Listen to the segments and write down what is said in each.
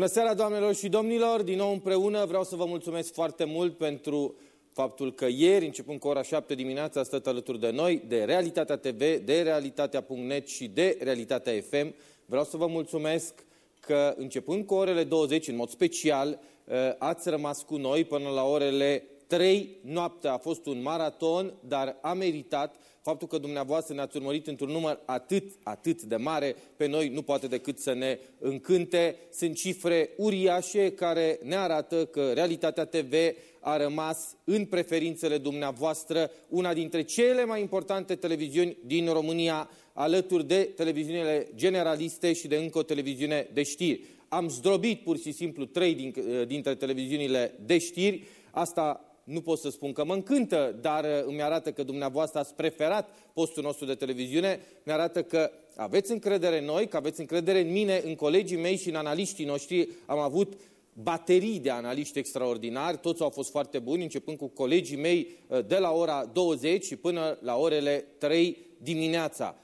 Bună seara, doamnelor și domnilor! Din nou împreună vreau să vă mulțumesc foarte mult pentru faptul că ieri, începând cu ora 7 dimineața, a stat alături de noi, de Realitatea TV, de Realitatea.net și de Realitatea FM. Vreau să vă mulțumesc că, începând cu orele 20, în mod special, uh, ați rămas cu noi până la orele 3 noaptea. A fost un maraton, dar a meritat faptul că dumneavoastră ne-ați urmărit într-un număr atât, atât de mare, pe noi nu poate decât să ne încânte. Sunt cifre uriașe care ne arată că Realitatea TV a rămas în preferințele dumneavoastră una dintre cele mai importante televiziuni din România, alături de televiziunile generaliste și de încă o televiziune de știri. Am zdrobit pur și simplu trei din, dintre televiziunile de știri. Asta nu pot să spun că mă încântă, dar uh, îmi arată că dumneavoastră ați preferat postul nostru de televiziune, mi arată că aveți încredere în noi, că aveți încredere în mine, în colegii mei și în analiștii noștri. Am avut baterii de analiști extraordinari, toți au fost foarte buni, începând cu colegii mei uh, de la ora 20 și până la orele 3 dimineața.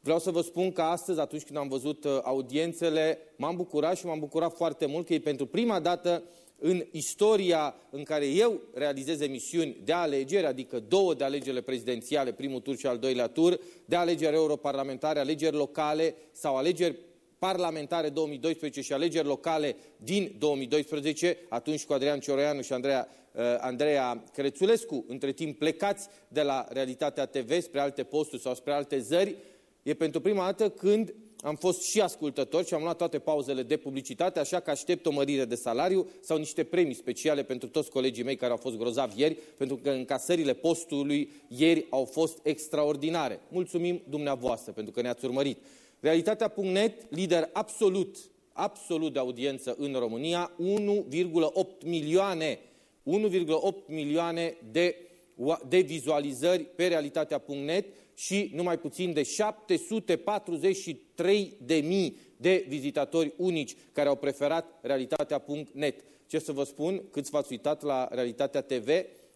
Vreau să vă spun că astăzi, atunci când am văzut uh, audiențele, m-am bucurat și m-am bucurat foarte mult că e pentru prima dată în istoria în care eu realizez emisiuni de alegeri, adică două de alegerile prezidențiale, primul tur și al doilea tur, de alegeri europarlamentare, alegeri locale sau alegeri parlamentare 2012 și alegeri locale din 2012, atunci cu Adrian Cioroianu și Andreea, uh, Andreea Crețulescu, între timp plecați de la Realitatea TV spre alte posturi sau spre alte zări, e pentru prima dată când am fost și ascultător și am luat toate pauzele de publicitate, așa că aștept o mărire de salariu sau niște premii speciale pentru toți colegii mei care au fost grozavi ieri, pentru că încasările postului ieri au fost extraordinare. Mulțumim dumneavoastră pentru că ne-ați urmărit. Realitatea.net, lider absolut, absolut de audiență în România, 1,8 milioane, 1,8 milioane de, de vizualizări pe realitatea.net, și numai puțin de 743 de mii de vizitatori unici care au preferat realitatea.net. Ce să vă spun, câți v-ați uitat la Realitatea TV,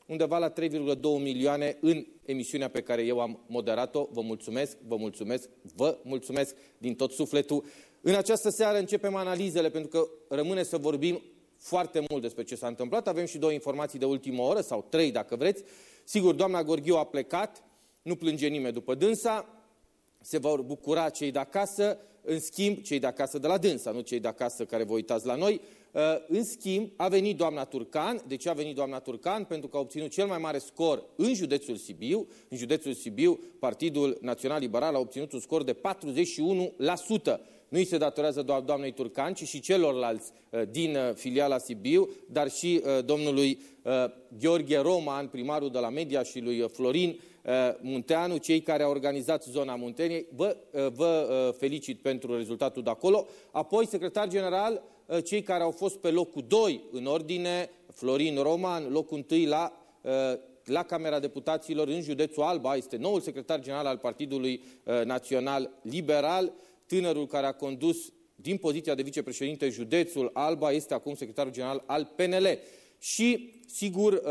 undeva la 3,2 milioane în emisiunea pe care eu am moderat-o. Vă mulțumesc, vă mulțumesc, vă mulțumesc din tot sufletul. În această seară începem analizele, pentru că rămâne să vorbim foarte mult despre ce s-a întâmplat. Avem și două informații de ultimă oră, sau trei dacă vreți. Sigur, doamna Gorghiu a plecat, nu plânge nimeni după dânsa, se vor bucura cei de acasă, în schimb, cei de acasă de la dânsa, nu cei de acasă care vă uitați la noi, uh, în schimb, a venit doamna Turcan. De ce a venit doamna Turcan? Pentru că a obținut cel mai mare scor în județul Sibiu. În județul Sibiu, Partidul Național Liberal a obținut un scor de 41%. Nu îi se datorează doar doamnei Turcan, ci și celorlalți uh, din uh, filiala Sibiu, dar și domnului Gheorghe Roman, primarul de la Media și lui Florin Uh, Munteanu, cei care au organizat zona Munteniei, vă, uh, vă uh, felicit pentru rezultatul de acolo. Apoi, secretar general, cei care au fost pe locul 2 în ordine, Florin Roman, locul 1 la, la Camera Deputaților în județul Alba, este noul secretar general al Partidului Național Liberal, tânărul care a condus din poziția de vicepreședinte județul Alba, este acum secretarul general al PNL. Și, sigur,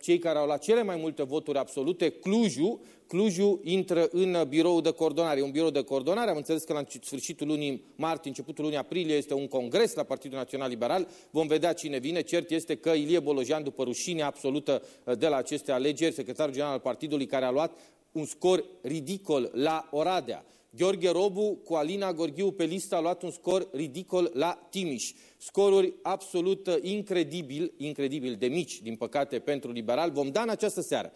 cei care au luat cele mai multe voturi absolute, Clujul, Clujul intră în birou de coordonare. un birou de coordonare, am înțeles că la sfârșitul lunii martie, începutul lunii aprilie, este un congres la Partidul Național Liberal. Vom vedea cine vine. Cert este că Ilie Bolojan, după rușine absolută uh, de la aceste alegeri, secretarul general al partidului, care a luat un scor ridicol la Oradea. Gheorghe Robu cu Alina Gorghiu pe listă a luat un scor ridicol la Timiș. Scoruri absolut uh, incredibil, incredibil de mici, din păcate, pentru liberal. Vom da în această seară,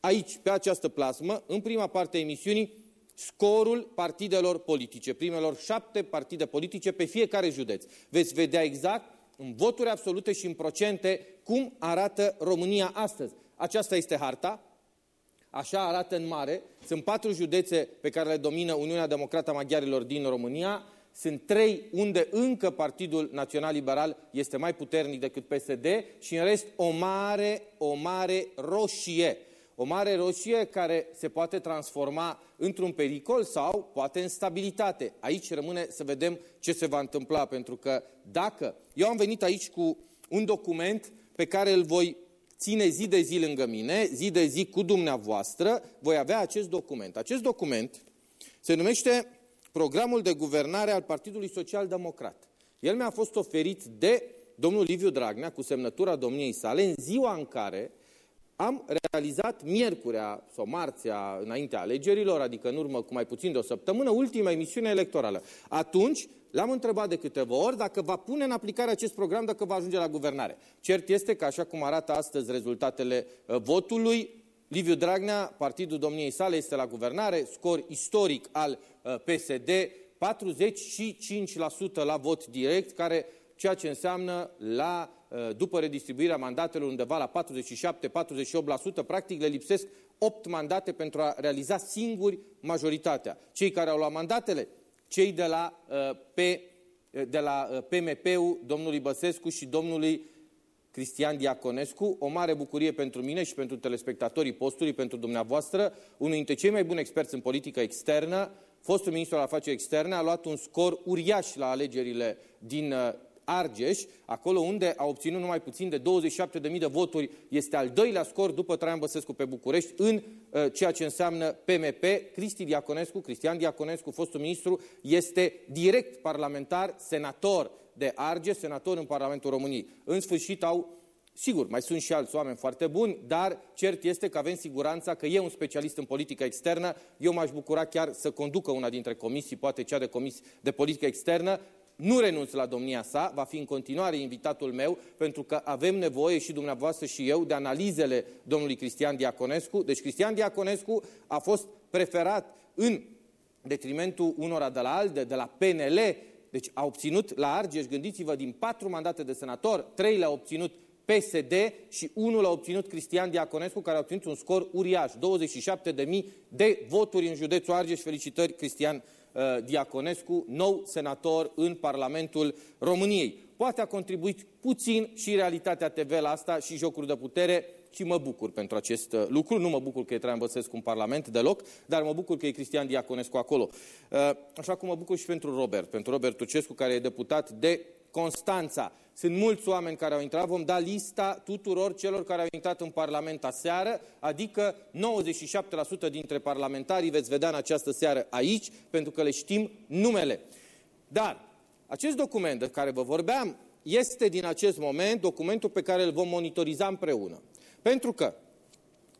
aici, pe această plasmă, în prima parte a emisiunii, scorul partidelor politice, primelor șapte partide politice pe fiecare județ. Veți vedea exact, în voturi absolute și în procente, cum arată România astăzi. Aceasta este harta, Așa arată în mare. Sunt patru județe pe care le domină Uniunea Democrată a Maghiarilor din România. Sunt trei unde încă Partidul Național Liberal este mai puternic decât PSD și în rest o mare, o mare roșie. O mare roșie care se poate transforma într-un pericol sau poate în stabilitate. Aici rămâne să vedem ce se va întâmpla, pentru că dacă... Eu am venit aici cu un document pe care îl voi ține zi de zi lângă mine, zi de zi cu dumneavoastră, voi avea acest document. Acest document se numește Programul de Guvernare al Partidului Social Democrat. El mi-a fost oferit de domnul Liviu Dragnea cu semnătura domniei sale în ziua în care am realizat miercurea sau marțea înaintea alegerilor, adică în urmă cu mai puțin de o săptămână, ultima emisiune electorală. Atunci l-am întrebat de câteva ori dacă va pune în aplicare acest program, dacă va ajunge la guvernare. Cert este că, așa cum arată astăzi rezultatele uh, votului, Liviu Dragnea, partidul domniei sale, este la guvernare, scor istoric al uh, PSD, 45% la vot direct, care ceea ce înseamnă la, uh, după redistribuirea mandatelor undeva la 47-48%, practic le lipsesc 8 mandate pentru a realiza singuri majoritatea. Cei care au luat mandatele, cei de la, uh, P, de la PMP-ul domnului Băsescu și domnului Cristian Diaconescu, o mare bucurie pentru mine și pentru telespectatorii postului, pentru dumneavoastră, unul dintre cei mai buni experți în politică externă, fostul ministru al afaceri externe, a luat un scor uriaș la alegerile din uh, Argeș, acolo unde a obținut numai puțin de 27.000 de voturi, este al doilea scor după Traian Băsescu pe București, în uh, ceea ce înseamnă PMP. Cristi Diaconescu, Cristian Diaconescu, fostul ministru, este direct parlamentar, senator de Argeș, senator în Parlamentul României. În sfârșit au Sigur, mai sunt și alți oameni foarte buni, dar cert este că avem siguranța că e un specialist în politică externă. Eu m-aș bucura chiar să conducă una dintre comisii, poate cea de comisii de politică externă. Nu renunț la domnia sa, va fi în continuare invitatul meu, pentru că avem nevoie și dumneavoastră și eu de analizele domnului Cristian Diaconescu. Deci Cristian Diaconescu a fost preferat în detrimentul unora de la ALDE, de la PNL, deci a obținut la Argeș, gândiți-vă, din patru mandate de senator, trei le-a obținut PSD și unul a obținut Cristian Diaconescu, care a obținut un scor uriaș, 27.000 de voturi în județul Argeș. Felicitări, Cristian uh, Diaconescu, nou senator în Parlamentul României. Poate a contribuit puțin și realitatea TV la asta și jocuri de putere, și mă bucur pentru acest uh, lucru. Nu mă bucur că e Traian Băsescu în Parlament deloc, dar mă bucur că e Cristian Diaconescu acolo. Uh, așa cum mă bucur și pentru Robert, pentru Robert Tucescu, care e deputat de Constanța. Sunt mulți oameni care au intrat, vom da lista tuturor celor care au intrat în Parlament aseară, adică 97% dintre parlamentarii veți vedea în această seară aici, pentru că le știm numele. Dar acest document de care vă vorbeam este din acest moment documentul pe care îl vom monitoriza împreună. Pentru că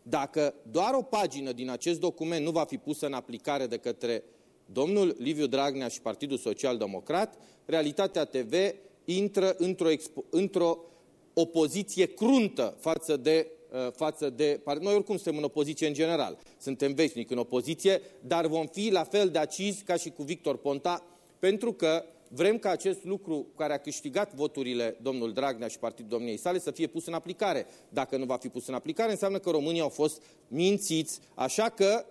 dacă doar o pagină din acest document nu va fi pusă în aplicare de către domnul Liviu Dragnea și Partidul Social Democrat, Realitatea TV intră într-o, într opoziție cruntă față de uh, față de... Noi oricum suntem în opoziție în general, suntem veșnic în opoziție, dar vom fi la fel de acizi ca și cu Victor Ponta, pentru că Vrem ca acest lucru care a câștigat voturile domnul Dragnea și partidul domniei sale să fie pus în aplicare. Dacă nu va fi pus în aplicare, înseamnă că românii au fost mințiți. Așa că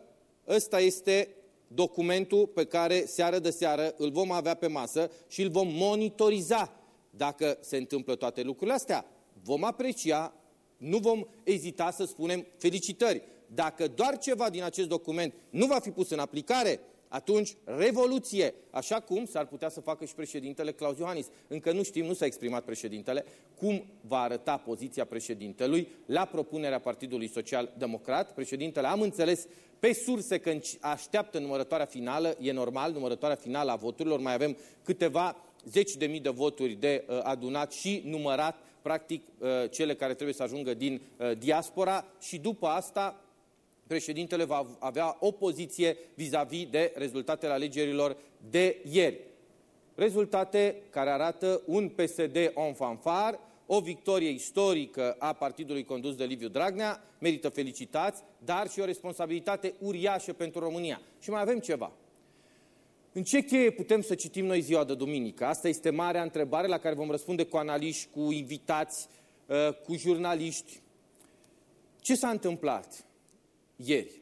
ăsta este documentul pe care seară de seară îl vom avea pe masă și îl vom monitoriza dacă se întâmplă toate lucrurile astea. Vom aprecia, nu vom ezita să spunem felicitări. Dacă doar ceva din acest document nu va fi pus în aplicare, atunci revoluție, așa cum s-ar putea să facă și președintele Claus Iohannis. Încă nu știm, nu s-a exprimat președintele, cum va arăta poziția președintelui la propunerea Partidului Social Democrat. Președintele, am înțeles pe surse că așteaptă numărătoarea finală, e normal, numărătoarea finală a voturilor, mai avem câteva zeci de mii de voturi de uh, adunat și numărat, practic, uh, cele care trebuie să ajungă din uh, diaspora și după asta președintele va avea o poziție vis-a-vis -vis de rezultatele alegerilor de ieri. Rezultate care arată un PSD en fanfar, o victorie istorică a partidului condus de Liviu Dragnea, merită felicitați, dar și o responsabilitate uriașă pentru România. Și mai avem ceva. În ce cheie putem să citim noi ziua de duminică? Asta este marea întrebare la care vom răspunde cu analiști, cu invitați, uh, cu jurnaliști. Ce s-a întâmplat? Ieri.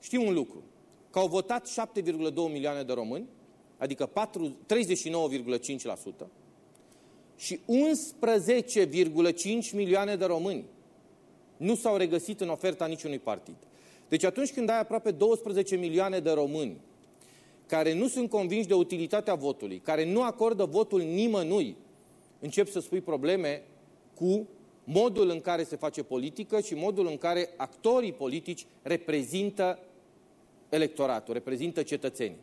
Știu un lucru, că au votat 7,2 milioane de români, adică 39,5%, și 11,5 milioane de români nu s-au regăsit în oferta niciunui partid. Deci atunci când ai aproape 12 milioane de români care nu sunt convinși de utilitatea votului, care nu acordă votul nimănui, încep să spui probleme cu modul în care se face politică și modul în care actorii politici reprezintă electoratul, reprezintă cetățenii.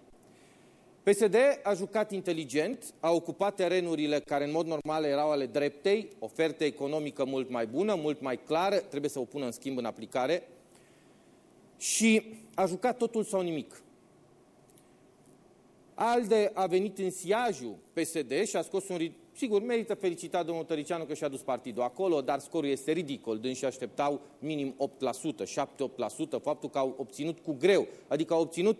PSD a jucat inteligent, a ocupat terenurile care în mod normal erau ale dreptei, ofertă economică mult mai bună, mult mai clară, trebuie să o pună în schimb în aplicare, și a jucat totul sau nimic. ALDE a venit în siajul PSD și a scos un... Sigur, merită felicitat domnul Tăricianu că și-a dus partidul acolo, dar scorul este ridicol. Dânsi așteptau minim 8%, 7-8%, faptul că au obținut cu greu, adică au obținut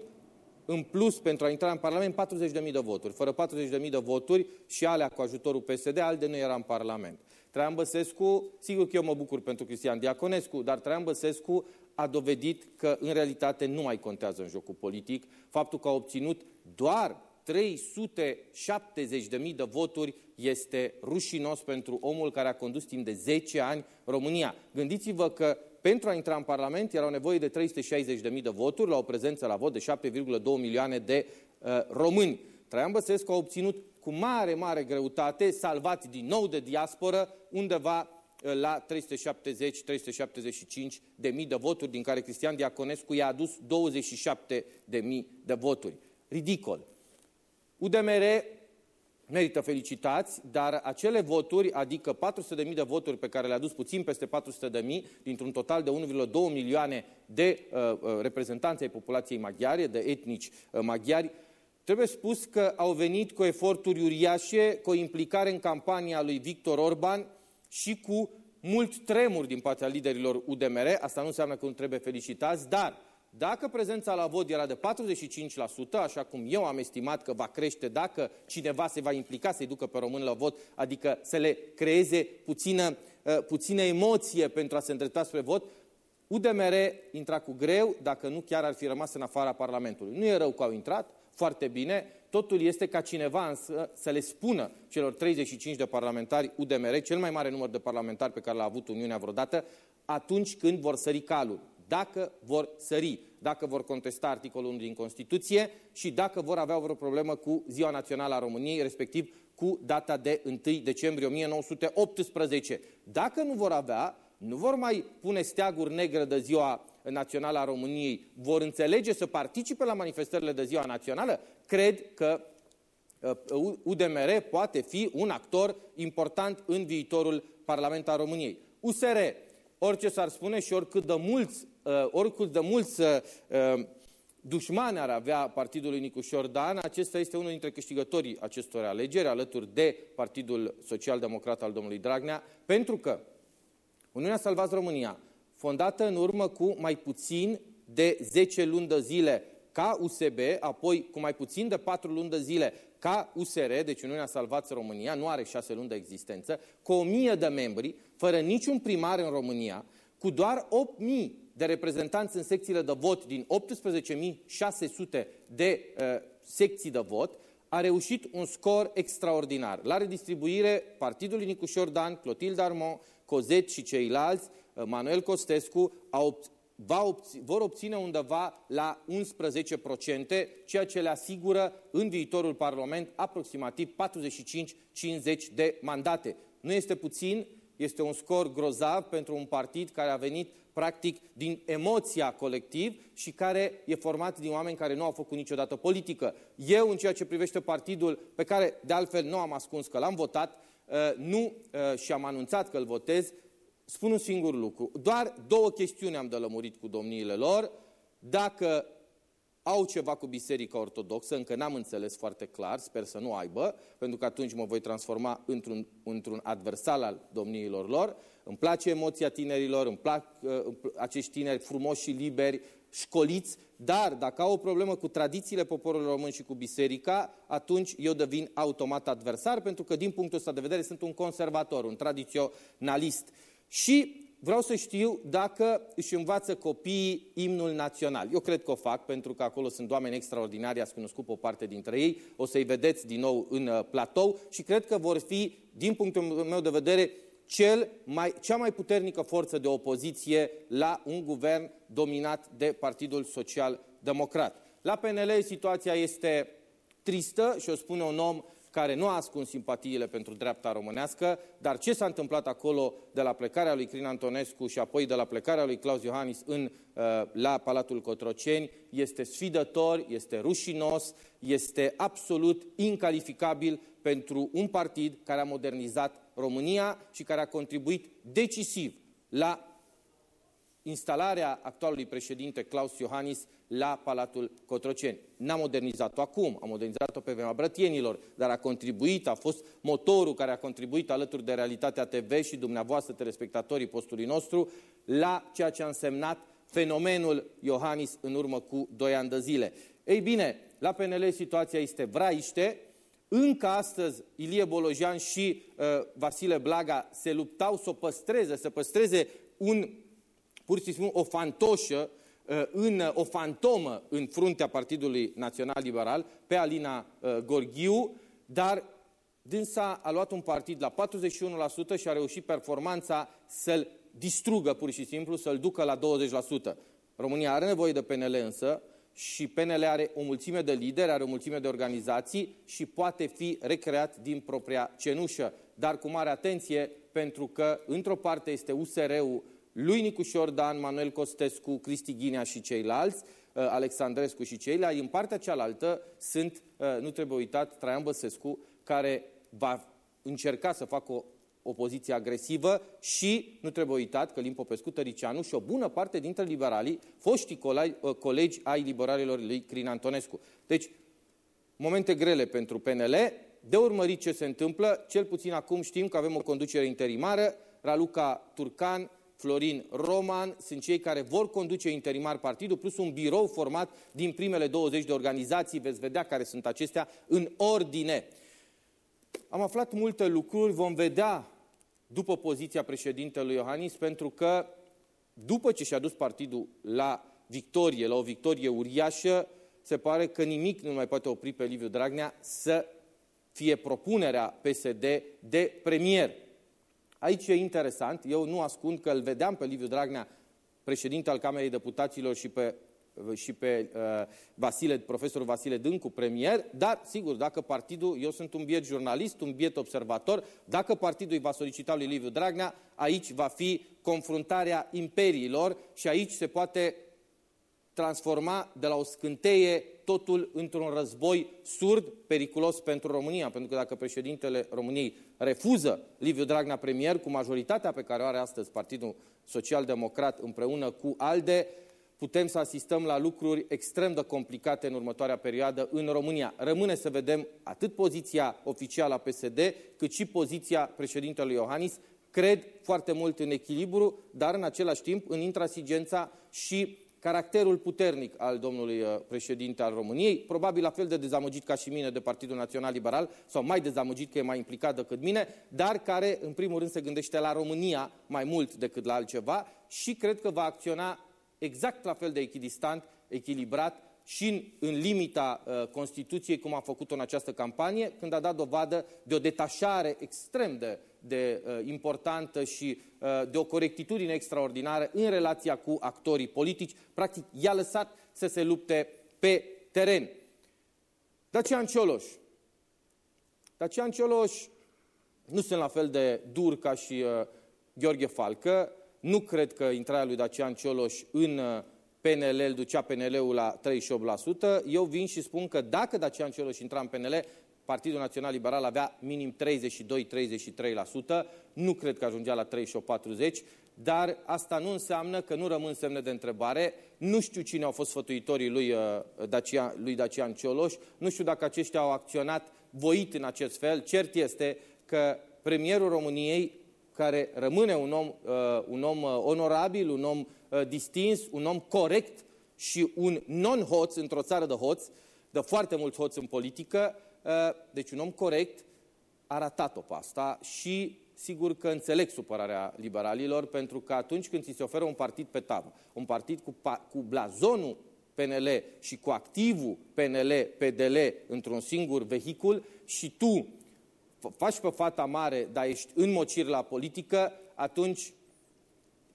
în plus pentru a intra în Parlament 40.000 de voturi. Fără 40.000 de voturi și alea cu ajutorul PSD, ALDE nu era în Parlament. Traian Băsescu, sigur că eu mă bucur pentru Cristian Diaconescu, dar Traian Băsescu a dovedit că în realitate nu mai contează în jocul politic faptul că a obținut doar 370.000 de voturi este rușinos pentru omul care a condus timp de 10 ani România. Gândiți-vă că pentru a intra în Parlament erau nevoie de 360.000 de voturi la o prezență la vot de 7,2 milioane de uh, români. Traian Băsescu a obținut cu mare, mare greutate, salvat din nou de diasporă, undeva uh, la 370-375 de mii de voturi, din care Cristian Diaconescu i-a adus 27 de mii de voturi. Ridicol. UDMR merită felicitați, dar acele voturi, adică 400.000 de voturi pe care le-a dus puțin peste 400.000, dintr-un total de 1,2 milioane de uh, uh, reprezentanți ai populației maghiare, de etnici uh, maghiari, trebuie spus că au venit cu eforturi uriașe, cu o implicare în campania lui Victor Orban și cu mult tremur din partea liderilor UDMR. Asta nu înseamnă că nu trebuie felicitați, dar dacă prezența la vot era de 45%, așa cum eu am estimat că va crește dacă cineva se va implica să-i ducă pe român la vot, adică să le creeze puțină, uh, puțină emoție pentru a se îndrepta spre vot, UDMR intra cu greu, dacă nu chiar ar fi rămas în afara Parlamentului. Nu e rău că au intrat, foarte bine, totul este ca cineva însă să le spună celor 35 de parlamentari UDMR, cel mai mare număr de parlamentari pe care l-a avut Uniunea vreodată, atunci când vor sări calul dacă vor sări, dacă vor contesta articolul 1 din Constituție și dacă vor avea vreo problemă cu Ziua Națională a României, respectiv cu data de 1 decembrie 1918. Dacă nu vor avea, nu vor mai pune steaguri negre de Ziua Națională a României, vor înțelege să participe la manifestările de Ziua Națională, cred că UDMR uh, poate fi un actor important în viitorul Parlament al României. USR, orice s-ar spune și oricât de mulți Uh, oricât de mulți uh, uh, dușmani ar avea partidul lui Nicu Șordan, acesta este unul dintre câștigătorii acestor alegeri, alături de Partidul Social-Democrat al domnului Dragnea, pentru că Uniunea Salvați România, fondată în urmă cu mai puțin de 10 luni de zile ca USB, apoi cu mai puțin de 4 luni de zile ca USR, deci Uniunea Salvați România, nu are 6 luni de existență, cu 1000 de membri, fără niciun primar în România, cu doar 8000 de reprezentanți în secțiile de vot din 18.600 de uh, secții de vot, a reușit un scor extraordinar. La redistribuire, Partidul Nicu Șordan, Clotilde Armand, Cozet și ceilalți, uh, Manuel Costescu, au va obține, vor obține undeva la 11%, ceea ce le asigură în viitorul Parlament aproximativ 45-50 de mandate. Nu este puțin, este un scor grozav pentru un partid care a venit practic din emoția colectiv și care e format din oameni care nu au făcut niciodată politică. Eu, în ceea ce privește partidul pe care de altfel nu am ascuns că l-am votat, uh, nu uh, și am anunțat că îl votez, spun un singur lucru. Doar două chestiuni am de lămurit cu domniile lor. Dacă au ceva cu Biserica Ortodoxă, încă n-am înțeles foarte clar, sper să nu aibă, pentru că atunci mă voi transforma într-un într, adversar al domniilor lor. Îmi place emoția tinerilor, îmi plac uh, acești tineri frumoși și liberi, școliți, dar dacă au o problemă cu tradițiile poporului român și cu biserica, atunci eu devin automat adversar, pentru că din punctul ăsta de vedere sunt un conservator, un tradiționalist. Și vreau să știu dacă își învață copiii imnul național. Eu cred că o fac, pentru că acolo sunt oameni extraordinari, ați cunoscut o parte dintre ei, o să-i vedeți din nou în uh, platou și cred că vor fi, din punctul meu de vedere, cel mai, cea mai puternică forță de opoziție la un guvern dominat de Partidul Social Democrat. La PNL situația este tristă și o spune un om care nu a ascuns simpatiile pentru dreapta românească, dar ce s-a întâmplat acolo de la plecarea lui Crin Antonescu și apoi de la plecarea lui Claus Iohannis în, uh, la Palatul Cotroceni este sfidător, este rușinos, este absolut incalificabil pentru un partid care a modernizat România și care a contribuit decisiv la instalarea actualului președinte Claus Iohannis la Palatul Cotroceni. N-a modernizat-o acum, a modernizat-o pe vremea brătienilor, dar a contribuit, a fost motorul care a contribuit alături de Realitatea TV și dumneavoastră, telespectatorii postului nostru, la ceea ce a însemnat fenomenul Iohannis în urmă cu doi ani de zile. Ei bine, la PNL situația este vraiște, încă astăzi Ilie Bolojan și uh, Vasile Blaga se luptau să o păstreze, să păstreze un, pur și simplu o fantoșă Uh, în, uh, o fantomă în fruntea Partidului Național Liberal, pe Alina uh, Gorghiu, dar dânsa a luat un partid la 41% și a reușit performanța să-l distrugă pur și simplu, să-l ducă la 20%. România are nevoie de PNL însă și PNL are o mulțime de lideri, are o mulțime de organizații și poate fi recreat din propria cenușă. Dar cu mare atenție, pentru că într-o parte este USR-ul lui Nicușor Dan, Manuel Costescu, Cristi Ghinea și ceilalți, uh, Alexandrescu și ceilalți. În partea cealaltă sunt, uh, nu trebuie uitat, Traian Băsescu, care va încerca să facă o opoziție agresivă și, nu trebuie uitat, că Lim Popescu, Tăricianu și o bună parte dintre liberalii, foștii uh, colegi ai liberalilor lui Crin Antonescu. Deci, momente grele pentru PNL, de urmărit ce se întâmplă, cel puțin acum știm că avem o conducere interimară, Raluca Turcan, Florin Roman, sunt cei care vor conduce interimar partidul, plus un birou format din primele 20 de organizații, veți vedea care sunt acestea, în ordine. Am aflat multe lucruri, vom vedea după poziția președintelui Iohannis, pentru că după ce și-a dus partidul la victorie, la o victorie uriașă, se pare că nimic nu mai poate opri pe Liviu Dragnea să fie propunerea PSD de premier. Aici e interesant, eu nu ascund că îl vedeam pe Liviu Dragnea, președinte al Camerei Deputaților și pe, și pe uh, Vasile, profesorul Vasile Dâncu, premier, dar, sigur, dacă partidul, eu sunt un biet jurnalist, un biet observator, dacă partidul îi va solicita lui Liviu Dragnea, aici va fi confruntarea imperiilor și aici se poate transforma de la o scânteie totul într-un război surd, periculos pentru România. Pentru că dacă președintele României refuză Liviu Dragnea premier cu majoritatea pe care o are astăzi Partidul Social Democrat împreună cu ALDE, putem să asistăm la lucruri extrem de complicate în următoarea perioadă în România. Rămâne să vedem atât poziția oficială a PSD, cât și poziția președintelui Iohannis. Cred foarte mult în echilibru, dar în același timp în intransigența și caracterul puternic al domnului uh, președinte al României, probabil la fel de dezamăgit ca și mine de Partidul Național Liberal, sau mai dezamăgit că e mai implicat decât mine, dar care în primul rând se gândește la România mai mult decât la altceva și cred că va acționa exact la fel de echidistant, echilibrat și în, în limita uh, Constituției, cum a făcut-o în această campanie, când a dat dovadă de o detașare extrem de de uh, importantă și uh, de o corectitudine extraordinară în relația cu actorii politici. Practic, i-a lăsat să se lupte pe teren. Dacian Cioloș. Dacian Cioloș nu sunt la fel de dur ca și uh, Gheorghe Falcă. Nu cred că intrarea lui Dacian Cioloș în uh, PNL îl ducea PNL-ul la 38%. Eu vin și spun că dacă Dacian Cioloș intra în PNL, Partidul Național Liberal avea minim 32-33%, nu cred că ajungea la 38-40%, dar asta nu înseamnă că nu rămân semne de întrebare. Nu știu cine au fost sfătuitorii lui, uh, Dacian, lui Dacian Cioloș, nu știu dacă aceștia au acționat voit în acest fel. Cert este că premierul României, care rămâne un om, uh, un om uh, onorabil, un om distins, un om corect și un non-hoț într-o țară de hoți, de foarte mulți hoți în politică, Ă, deci un om corect a ratat-o pe asta și sigur că înțeleg supărarea liberalilor, pentru că atunci când ți se oferă un partid pe tavă, un partid cu, cu blazonul PNL și cu activul PNL-PDL într-un singur vehicul și tu faci pe fata mare, dar ești înmocir la politică, atunci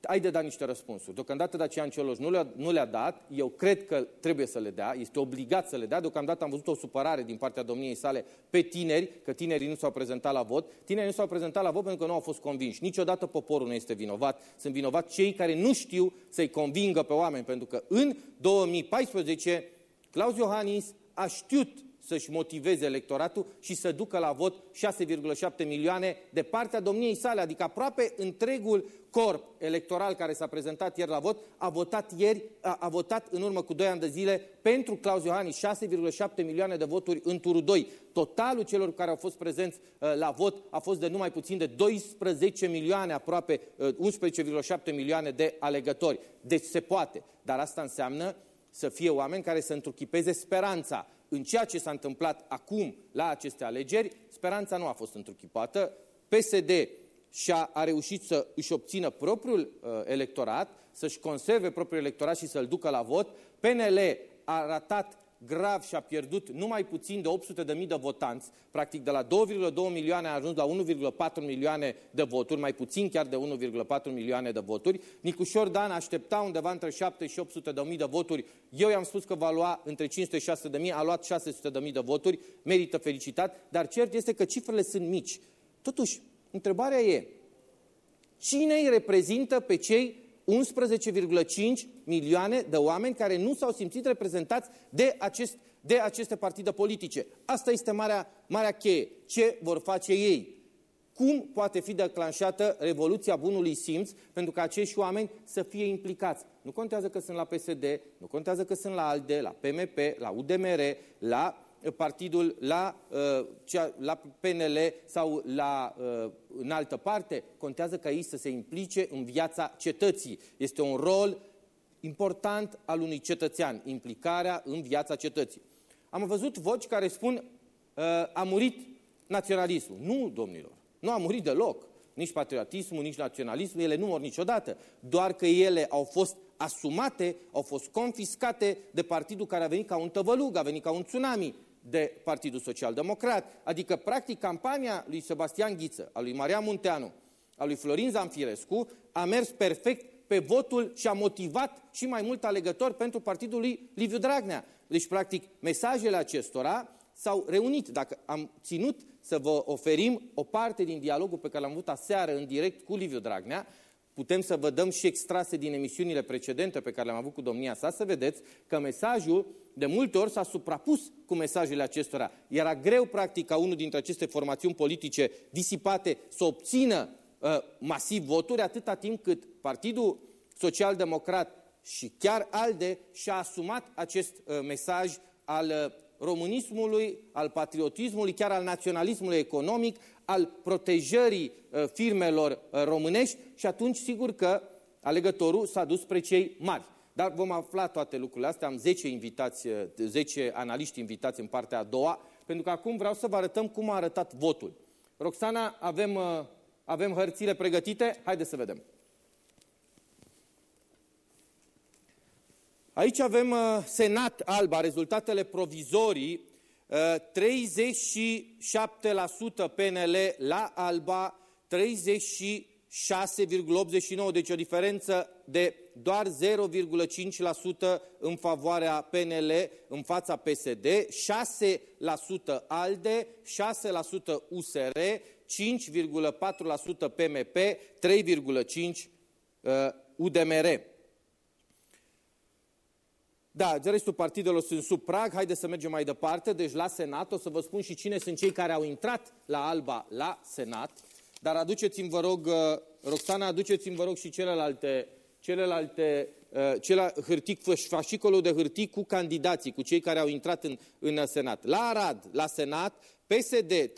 ai de dat niște răspunsuri. Deocamdată Dacian Cioloș nu le-a, nu le dat, eu cred că trebuie să le dea, este obligat să le dea. Deocamdată am văzut o supărare din partea domniei sale pe tineri, că tinerii nu s-au prezentat la vot. Tinerii nu s-au prezentat la vot pentru că nu au fost convinși. Niciodată poporul nu este vinovat. Sunt vinovat cei care nu știu să-i convingă pe oameni, pentru că în 2014 Claus Iohannis a știut să-și motiveze electoratul și să ducă la vot 6,7 milioane de partea domniei sale, adică aproape întregul corp electoral care s-a prezentat ieri la vot a votat ieri, a, a votat în urmă cu 2 ani de zile pentru Claus Iohannis, 6,7 milioane de voturi în turul 2. Totalul celor care au fost prezenți uh, la vot a fost de numai puțin de 12 milioane, aproape uh, 11,7 milioane de alegători. Deci se poate, dar asta înseamnă să fie oameni care să întruchipeze speranța în ceea ce s-a întâmplat acum la aceste alegeri, speranța nu a fost întruchipată. PSD și-a a reușit să își obțină propriul uh, electorat, să-și conserve propriul electorat și să-l ducă la vot. PNL a ratat grav și a pierdut numai puțin de 800.000 de votanți, practic de la 2,2 milioane a ajuns la 1,4 milioane de voturi, mai puțin chiar de 1,4 milioane de voturi. Nicușor Dan aștepta undeva între 7 și 800.000 de voturi. Eu i-am spus că va lua între 500 și 600.000, a luat 600.000 de voturi, merită felicitat, dar cert este că cifrele sunt mici. Totuși, întrebarea e, cine îi reprezintă pe cei 11,5 milioane de oameni care nu s-au simțit reprezentați de, acest, de aceste partide politice. Asta este marea, marea cheie. Ce vor face ei? Cum poate fi declanșată revoluția bunului simț pentru că acești oameni să fie implicați? Nu contează că sunt la PSD, nu contează că sunt la ALDE, la PMP, la UDMR, la partidul la, uh, cea, la PNL sau la, uh, în altă parte, contează ca ei să se implice în viața cetății. Este un rol important al unui cetățean, implicarea în viața cetății. Am văzut voci care spun uh, a murit naționalismul. Nu, domnilor, nu a murit deloc. Nici patriotismul, nici naționalismul, ele nu mor niciodată. Doar că ele au fost asumate, au fost confiscate de partidul care a venit ca un tăvălug, a venit ca un tsunami de Partidul Social Democrat. Adică, practic, campania lui Sebastian Ghiță, a lui Maria Munteanu, a lui Florin Zanfirescu a mers perfect pe votul și a motivat și mai mult alegători pentru partidul lui Liviu Dragnea. Deci, practic, mesajele acestora s-au reunit. Dacă am ținut să vă oferim o parte din dialogul pe care l-am avut aseară în direct cu Liviu Dragnea, putem să vă dăm și extrase din emisiunile precedente pe care le-am avut cu domnia sa, să vedeți că mesajul de multe ori s-a suprapus cu mesajele acestora. Era greu, practic, ca unul dintre aceste formațiuni politice disipate să obțină uh, masiv voturi, atâta timp cât Partidul Social-Democrat și chiar ALDE și-a asumat acest uh, mesaj al uh, românismului, al patriotismului, chiar al naționalismului economic, al protejării uh, firmelor uh, românești și atunci sigur că alegătorul s-a dus spre cei mari. Dar vom afla toate lucrurile astea. Am 10, invitați, 10 uh, analiști invitați în partea a doua, pentru că acum vreau să vă arătăm cum a arătat votul. Roxana, avem, avem hărțile pregătite? Haideți să vedem. Aici avem Senat Alba, rezultatele provizorii 37% PNL la Alba, 36,89, deci o diferență de doar 0,5% în favoarea PNL în fața PSD, 6% ALDE, 6% USR, 5,4% PMP, 3,5% UDMR. Da, restul partidelor sunt sub prag, haideți să mergem mai departe, deci la Senat, o să vă spun și cine sunt cei care au intrat la Alba la Senat, dar aduceți-mi, vă rog, uh, Roxana, aduceți-mi, vă rog, și celelalte, celelalte uh, cela, hârtii, fascicolul de hârtii cu candidații, cu cei care au intrat în, în Senat. La Arad, la Senat, PSD 35,4%,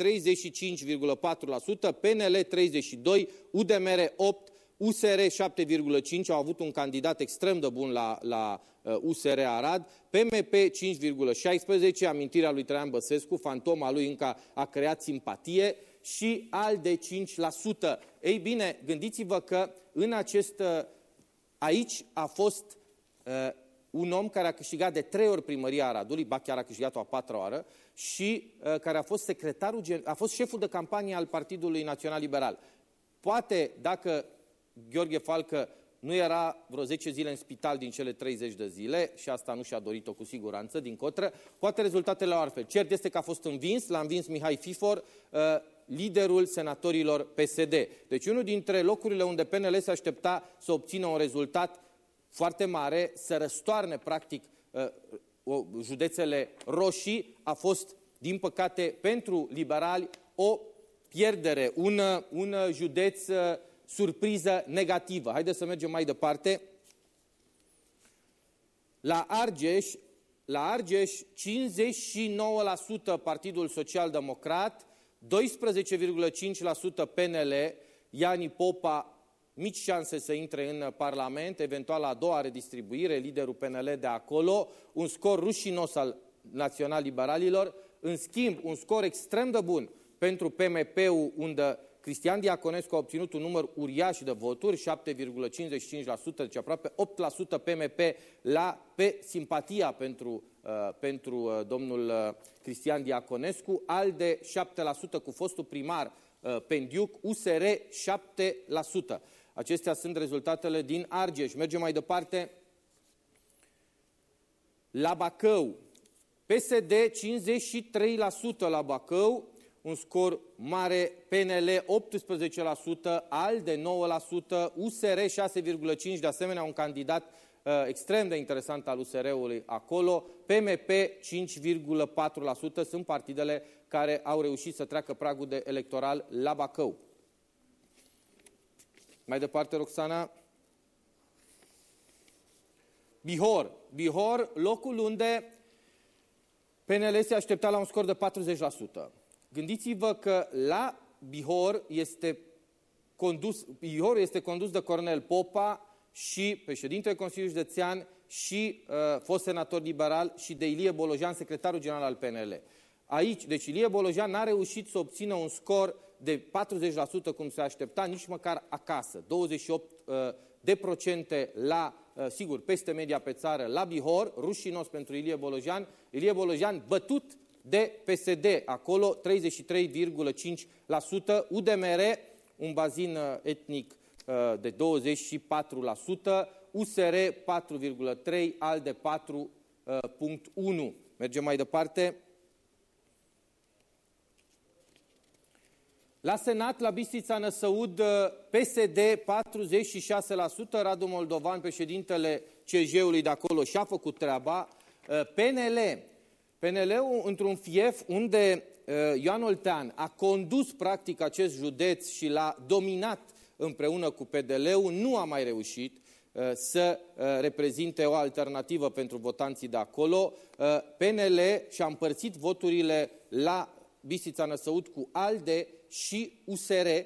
PNL 32%, UDMR 8%, USR 7,5 au avut un candidat extrem de bun la, la USR uh, Arad, PMP 5,16, amintirea lui Traian Băsescu, fantoma lui încă a creat simpatie și ALDE 5%. Ei bine, gândiți-vă că în acest, uh, aici a fost uh, un om care a câștigat de trei ori primăria Aradului, ba chiar a câștigat-o a patra oară, și uh, care a fost secretarul, a fost șeful de campanie al Partidului Național Liberal. Poate, dacă Gheorghe Falcă nu era vreo 10 zile în spital din cele 30 de zile și asta nu și-a dorit-o cu siguranță, din cotră. Poate rezultatele au altfel. Cert este că a fost învins, l-a învins Mihai Fifor, uh, liderul senatorilor PSD. Deci unul dintre locurile unde PNL se aștepta să obțină un rezultat foarte mare, să răstoarne practic uh, județele roșii, a fost, din păcate, pentru liberali o pierdere, un, un județ uh, surpriză negativă. Haideți să mergem mai departe. La Argeș, la Argeș 59% Partidul Social Democrat, 12,5% PNL, Iani Popa mici șanse să intre în Parlament, eventual a doua redistribuire, liderul PNL de acolo, un scor rușinos al național-liberalilor, în schimb, un scor extrem de bun pentru PMP-ul, unde Cristian Diaconescu a obținut un număr uriaș de voturi, 7,55%, deci aproape 8% PMP la, pe simpatia pentru, uh, pentru uh, domnul uh, Cristian Diaconescu, al de 7% cu fostul primar uh, Pendiuc, USR 7%. Acestea sunt rezultatele din Argeș. Mergem mai departe la Bacău. PSD 53% la Bacău, un scor mare, PNL 18%, ALDE 9%, USR 6,5%, de asemenea un candidat uh, extrem de interesant al USR-ului acolo, PMP 5,4%, sunt partidele care au reușit să treacă pragul de electoral la Bacău. Mai departe, Roxana. Bihor. Bihor, locul unde PNL se aștepta la un scor de 40%. Gândiți-vă că la Bihor este condus, Bihor este condus de Cornel Popa și președintele Consiliului Județean și uh, fost senator liberal și de Ilie Bolojan, secretarul general al PNL. Aici, deci Ilie Bolojan n-a reușit să obțină un scor de 40% cum se aștepta, nici măcar acasă. 28 uh, de procente la, uh, sigur, peste media pe țară, la Bihor, rușinos pentru Ilie Bolojan. Ilie Bolojan bătut de PSD, acolo 33,5%, UDMR, un bazin uh, etnic de 24%, USR 4,3%, ALDE 4,1%. Mergem mai departe. La Senat, la Bistrița Năsăud, PSD 46%, Radu Moldovan, președintele CJ-ului de acolo, și-a făcut treaba. PNL, PNL-ul într-un fief unde uh, Ioan Oltean a condus practic acest județ și l-a dominat împreună cu PDL-ul, nu a mai reușit uh, să uh, reprezinte o alternativă pentru votanții de acolo. PNL și-a împărțit voturile la Bistrița Năsăud cu ALDE și USR, uh,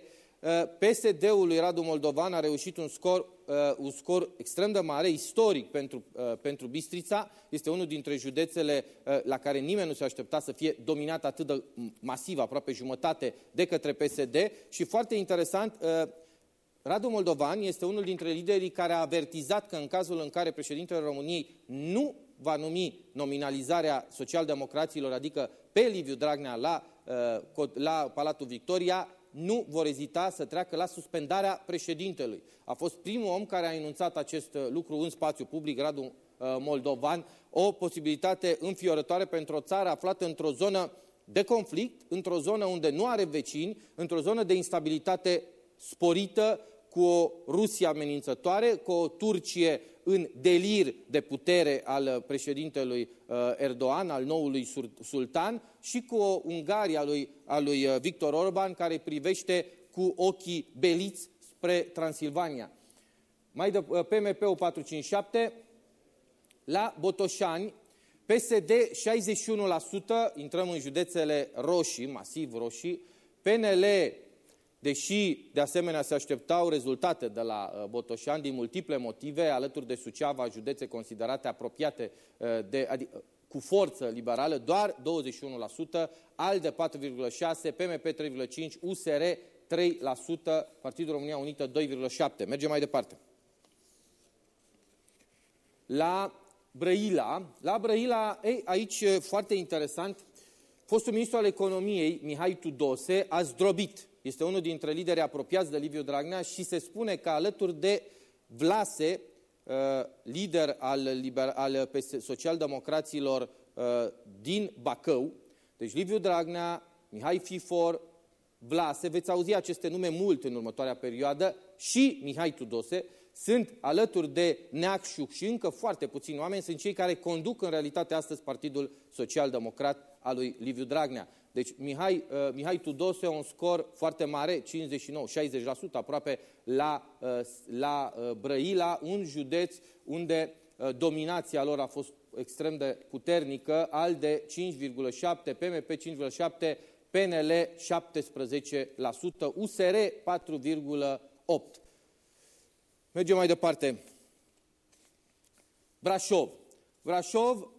PSD-ul lui Radu Moldovan a reușit un scor, uh, un scor extrem de mare, istoric pentru, uh, pentru Bistrița. Este unul dintre județele la care nimeni nu se aștepta să fie dominat atât de masiv, aproape jumătate, de către PSD. Și foarte interesant, Radu Moldovan este unul dintre liderii care a avertizat că în cazul în care președintele României nu va numi nominalizarea socialdemocraților, adică pe Liviu Dragnea la Uh, la Palatul Victoria, nu vor ezita să treacă la suspendarea președintelui. A fost primul om care a enunțat acest uh, lucru în spațiu public, Radu uh, Moldovan, o posibilitate înfiorătoare pentru o țară aflată într-o zonă de conflict, într-o zonă unde nu are vecini, într-o zonă de instabilitate sporită, cu o Rusie amenințătoare, cu o Turcie în delir de putere al președintelui uh, Erdogan, al noului sultan, și cu o Ungaria a lui, a lui uh, Victor Orban, care privește cu ochii beliți spre Transilvania. Mai de uh, PMP-ul 457, la Botoșani, PSD 61%, intrăm în județele roșii, masiv roșii, PNL Deși, de asemenea, se așteptau rezultate de la uh, Botoșani din multiple motive, alături de Suceava, județe considerate apropiate uh, de, adică, uh, cu forță liberală, doar 21%, ALDE 4,6%, PMP 3,5%, USR 3%, Partidul România Unită 2,7%. Mergem mai departe. La Brăila, la Brăila, ei, aici foarte interesant, fostul ministru al economiei, Mihai Tudose, a zdrobit este unul dintre liderii apropiați de Liviu Dragnea și se spune că alături de Vlase, uh, lider al, liber, al socialdemocraților uh, din Bacău, deci Liviu Dragnea, Mihai Fifor, Vlase, veți auzi aceste nume mult în următoarea perioadă, și Mihai Tudose, sunt alături de Neacșu și încă foarte puțini oameni, sunt cei care conduc în realitate astăzi Partidul Social Democrat al lui Liviu Dragnea. Deci Mihai, uh, Mihai Tudose un scor foarte mare, 59, 60% aproape la, uh, la uh, Brăila, un județ unde uh, dominația lor a fost extrem de puternică, al de 5,7, PMP 5,7, PNL 17%, USR 4,8%. Mergem mai departe. Brașov. Brașov,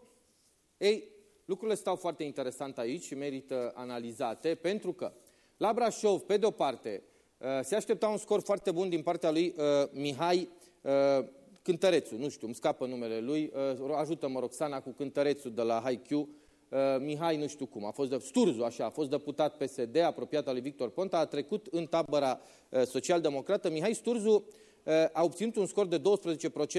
ei, lucrurile stau foarte interesant aici și merită analizate, pentru că la Brașov, pe de-o parte, uh, se aștepta un scor foarte bun din partea lui uh, Mihai uh, Cântărețu, nu știu, îmi scapă numele lui, ajută-mă Roxana cu Cântărețu de la HiQ, Mihai nu știu cum, a fost de, Sturzu, așa, a fost deputat PSD, apropiat al lui Victor Ponta, a trecut în tabăra social-democrată. Mihai Sturzu a obținut un scor de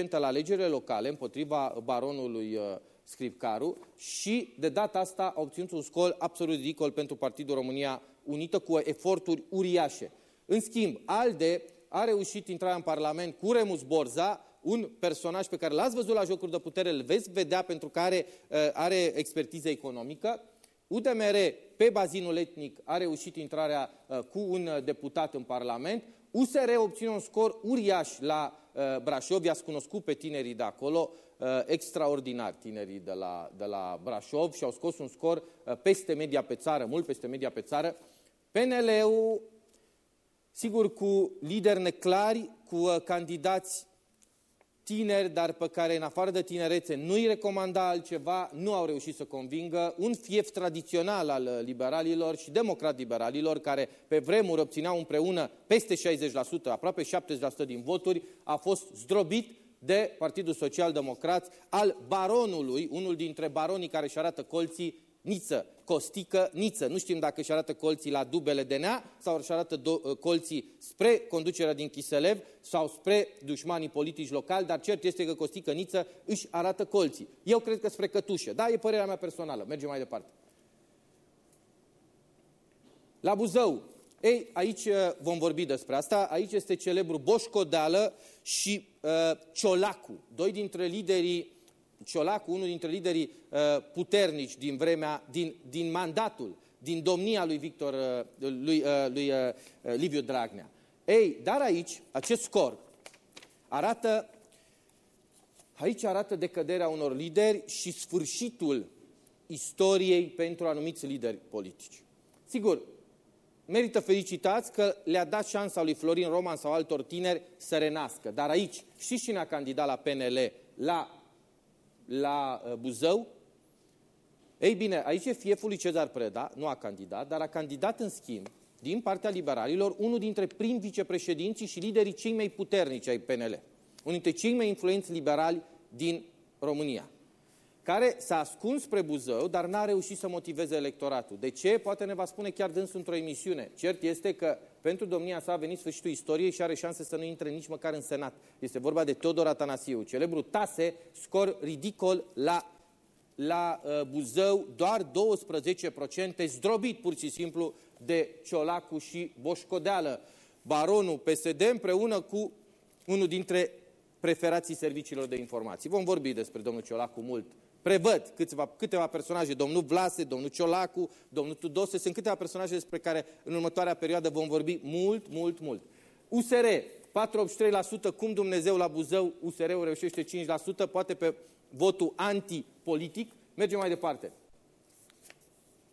12% la alegerile locale împotriva baronului uh, Scripcaru și de data asta a obținut un scor absolut ridicol pentru Partidul România Unită cu eforturi uriașe. În schimb, ALDE a reușit intrarea în Parlament cu Remus Borza, un personaj pe care l-ați văzut la jocuri de putere, îl veți vedea pentru că are, uh, are expertiză economică. UDMR, pe bazinul etnic, a reușit intrarea uh, cu un deputat în Parlament. USR obține un scor uriaș la uh, Brașov, i-ați cunoscut pe tinerii de acolo, uh, extraordinar tinerii de la, de la Brașov și au scos un scor uh, peste media pe țară, mult peste media pe țară. PNL-ul, sigur, cu lideri neclari, cu uh, candidați tineri, dar pe care în afară de tinerețe nu îi recomanda altceva, nu au reușit să convingă un fief tradițional al liberalilor și democrat-liberalilor, care pe vremuri obțineau împreună peste 60%, aproape 70% din voturi, a fost zdrobit de Partidul Social Democrat al baronului, unul dintre baronii care își arată colții, Niță, Costică, Niță. Nu știm dacă își arată colții la dubele DNA sau își arată uh, colții spre conducerea din Chiselev sau spre dușmanii politici locali, dar cert este că Costică Niță își arată colții. Eu cred că spre cătușă. Da, e părerea mea personală. Mergem mai departe. La Buzău. Ei, aici uh, vom vorbi despre asta. Aici este celebru Boșco Deală și uh, Ciolacu, doi dintre liderii Ciolacu, unul dintre liderii uh, puternici din vremea, din, din mandatul, din domnia lui Victor, uh, lui, uh, lui uh, Liviu Dragnea. Ei, dar aici, acest scor arată, aici arată decăderea unor lideri și sfârșitul istoriei pentru anumiți lideri politici. Sigur, merită felicitați că le-a dat șansa lui Florin Roman sau altor tineri să renască. Dar aici, știți cine a candidat la PNL, la la uh, Buzău. Ei bine, aici e fieful lui Cezar Preda, nu a candidat, dar a candidat în schimb, din partea liberalilor, unul dintre prim vicepreședinții și liderii cei mai puternici ai PNL. Unul dintre cei mai influenți liberali din România care s-a ascuns spre Buzău, dar n-a reușit să motiveze electoratul. De ce? Poate ne va spune chiar dânsul într-o emisiune. Cert este că pentru domnia sa a venit sfârșitul istoriei și are șanse să nu intre nici măcar în Senat. Este vorba de Teodor Atanasiu, celebru Tase, scor ridicol la, la uh, Buzău, doar 12%, zdrobit pur și simplu de Ciolacu și Boșcodeală. Baronul PSD împreună cu unul dintre preferații serviciilor de informații. Vom vorbi despre domnul Ciolacu mult prevăd câteva, câteva personaje, domnul Vlase, domnul Ciolacu, domnul Tudose, sunt câteva personaje despre care în următoarea perioadă vom vorbi mult, mult, mult. USR, 483%, cum Dumnezeu la Buzău, USR-ul reușește 5%, poate pe votul antipolitic. Mergem mai departe.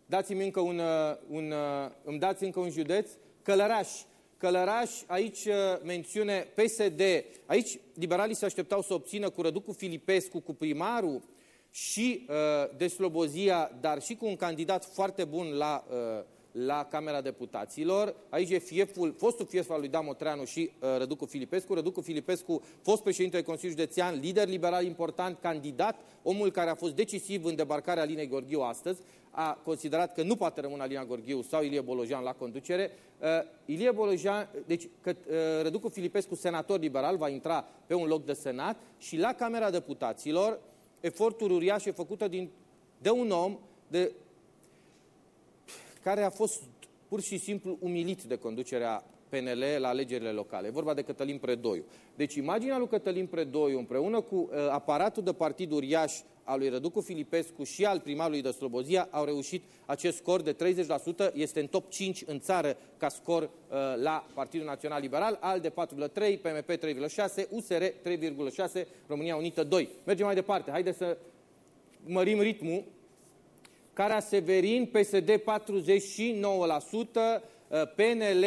Dați-mi încă un, uh, un, uh, îmi dați încă un județ. Călăraș. Călăraș, aici uh, mențiune PSD. Aici liberalii se așteptau să obțină cu Răducu Filipescu, cu primarul, și uh, de Slobozia, dar și cu un candidat foarte bun la, uh, la Camera Deputaților. Aici e fieful, fostul fief al lui Dan Motreanu și uh, Răducu Filipescu. Răducu Filipescu, fost președinte Consiliului Județean, lider liberal important, candidat, omul care a fost decisiv în debarcarea Alinei Gorghiu astăzi, a considerat că nu poate rămâne Alina Gorghiu sau Ilie Bolojan la conducere. Uh, Ilie Bolojan, deci că, uh, Răducu Filipescu, senator liberal, va intra pe un loc de senat și la Camera Deputaților eforturi uriașe făcută din, de un om de, care a fost pur și simplu umilit de conducerea PNL la alegerile locale. E vorba de Cătălin Predoiu. Deci imaginea lui Cătălin Predoiu împreună cu uh, aparatul de partid uriaș al lui Răducu Filipescu și al primarului de Slobozia au reușit acest scor de 30%, este în top 5 în țară ca scor uh, la Partidul Național Liberal, al de 4,3, PMP 3,6, USR 3,6, România Unită 2. Mergem mai departe, haideți să mărim ritmul. Cara Severin, PSD 49%, PNL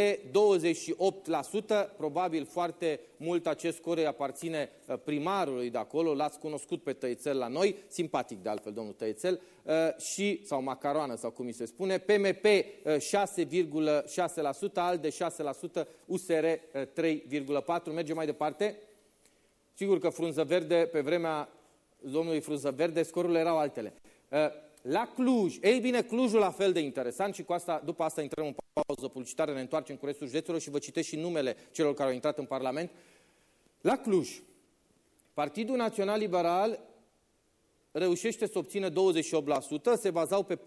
28%, probabil foarte mult acest scor îi aparține uh, primarului de acolo, l-ați cunoscut pe Tăițel la noi, simpatic de altfel domnul Tăițel, uh, și, sau macaroană sau cum îi se spune, PMP 6,6%, ALDE 6%, USR 3,4%. Mergem mai departe. Sigur că Frunză Verde, pe vremea domnului Frunză Verde, scorurile erau altele. Uh, la Cluj, ei bine, Clujul la fel de interesant și cu asta, după asta intrăm în pauză publicitară, ne întoarcem cu restul județelor și vă citesc și numele celor care au intrat în Parlament. La Cluj, Partidul Național Liberal reușește să obțină 28%, se bazau pe 40%.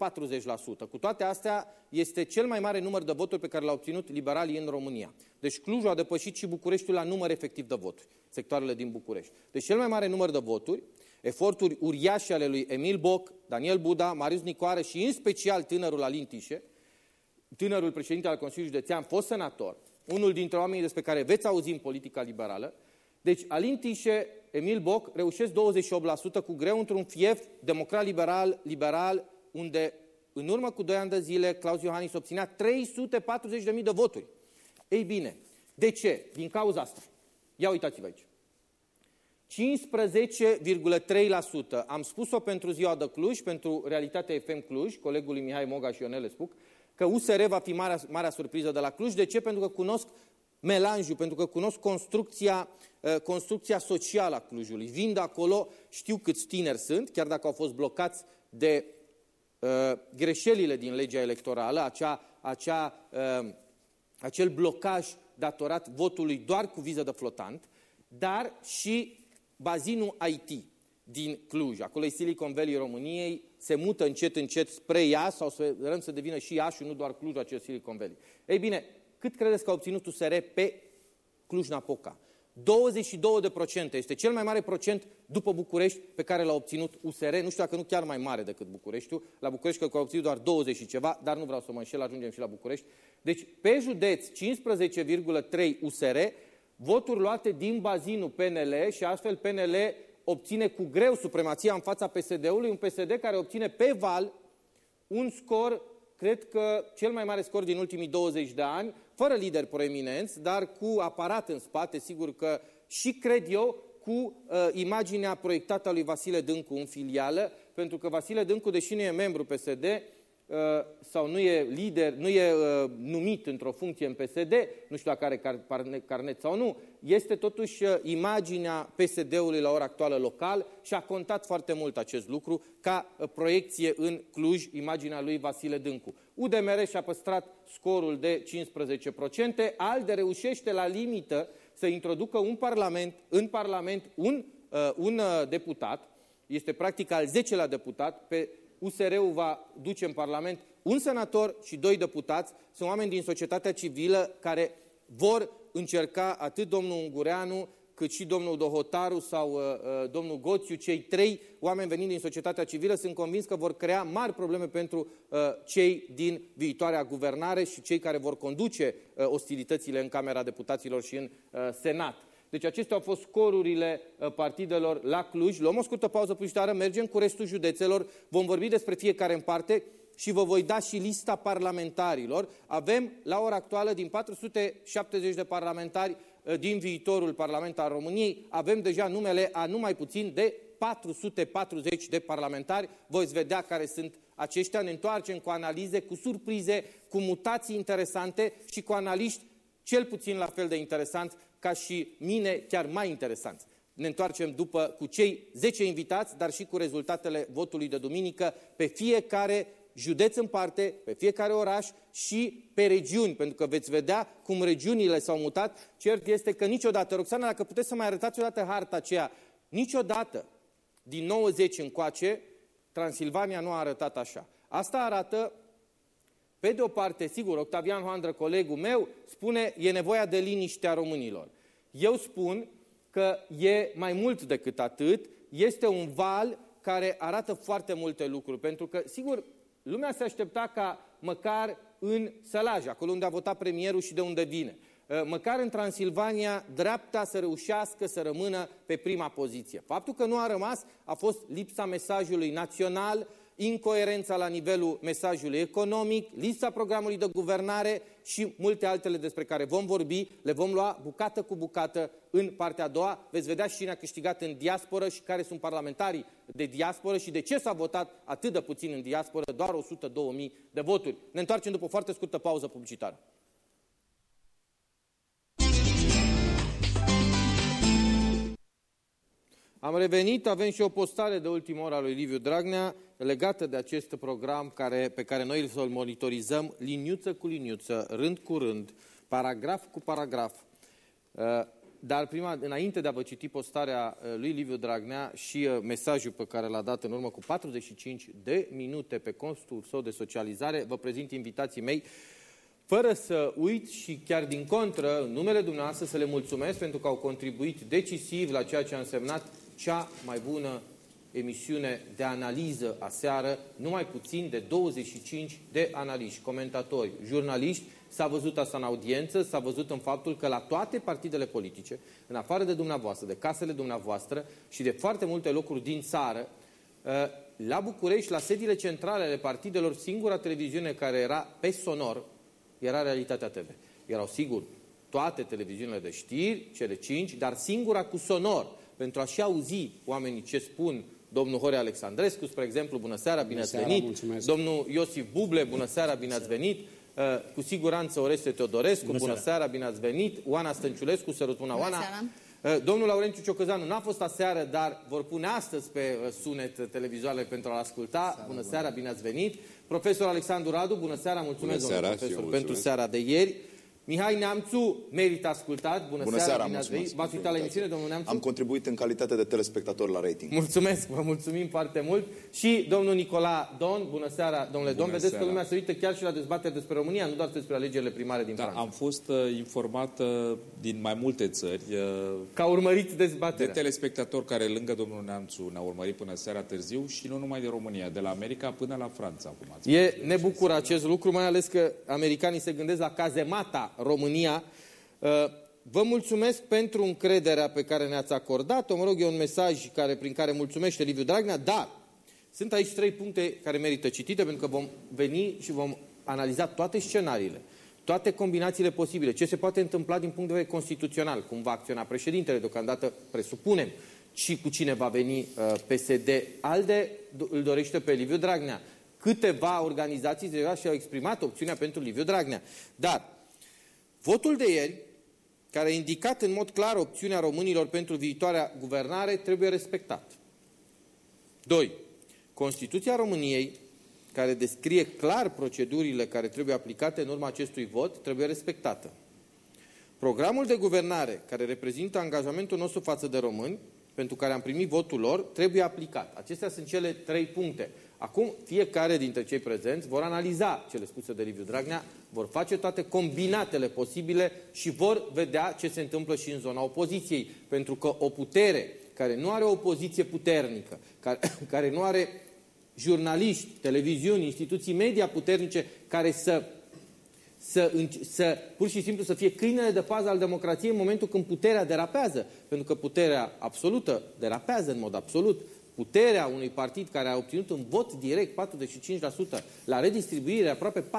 Cu toate astea, este cel mai mare număr de voturi pe care l-au obținut liberalii în România. Deci Clujul a depășit și Bucureștiul la număr efectiv de voturi, sectoarele din București. Deci cel mai mare număr de voturi, eforturi uriașe ale lui Emil Boc, Daniel Buda, Marius Nicoare și în special tânărul Alin Tișe, tânărul președinte al Consiliului Județean, fost senator, unul dintre oamenii despre care veți auzi în politica liberală. Deci Alin Tișe, Emil Boc reușesc 28% cu greu într-un fief democrat-liberal, liberal, unde în urmă cu 2 ani de zile Claus Iohannis obținea 340.000 de voturi. Ei bine, de ce? Din cauza asta. Ia uitați-vă aici. 15,3%. Am spus-o pentru ziua de Cluj, pentru Realitatea FM Cluj, colegului Mihai Moga și Ionel Spuc, că USR va fi marea, marea surpriză de la Cluj. De ce? Pentru că cunosc melanjul, pentru că cunosc construcția, uh, construcția socială a Clujului. Vin de acolo, știu câți tineri sunt, chiar dacă au fost blocați de uh, greșelile din legea electorală, acea, acea, uh, acel blocaj datorat votului doar cu viză de flotant, dar și bazinul IT din Cluj. Acolo e Silicon Valley României, se mută încet, încet spre ea sau sperăm să devină și ea și nu doar Cluj acest Silicon Valley. Ei bine, cât credeți că a obținut USR pe Cluj-Napoca? 22 de procente. Este cel mai mare procent după București pe care l-a obținut USR. Nu știu dacă nu chiar mai mare decât Bucureștiul. La București că a obținut doar 20 și ceva, dar nu vreau să mă înșel, ajungem și la București. Deci, pe județ, 15,3 USR, voturi luate din bazinul PNL și astfel PNL obține cu greu supremația în fața PSD-ului, un PSD care obține pe val un scor, cred că cel mai mare scor din ultimii 20 de ani, fără lideri proeminenți, dar cu aparat în spate, sigur că și cred eu, cu uh, imaginea proiectată a lui Vasile Dâncu în filială, pentru că Vasile Dâncu, deși nu e membru PSD, Uh, sau nu e lider, nu e uh, numit într-o funcție în PSD, nu știu dacă are carnet sau nu, este totuși uh, imaginea PSD-ului la ora actuală local și a contat foarte mult acest lucru ca proiecție în Cluj, imaginea lui Vasile Dâncu. UDMR și-a păstrat scorul de 15%, ALDE reușește la limită să introducă un parlament, în Parlament un, un deputat, este practic al 10-lea deputat, pe USR-ul va duce în Parlament un senator și doi deputați. Sunt oameni din societatea civilă care vor încerca atât domnul Ungureanu, cât și domnul Dohotaru sau uh, uh, domnul Goțiu, cei trei oameni venind din societatea civilă, sunt convins că vor crea mari probleme pentru uh, cei din viitoarea guvernare și cei care vor conduce uh, ostilitățile în Camera Deputaților și în uh, Senat. Deci acestea au fost scorurile uh, partidelor la Cluj. Luăm o scurtă pauză publicitară, mergem cu restul județelor, vom vorbi despre fiecare în parte și vă voi da și lista parlamentarilor. Avem, la ora actuală, din 470 de parlamentari uh, din viitorul Parlament al României, avem deja numele a numai puțin de 440 de parlamentari. Voi vedea care sunt aceștia. Ne întoarcem cu analize, cu surprize, cu mutații interesante și cu analiști cel puțin la fel de interesanți ca și mine, chiar mai interesanți. Ne întoarcem după cu cei 10 invitați, dar și cu rezultatele votului de duminică pe fiecare județ în parte, pe fiecare oraș și pe regiuni, pentru că veți vedea cum regiunile s-au mutat. Cert este că niciodată, Roxana, dacă puteți să mai arătați odată harta aceea, niciodată din 90 încoace, Transilvania nu a arătat așa. Asta arată, pe de o parte, sigur, Octavian Hoandră, colegul meu, spune e nevoia de liniște a românilor. Eu spun că e mai mult decât atât, este un val care arată foarte multe lucruri, pentru că, sigur, lumea se aștepta ca măcar în Sălaj, acolo unde a votat premierul și de unde vine, ă, măcar în Transilvania, dreapta să reușească să rămână pe prima poziție. Faptul că nu a rămas a fost lipsa mesajului național, incoerența la nivelul mesajului economic, lipsa programului de guvernare și multe altele despre care vom vorbi, le vom lua bucată cu bucată în partea a doua. Veți vedea și cine a câștigat în diasporă și care sunt parlamentarii de diasporă și de ce s-a votat atât de puțin în diasporă, doar 102.000 de voturi. Ne întoarcem după o foarte scurtă pauză publicitară. Am revenit, avem și o postare de ultimă oră a lui Liviu Dragnea legată de acest program care, pe care noi să-l monitorizăm liniuță cu liniuță, rând cu rând, paragraf cu paragraf. Uh, dar prima, înainte de a vă citi postarea uh, lui Liviu Dragnea și uh, mesajul pe care l-a dat în urmă cu 45 de minute pe constul său de socializare, vă prezint invitații mei fără să uit și chiar din contră, în numele dumneavoastră, să le mulțumesc pentru că au contribuit decisiv la ceea ce a însemnat cea mai bună emisiune de analiză aseară, numai puțin de 25 de analiști, comentatori, jurnaliști. S-a văzut asta în audiență, s-a văzut în faptul că la toate partidele politice, în afară de dumneavoastră, de casele dumneavoastră și de foarte multe locuri din țară, ă, la București, la sediile centrale ale partidelor, singura televiziune care era pe sonor era Realitatea TV. Erau, sigur, toate televiziunile de știri, cele cinci, dar singura cu sonor, pentru a-și auzi oamenii ce spun domnul Hore Alexandrescu, spre exemplu, bună seara, bine ați venit, mulțumesc. domnul Iosif Buble, bună seara, bine ați venit, uh, cu siguranță Oreste Teodorescu, bună, bună seara. seara, bine ați venit, Oana Stănciulescu, sărutuna Oana. Uh, domnul Laurențiu Ciocăzanu n-a fost aseară, dar vor pune astăzi pe uh, sunet televizoare pentru a-l asculta. Seara, bună seara, bine ați venit. Profesor Alexandru Radu, bună seara, mulțumesc, bună seara, domnule profesor, pentru seara de ieri. Mihai Neamțu merită ascultat. Bună, Bună seara, seara mulțumesc. V-ați uitat la emisiune, domnul Neamțu? Am contribuit în calitate de telespectator la rating. Mulțumesc, vă mulțumim foarte mult. Și domnul Nicola Don, bună seara, domnule bună Don. Vedeți seara. că lumea se uită chiar și la dezbateri despre România, nu doar despre alegerile primare din da, Franța. Am fost uh, informat uh, din mai multe țări. Uh, Ca urmărit dezbaterea. De telespectatori care lângă domnul Neamțu ne-au urmărit până seara târziu și nu numai de România, de la America până la Franța. Cum ați e, ne bucură acest lucru, mai ales că americanii se gândesc la cazemata România, Uh, vă mulțumesc pentru încrederea pe care ne-ați acordat-o. Mă rog, e un mesaj care, prin care mulțumește Liviu Dragnea, dar sunt aici trei puncte care merită citite, pentru că vom veni și vom analiza toate scenariile, toate combinațiile posibile, ce se poate întâmpla din punct de vedere constituțional, cum va acționa președintele, deocamdată presupunem, și cu cine va veni uh, PSD. ALDE îl dorește pe Liviu Dragnea. Câteva organizații deja și-au exprimat opțiunea pentru Liviu Dragnea. Dar votul de ieri care a indicat în mod clar opțiunea românilor pentru viitoarea guvernare, trebuie respectat. 2. Constituția României, care descrie clar procedurile care trebuie aplicate în urma acestui vot, trebuie respectată. Programul de guvernare, care reprezintă angajamentul nostru față de români, pentru care am primit votul lor, trebuie aplicat. Acestea sunt cele trei puncte. Acum, fiecare dintre cei prezenți vor analiza cele spuse de Liviu Dragnea, vor face toate combinatele posibile și vor vedea ce se întâmplă și în zona opoziției. Pentru că o putere care nu are o opoziție puternică, care, care nu are jurnaliști, televiziuni, instituții media puternice care să, să, să pur și simplu să fie câinele de pază al democrației în momentul când puterea derapează. Pentru că puterea absolută derapează în mod absolut puterea unui partid care a obținut un vot direct 45%, la redistribuire aproape 49%, 48,6%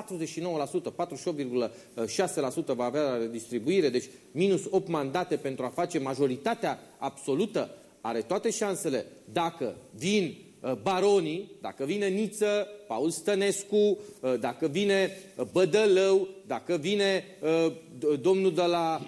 va avea la redistribuire, deci minus 8 mandate pentru a face majoritatea absolută are toate șansele, dacă vin uh, baronii, dacă vine Niță, Paul Stănescu, uh, dacă vine uh, Bădălău, dacă vine domnul de la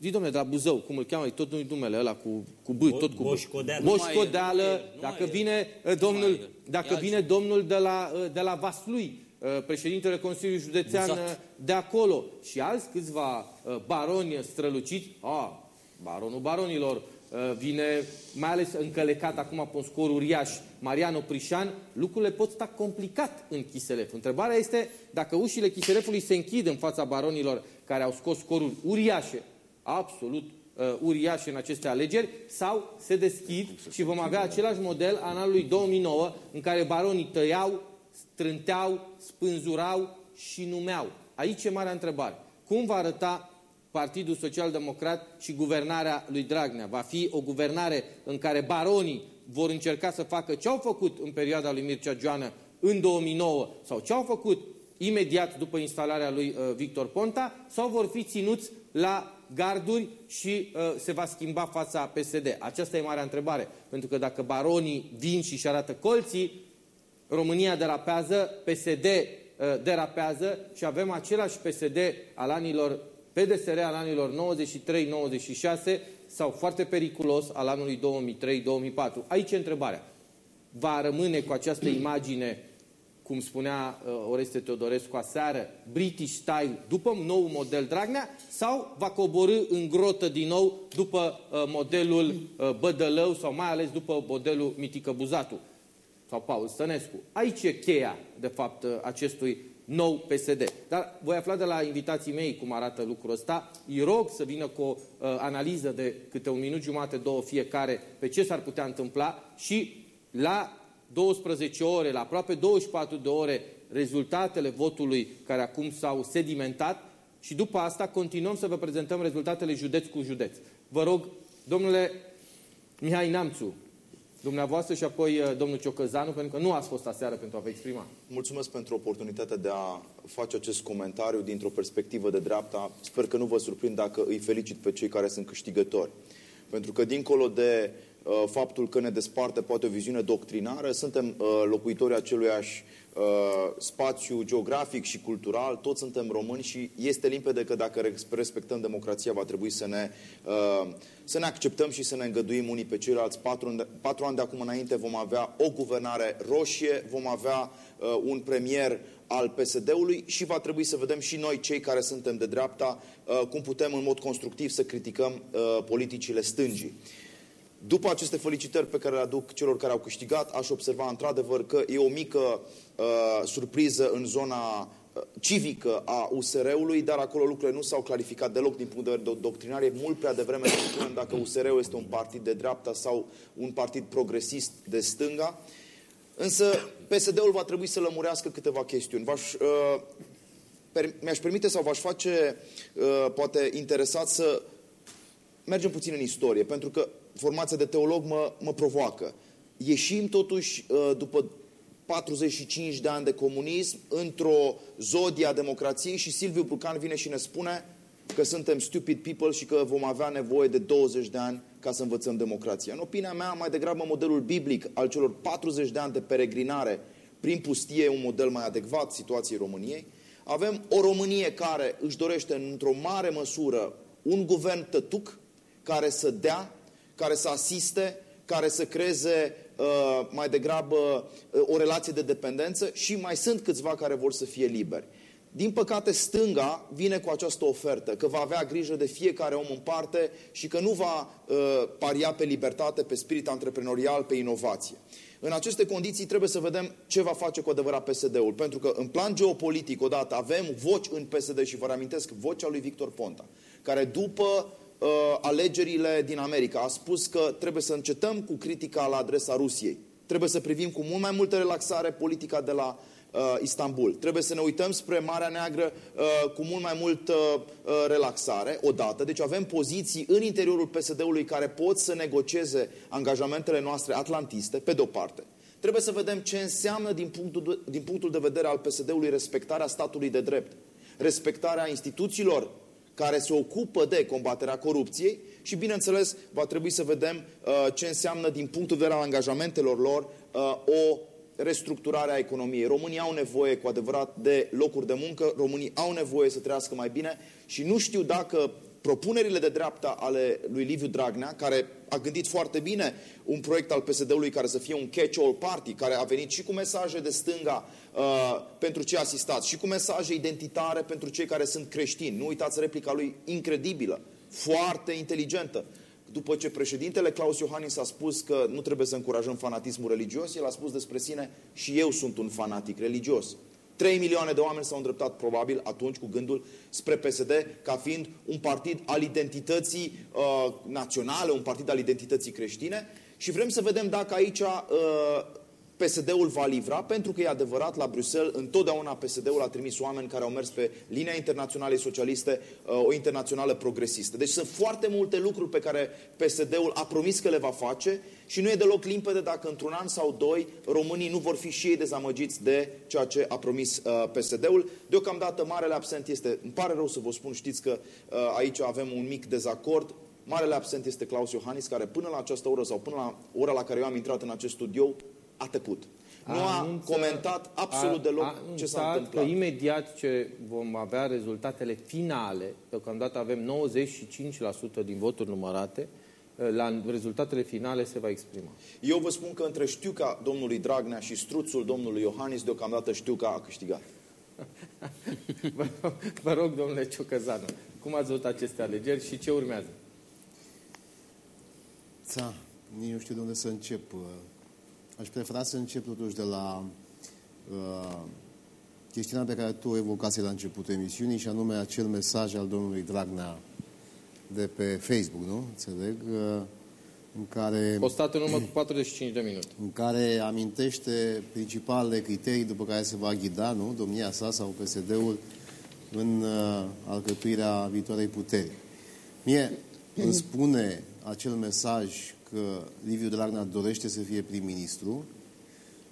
zi domnule, de la Buzău, cum îl cheamă, tot nu numele ăla cu, cu B, tot cu Boșcodeală. Boșcodeală, dacă vine domnul, dacă vine domnul de la, de la Vaslui, președintele Consiliului Județean exact. de acolo. Și alți câțiva baroni străluciți, a, baronul baronilor, vine mai ales încălecat acum pe un scor uriaș Mariano Prișan, lucrurile pot sta complicat în Chiselef. Întrebarea este dacă ușile Chiselefului se închid în fața baronilor care au scos scoruri uriașe, absolut uh, uriașe în aceste alegeri, sau se deschid și vom avea același model al anului 2009 în care baronii tăiau, strânteau, spânzurau și numeau. Aici e marea întrebare. Cum va arăta Partidul Social Democrat și guvernarea lui Dragnea. Va fi o guvernare în care baronii vor încerca să facă ce au făcut în perioada lui Mircea Joană în 2009 sau ce au făcut imediat după instalarea lui uh, Victor Ponta sau vor fi ținuți la garduri și uh, se va schimba fața PSD? Aceasta e marea întrebare. Pentru că dacă baronii vin și își arată colții, România derapează, PSD uh, derapează și avem același PSD al anilor PDSR al anilor 93-96 sau foarte periculos al anului 2003-2004. Aici e întrebarea. Va rămâne cu această imagine, cum spunea uh, Oreste Teodorescu aseară, British style, după nou model Dragnea, sau va coborâ în grotă din nou după uh, modelul uh, Bădălău sau mai ales după modelul Mitică Buzatu sau Paul Stănescu. Aici e cheia, de fapt, uh, acestui nou PSD. Dar voi afla de la invitații mei cum arată lucrul ăsta. Îi rog să vină cu o uh, analiză de câte un minut jumate, două fiecare, pe ce s-ar putea întâmpla și la 12 ore, la aproape 24 de ore, rezultatele votului care acum s-au sedimentat și după asta continuăm să vă prezentăm rezultatele județ cu județ. Vă rog, domnule Mihai Namțu, dumneavoastră și apoi uh, domnul Ciocăzanu, pentru că nu ați fost aseară pentru a vă exprima. Mulțumesc pentru oportunitatea de a face acest comentariu dintr-o perspectivă de dreapta. Sper că nu vă surprind dacă îi felicit pe cei care sunt câștigători. Pentru că dincolo de uh, faptul că ne desparte poate o viziune doctrinară, suntem uh, locuitorii aceluiași uh, spațiu geografic și cultural, toți suntem români și este limpede că dacă respectăm democrația va trebui să ne, uh, să ne acceptăm și să ne îngăduim unii pe ceilalți. Patru, patru ani de acum înainte vom avea o guvernare roșie, vom avea uh, un premier al PSD-ului și va trebui să vedem și noi, cei care suntem de dreapta, uh, cum putem în mod constructiv să criticăm uh, politicile stângii. După aceste felicitări pe care le aduc celor care au câștigat, aș observa într-adevăr că e o mică uh, surpriză în zona uh, civică a USR-ului, dar acolo lucrurile nu s-au clarificat deloc din punct de vedere doctrinar. E mult prea devreme să spunem dacă USR-ul este un partid de dreapta sau un partid progresist de stânga. Însă PSD-ul va trebui să lămurească câteva chestiuni. V-aș, uh, per, mi-aș permite sau v-aș face, uh, poate, interesat să mergem puțin în istorie, pentru că formația de teolog mă, mă provoacă. Ieșim totuși, uh, după 45 de ani de comunism, într-o zodie a democrației și Silviu Brucan vine și ne spune că suntem stupid people și că vom avea nevoie de 20 de ani ca să învățăm democrația. În opinia mea, mai degrabă modelul biblic al celor 40 de ani de peregrinare prin pustie e un model mai adecvat situației României. Avem o Românie care își dorește într-o mare măsură un guvern tătuc care să dea, care să asiste, care să creeze uh, mai degrabă uh, o relație de dependență și mai sunt câțiva care vor să fie liberi. Din păcate, stânga vine cu această ofertă, că va avea grijă de fiecare om în parte și că nu va uh, paria pe libertate, pe spirit antreprenorial, pe inovație. În aceste condiții trebuie să vedem ce va face cu adevărat PSD-ul, pentru că în plan geopolitic, odată, avem voci în PSD și vă reamintesc vocea lui Victor Ponta, care după uh, alegerile din America a spus că trebuie să încetăm cu critica la adresa Rusiei. Trebuie să privim cu mult mai multă relaxare politica de la uh, Istanbul. Trebuie să ne uităm spre Marea Neagră uh, cu mult mai mult uh, uh relaxare, odată. Deci avem poziții în interiorul PSD-ului care pot să negocieze angajamentele noastre atlantiste, pe de-o parte. Trebuie să vedem ce înseamnă din punctul de, din punctul de vedere al PSD-ului respectarea statului de drept, respectarea instituțiilor care se ocupă de combaterea corupției și, bineînțeles, va trebui să vedem uh, ce înseamnă, din punctul de vedere al angajamentelor lor, uh, o restructurare a economiei. Românii au nevoie cu adevărat de locuri de muncă, românii au nevoie să trăiască mai bine și nu știu dacă propunerile de dreapta ale lui Liviu Dragnea, care a gândit foarte bine un proiect al PSD-ului care să fie un catch-all party, care a venit și cu mesaje de stânga uh, pentru cei asistați și cu mesaje identitare pentru cei care sunt creștini. Nu uitați replica lui incredibilă, foarte inteligentă. După ce președintele Claus Iohannis a spus că nu trebuie să încurajăm fanatismul religios, el a spus despre sine și eu sunt un fanatic religios. 3 milioane de oameni s-au îndreptat probabil atunci cu gândul spre PSD ca fiind un partid al identității uh, naționale, un partid al identității creștine. Și vrem să vedem dacă aici uh, PSD-ul va livra, pentru că e adevărat, la Bruxelles, întotdeauna PSD-ul a trimis oameni care au mers pe linia internațională socialiste, uh, o internațională progresistă. Deci sunt foarte multe lucruri pe care PSD-ul a promis că le va face și nu e deloc limpede dacă într-un an sau doi românii nu vor fi și ei dezamăgiți de ceea ce a promis uh, PSD-ul. Deocamdată marele absent este, îmi pare rău să vă spun, știți că uh, aici avem un mic dezacord, Marele absent este Claus Iohannis, care până la această oră sau până la ora la care eu am intrat în acest studio, a tăcut. Nu a, a comentat absolut a, deloc a ce s-a întâmplat. că imediat ce vom avea rezultatele finale, deocamdată avem 95% din voturi numărate, la rezultatele finale se va exprima. Eu vă spun că între știuca domnului Dragnea și struțul domnului Iohannis, deocamdată știu că a câștigat. vă, rog, vă rog, domnule Ciocăzanu, cum ați văzut aceste alegeri și ce urmează? Da, nici nu știu de unde să încep. Aș prefera să încep totuși de la uh, chestiunea pe care tu o evocase la începutul emisiunii și anume acel mesaj al domnului Dragnea de pe Facebook, nu? Înțeleg? Uh, în care... Postat în urmă cu 45 de minute. În care amintește principalele criterii după care se va ghida, nu? Domnia sa sau PSD-ul în uh, alcătuirea viitoarei puteri. Mie îmi spune acel mesaj că Liviu Dragnea dorește să fie prim-ministru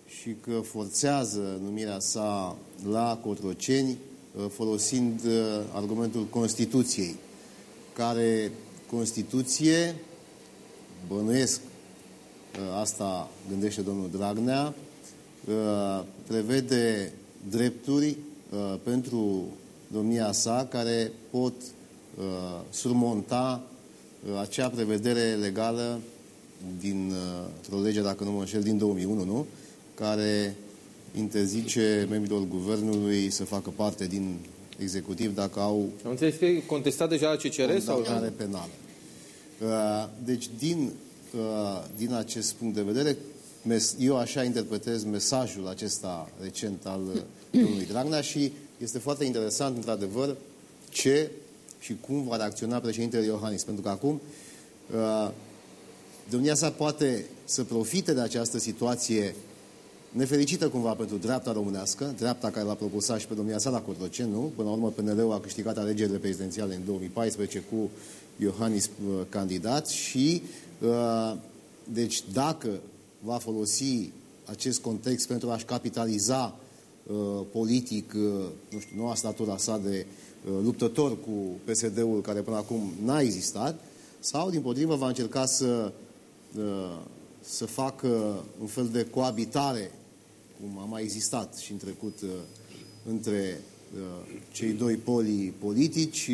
și că forțează numirea sa la Cotroceni uh, folosind uh, argumentul Constituției, care Constituție, bănuiesc, uh, asta gândește domnul Dragnea, prevede drepturi pentru domnia sa care pot surmonta acea prevedere legală dintr-o lege, dacă nu mă înșel, din 2001, nu? Care interzice membrilor guvernului să facă parte din executiv dacă au... Am înțeles că e contestat deja la CCR sau... penală. Uh, deci, din, uh, din acest punct de vedere, eu așa interpretez mesajul acesta recent al uh, domnului Dragnea și este foarte interesant, într-adevăr, ce și cum va reacționa președintele Iohannis. Pentru că acum Domnia sa poate să profite de această situație nefericită cumva pentru dreapta românească, dreapta care l-a propusat și pe domnia sa la Cotroceni, nu? Până la urmă PNL-ul a câștigat alegerile prezidențiale în 2014 cu Iohannis uh, candidat și uh, deci dacă va folosi acest context pentru a-și capitaliza uh, politic, uh, nu știu, noua statura sa de uh, luptător cu PSD-ul care până acum n-a existat, sau, din potrivă, va încerca să Uh, să facă un fel de coabitare, cum a mai existat și în trecut, uh, între uh, cei doi poli politici,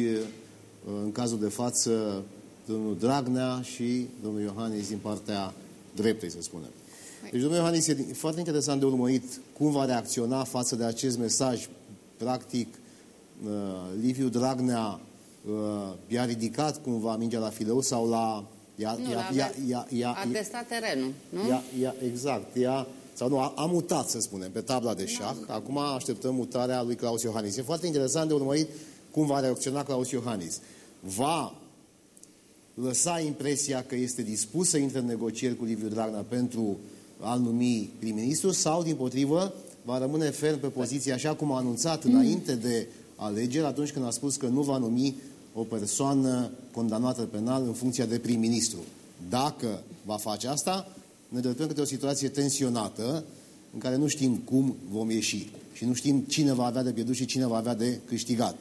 în cazul de față domnul Dragnea și domnul Iohannis din partea dreptei, să spunem. Deci, domnul Iohannis, e foarte interesant de urmărit cum va reacționa față de acest mesaj. Practic, Liviu Dragnea i-a ridicat cumva mingea la fileu sau la Ea, nu, ea, ea, ea, ea, a testat terenul, nu? Ea, ea, exact. Ea, sau nu, a, a mutat, să spunem, pe tabla de șah. Da. Acum așteptăm mutarea lui Claus Iohannis. E foarte interesant de urmărit cum va reacționa Claus Iohannis. Va lăsa impresia că este dispus să intre în negocieri cu Liviu Dragnea pentru a-l numi prim-ministru sau, din potrivă, va rămâne ferm pe poziție, așa cum a anunțat înainte de alegeri, atunci când a spus că nu va numi o persoană condamnată penal în funcția de prim-ministru. Dacă va face asta, ne dreptăm către o situație tensionată în care nu știm cum vom ieși și nu știm cine va avea de pierdut și cine va avea de câștigat.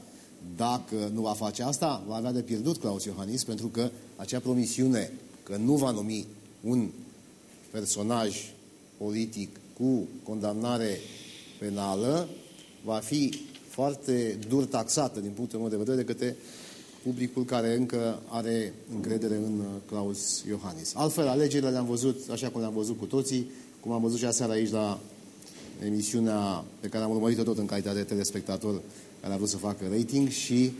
Dacă nu va face asta, va avea de pierdut Claus Iohannis, pentru că acea promisiune că nu va numi un personaj politic cu condamnare penală va fi foarte dur taxată din punctul meu de vedere de către publicul care încă are încredere în uh, Claus Iohannis. Altfel, alegerile le-am văzut așa cum le-am văzut cu toții, cum am văzut și aseară aici la emisiunea pe care am urmărit-o tot în calitate de telespectator care a vrut să facă rating și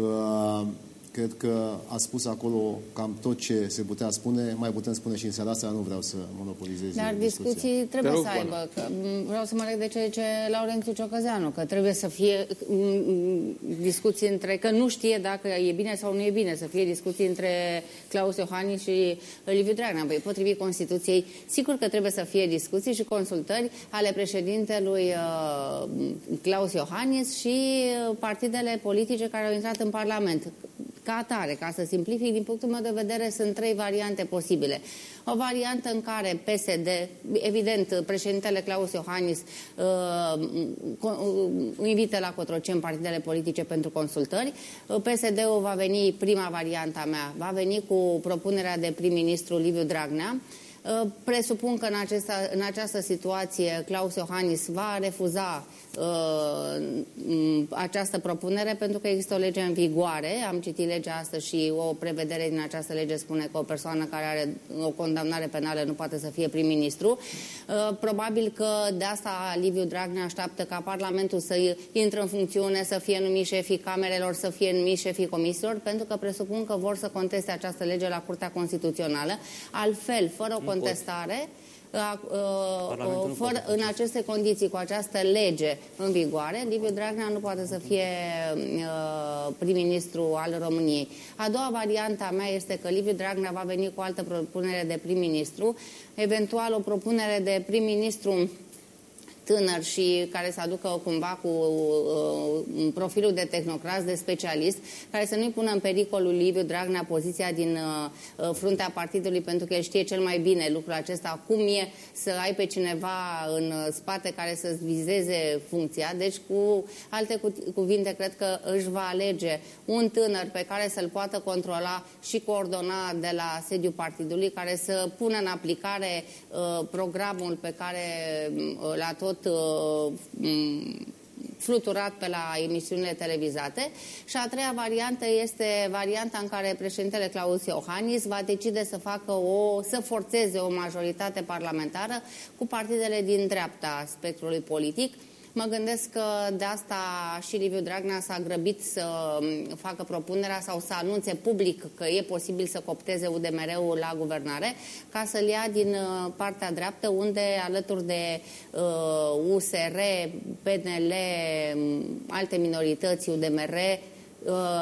uh, Cred că a spus acolo cam tot ce se putea spune. Mai putem spune și în seara asta, nu vreau să monopolizez Dar discuția. discuții trebuie rog, să aibă. Că vreau să mă leg de ce ce Laurențiu Ciocăzeanu, că trebuie să fie discuții între... Că nu știe dacă e bine sau nu e bine să fie discuții între Claus Iohannis și Liviu Dragnea. Păi, potrivit Constituției, sigur că trebuie să fie discuții și consultări ale președintelui uh, Claus Iohannis și uh, partidele politice care au intrat în Parlament ca atare, ca să simplific, din punctul meu de vedere, sunt trei variante posibile. O variantă în care PSD, evident, președintele Claus Iohannis uh, uh, invită la Cotrocen partidele politice pentru consultări. Uh, PSD-ul va veni, prima varianta mea, va veni cu propunerea de prim-ministru Liviu Dragnea, uh, Presupun că în, acesta, în această situație Claus Iohannis va refuza uh, această propunere pentru că există o lege în vigoare. Am citit legea asta și o prevedere din această lege spune că o persoană care are o condamnare penală nu poate să fie prim-ministru. Uh, probabil că de asta Liviu Dragnea așteaptă ca Parlamentul să intre în funcțiune, să fie numit șefii camerelor, să fie numit șefii comisiilor, pentru că presupun că vor să conteste această lege la Curtea Constituțională. Altfel, fără o contestare, fără, în aceste condiții, cu această lege în vigoare, Liviu Dragnea nu poate să fie uh, prim-ministru al României. A doua variantă a mea este că Liviu Dragnea va veni cu altă propunere de prim-ministru, eventual o propunere de prim-ministru tânăr și care să aducă cumva cu uh, profilul de tehnocrat, de specialist, care să nu-i pună în pericolul Liviu Dragnea poziția din uh, uh, fruntea partidului, pentru că el știe cel mai bine lucrul acesta, cum e să ai pe cineva în spate care să-ți vizeze funcția. Deci, cu alte cu cuvinte, cred că își va alege un tânăr pe care să-l poată controla și coordona de la sediul partidului, care să pună în aplicare uh, programul pe care uh, l-a tot uh, fluturat pe la emisiunile televizate. Și a treia variantă este varianta în care președintele Claus Iohannis va decide să facă o, să forțeze o majoritate parlamentară cu partidele din dreapta spectrului politic Mă gândesc că de asta și Liviu Dragnea s-a grăbit să mm, facă propunerea sau să anunțe public că e posibil să copteze UDMR-ul la guvernare, ca să-l ia din uh, partea dreaptă, unde alături de uh, USR, PNL, mm, alte minorități, UDMR, Uh,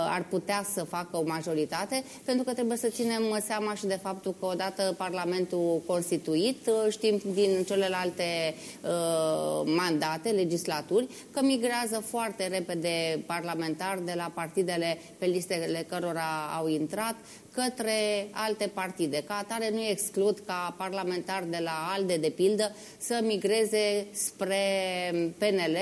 ar putea să facă o majoritate, pentru că trebuie să ținem seama și de faptul că odată Parlamentul constituit, uh, știm din celelalte uh, mandate, legislaturi, că migrează foarte repede parlamentari de la partidele pe listele cărora au intrat către alte partide. Ca atare nu exclud ca parlamentar de la ALDE, de pildă, să migreze spre PNL,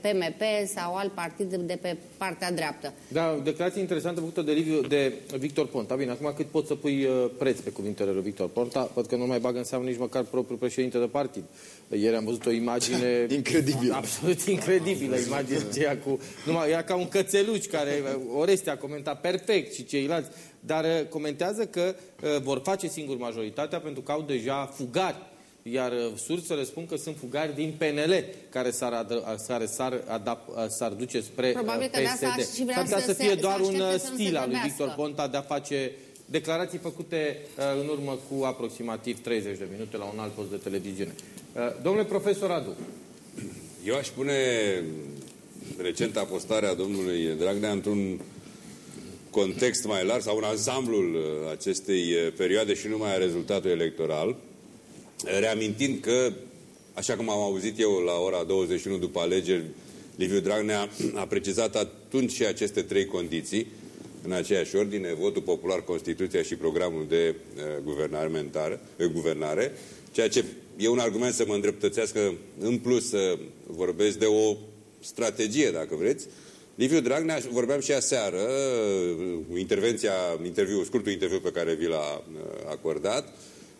PMP sau alt partid de pe partea dreaptă. Da, declarație interesantă făcută de, Liviu, de Victor Ponta. Bine, acum cât poți să pui uh, preț pe cuvintele lui Victor Ponta, văd că nu mai bagă în seamă nici măcar propriul președinte de partid. Ieri am văzut o imagine... incredibilă. Absolut incredibilă imaginea aceea cu... Numai, era ca un cățeluș care Orestea a comentat perfect și ceilalți dar uh, comentează că uh, vor face singur majoritatea pentru că au deja fugari. Iar uh, sursele spun că sunt fugari din PNL care s-ar, care s-ar, s-ar duce spre Probabil că PSD. S-ar putea să fie doar un stil al lui Victor Ponta de a face declarații făcute în urmă cu aproximativ 30 de minute la un alt post de televiziune. Domnule profesor Adu. Eu aș pune recenta postare a domnului Dragnea într-un context mai larg sau un ansamblul uh, acestei uh, perioade și numai a rezultatului electoral, reamintind că, așa cum am auzit eu la ora 21 după alegeri, Liviu Dragnea a precizat atunci și aceste trei condiții, în aceeași ordine, votul popular, Constituția și programul de uh, guvernare, uh, guvernare, ceea ce e un argument să mă îndreptățească în plus să vorbesc de o strategie, dacă vreți, Liviu Dragnea, vorbeam și aseară, intervenția, interviu, scurtul interviu pe care vi l-a acordat,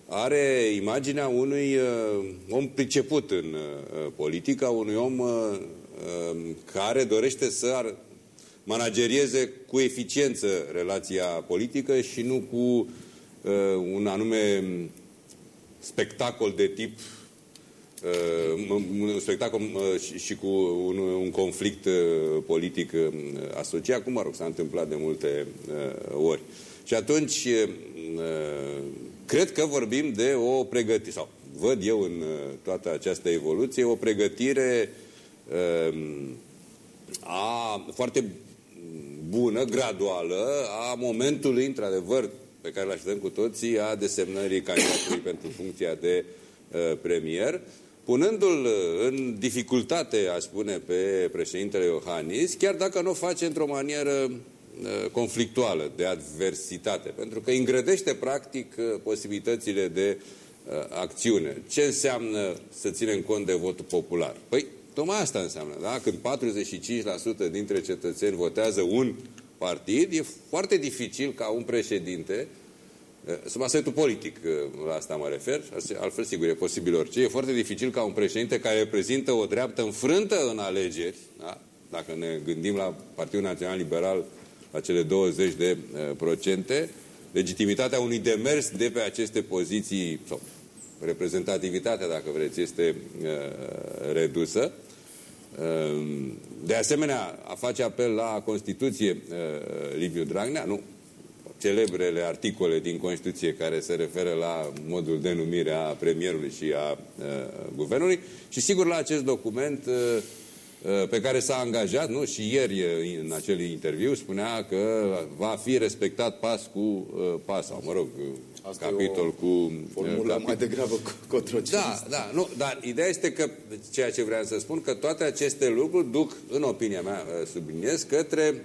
are imaginea unui uh, om priceput în uh, politică, unui om uh, care dorește să managerieze cu eficiență relația politică și nu cu un anume spectacol de tip un spectacol și cu un, un conflict politic asociat, cum mă rog, s-a întâmplat de multe ori. Și atunci Cred că vorbim de o pregătire, sau văd eu în uh, toată această evoluție, o pregătire um, a, foarte bună, graduală, a momentului, într-adevăr, pe care îl așteptăm cu toții, a desemnării candidatului pentru funcția de uh, premier, punându-l în dificultate, aș spune, pe președintele Iohannis, chiar dacă nu o face într-o manieră Uh, conflictuală, de adversitate, pentru că îngrădește practic uh, posibilitățile de uh, acțiune. Ce înseamnă să ținem cont de votul popular? Păi, tocmai asta înseamnă, da? Când 45% dintre cetățeni votează un partid, e foarte dificil ca un președinte sub aspectul politic, la asta mă refer, altfel sigur e posibil orice, e foarte dificil ca un președinte care reprezintă o dreaptă înfrântă în alegeri, da? dacă ne gândim la Partidul Național Liberal la cele 20 de uh, procente, legitimitatea unui demers de pe aceste poziții, sau reprezentativitatea, dacă vreți, este uh, redusă. Uh, de asemenea, a face apel la Constituție uh, Liviu Dragnea, nu celebrele articole din Constituție care se referă la modul de numire a premierului și a uh, guvernului și sigur la acest document uh, Uh, pe care s-a angajat, nu? Și ieri uh, în acel interviu spunea că va fi respectat pas cu uh, pas, sau mă rog, Asta capitol cu... Formula capitol. mai degrabă cotrocist. Da, da, nu, dar ideea este că, ceea ce vreau să spun, că toate aceste lucruri duc, în opinia mea, subliniez, către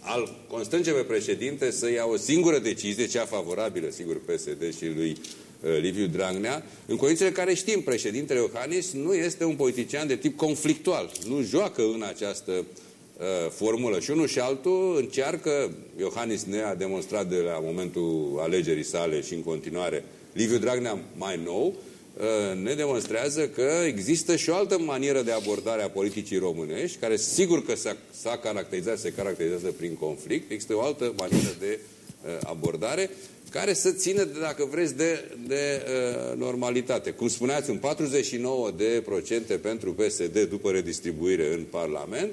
al constrânge pe președinte să ia o singură decizie, cea favorabilă, sigur, PSD și lui Uh, Liviu Dragnea, în condițiile în care știm, președintele Iohannis nu este un politician de tip conflictual, nu joacă în această uh, formulă. Și unul și altul încearcă, Iohannis ne a demonstrat de la momentul alegerii sale și în continuare, Liviu Dragnea mai nou, uh, ne demonstrează că există și o altă manieră de abordare a politicii românești, care sigur că s-a caracterizat, se caracterizează prin conflict, există o altă manieră de uh, abordare care să țină, dacă vreți, de, de uh, normalitate. Cum spuneați, un 49 de procente pentru PSD după redistribuire în Parlament,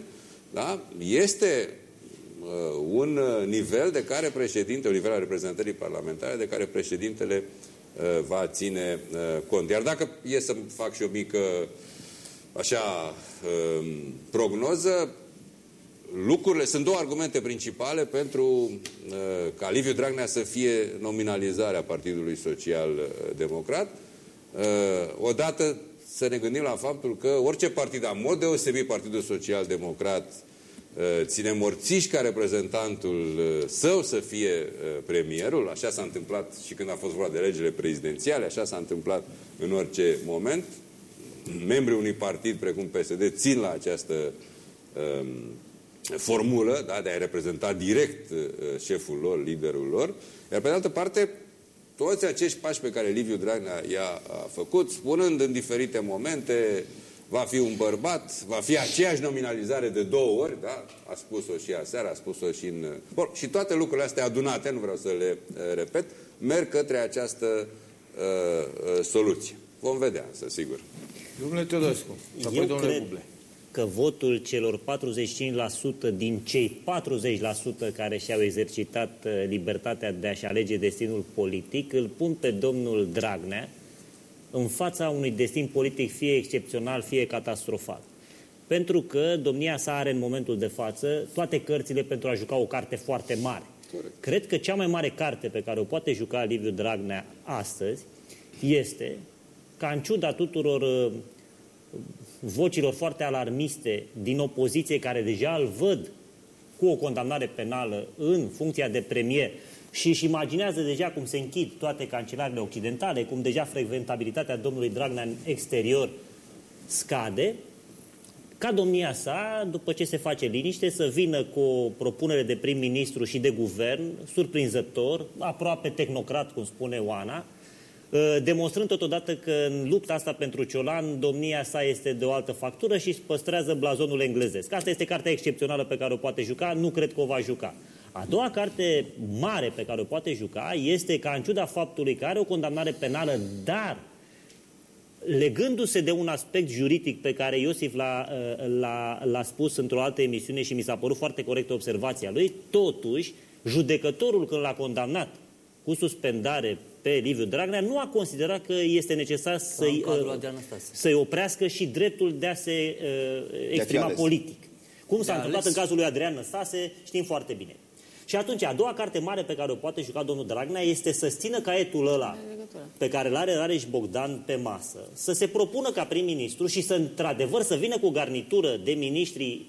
da? este uh, un nivel de care președinte, un nivel al reprezentării parlamentare, de care președintele uh, va ține uh, cont. Iar dacă e să fac și o mică așa uh, prognoză, lucrurile, sunt două argumente principale pentru uh, ca Liviu Dragnea să fie nominalizarea Partidului Social Democrat. Uh, odată să ne gândim la faptul că orice partid, în mod deosebit Partidul Social Democrat, uh, ține morțiși ca reprezentantul uh, său să fie uh, premierul, așa s-a întâmplat și când a fost vorba de legile prezidențiale, așa s-a întâmplat în orice moment. Membrii unui partid precum PSD țin la această uh, formulă da, de a reprezenta direct uh, șeful lor, liderul lor, iar pe de altă parte, toți acești pași pe care Liviu Dragnea i-a făcut, spunând în diferite momente, va fi un bărbat, va fi aceeași nominalizare de două ori, da? a spus-o și aseară, a spus-o și în... Bun, și toate lucrurile astea adunate, nu vreau să le uh, repet, merg către această uh, uh, soluție. Vom vedea, să sigur. Domnule Teodoscu, apoi domnule cred, Buble că votul celor 45% din cei 40% care și-au exercitat uh, libertatea de a-și alege destinul politic îl pun pe domnul Dragnea în fața unui destin politic fie excepțional, fie catastrofal. Pentru că domnia sa are în momentul de față toate cărțile pentru a juca o carte foarte mare. Corect. Cred că cea mai mare carte pe care o poate juca Liviu Dragnea astăzi este ca în ciuda tuturor uh, vocilor foarte alarmiste din opoziție care deja îl văd cu o condamnare penală în funcția de premier și își imaginează deja cum se închid toate cancelarele occidentale, cum deja frecventabilitatea domnului Dragnea în exterior scade, ca domnia sa, după ce se face liniște, să vină cu o propunere de prim-ministru și de guvern, surprinzător, aproape tehnocrat, cum spune Oana, uh, demonstrând totodată că în lupta asta pentru Ciolan, domnia sa este de o altă factură și își păstrează blazonul englezesc. Asta este cartea excepțională pe care o poate juca, nu cred că o va juca. A doua carte mare pe care o poate juca este că, în ciuda faptului că are o condamnare penală, dar legându-se de un aspect juridic pe care Iosif l-a, spus într-o altă emisiune și mi s-a părut foarte corectă observația lui, totuși, judecătorul când l-a condamnat cu suspendare pe Liviu Dragnea, nu a considerat că este necesar să-i, uh, să oprească și dreptul de a se uh, exprima politic. Cum s-a întâmplat ales. în cazul lui Adrian Năstase, știm foarte bine. Și atunci, a doua carte mare pe care o poate juca domnul Dragnea este să țină caietul ăla pe care îl are Rareș Bogdan pe masă, să se propună ca prim-ministru și să, într-adevăr, să vină cu o garnitură de miniștri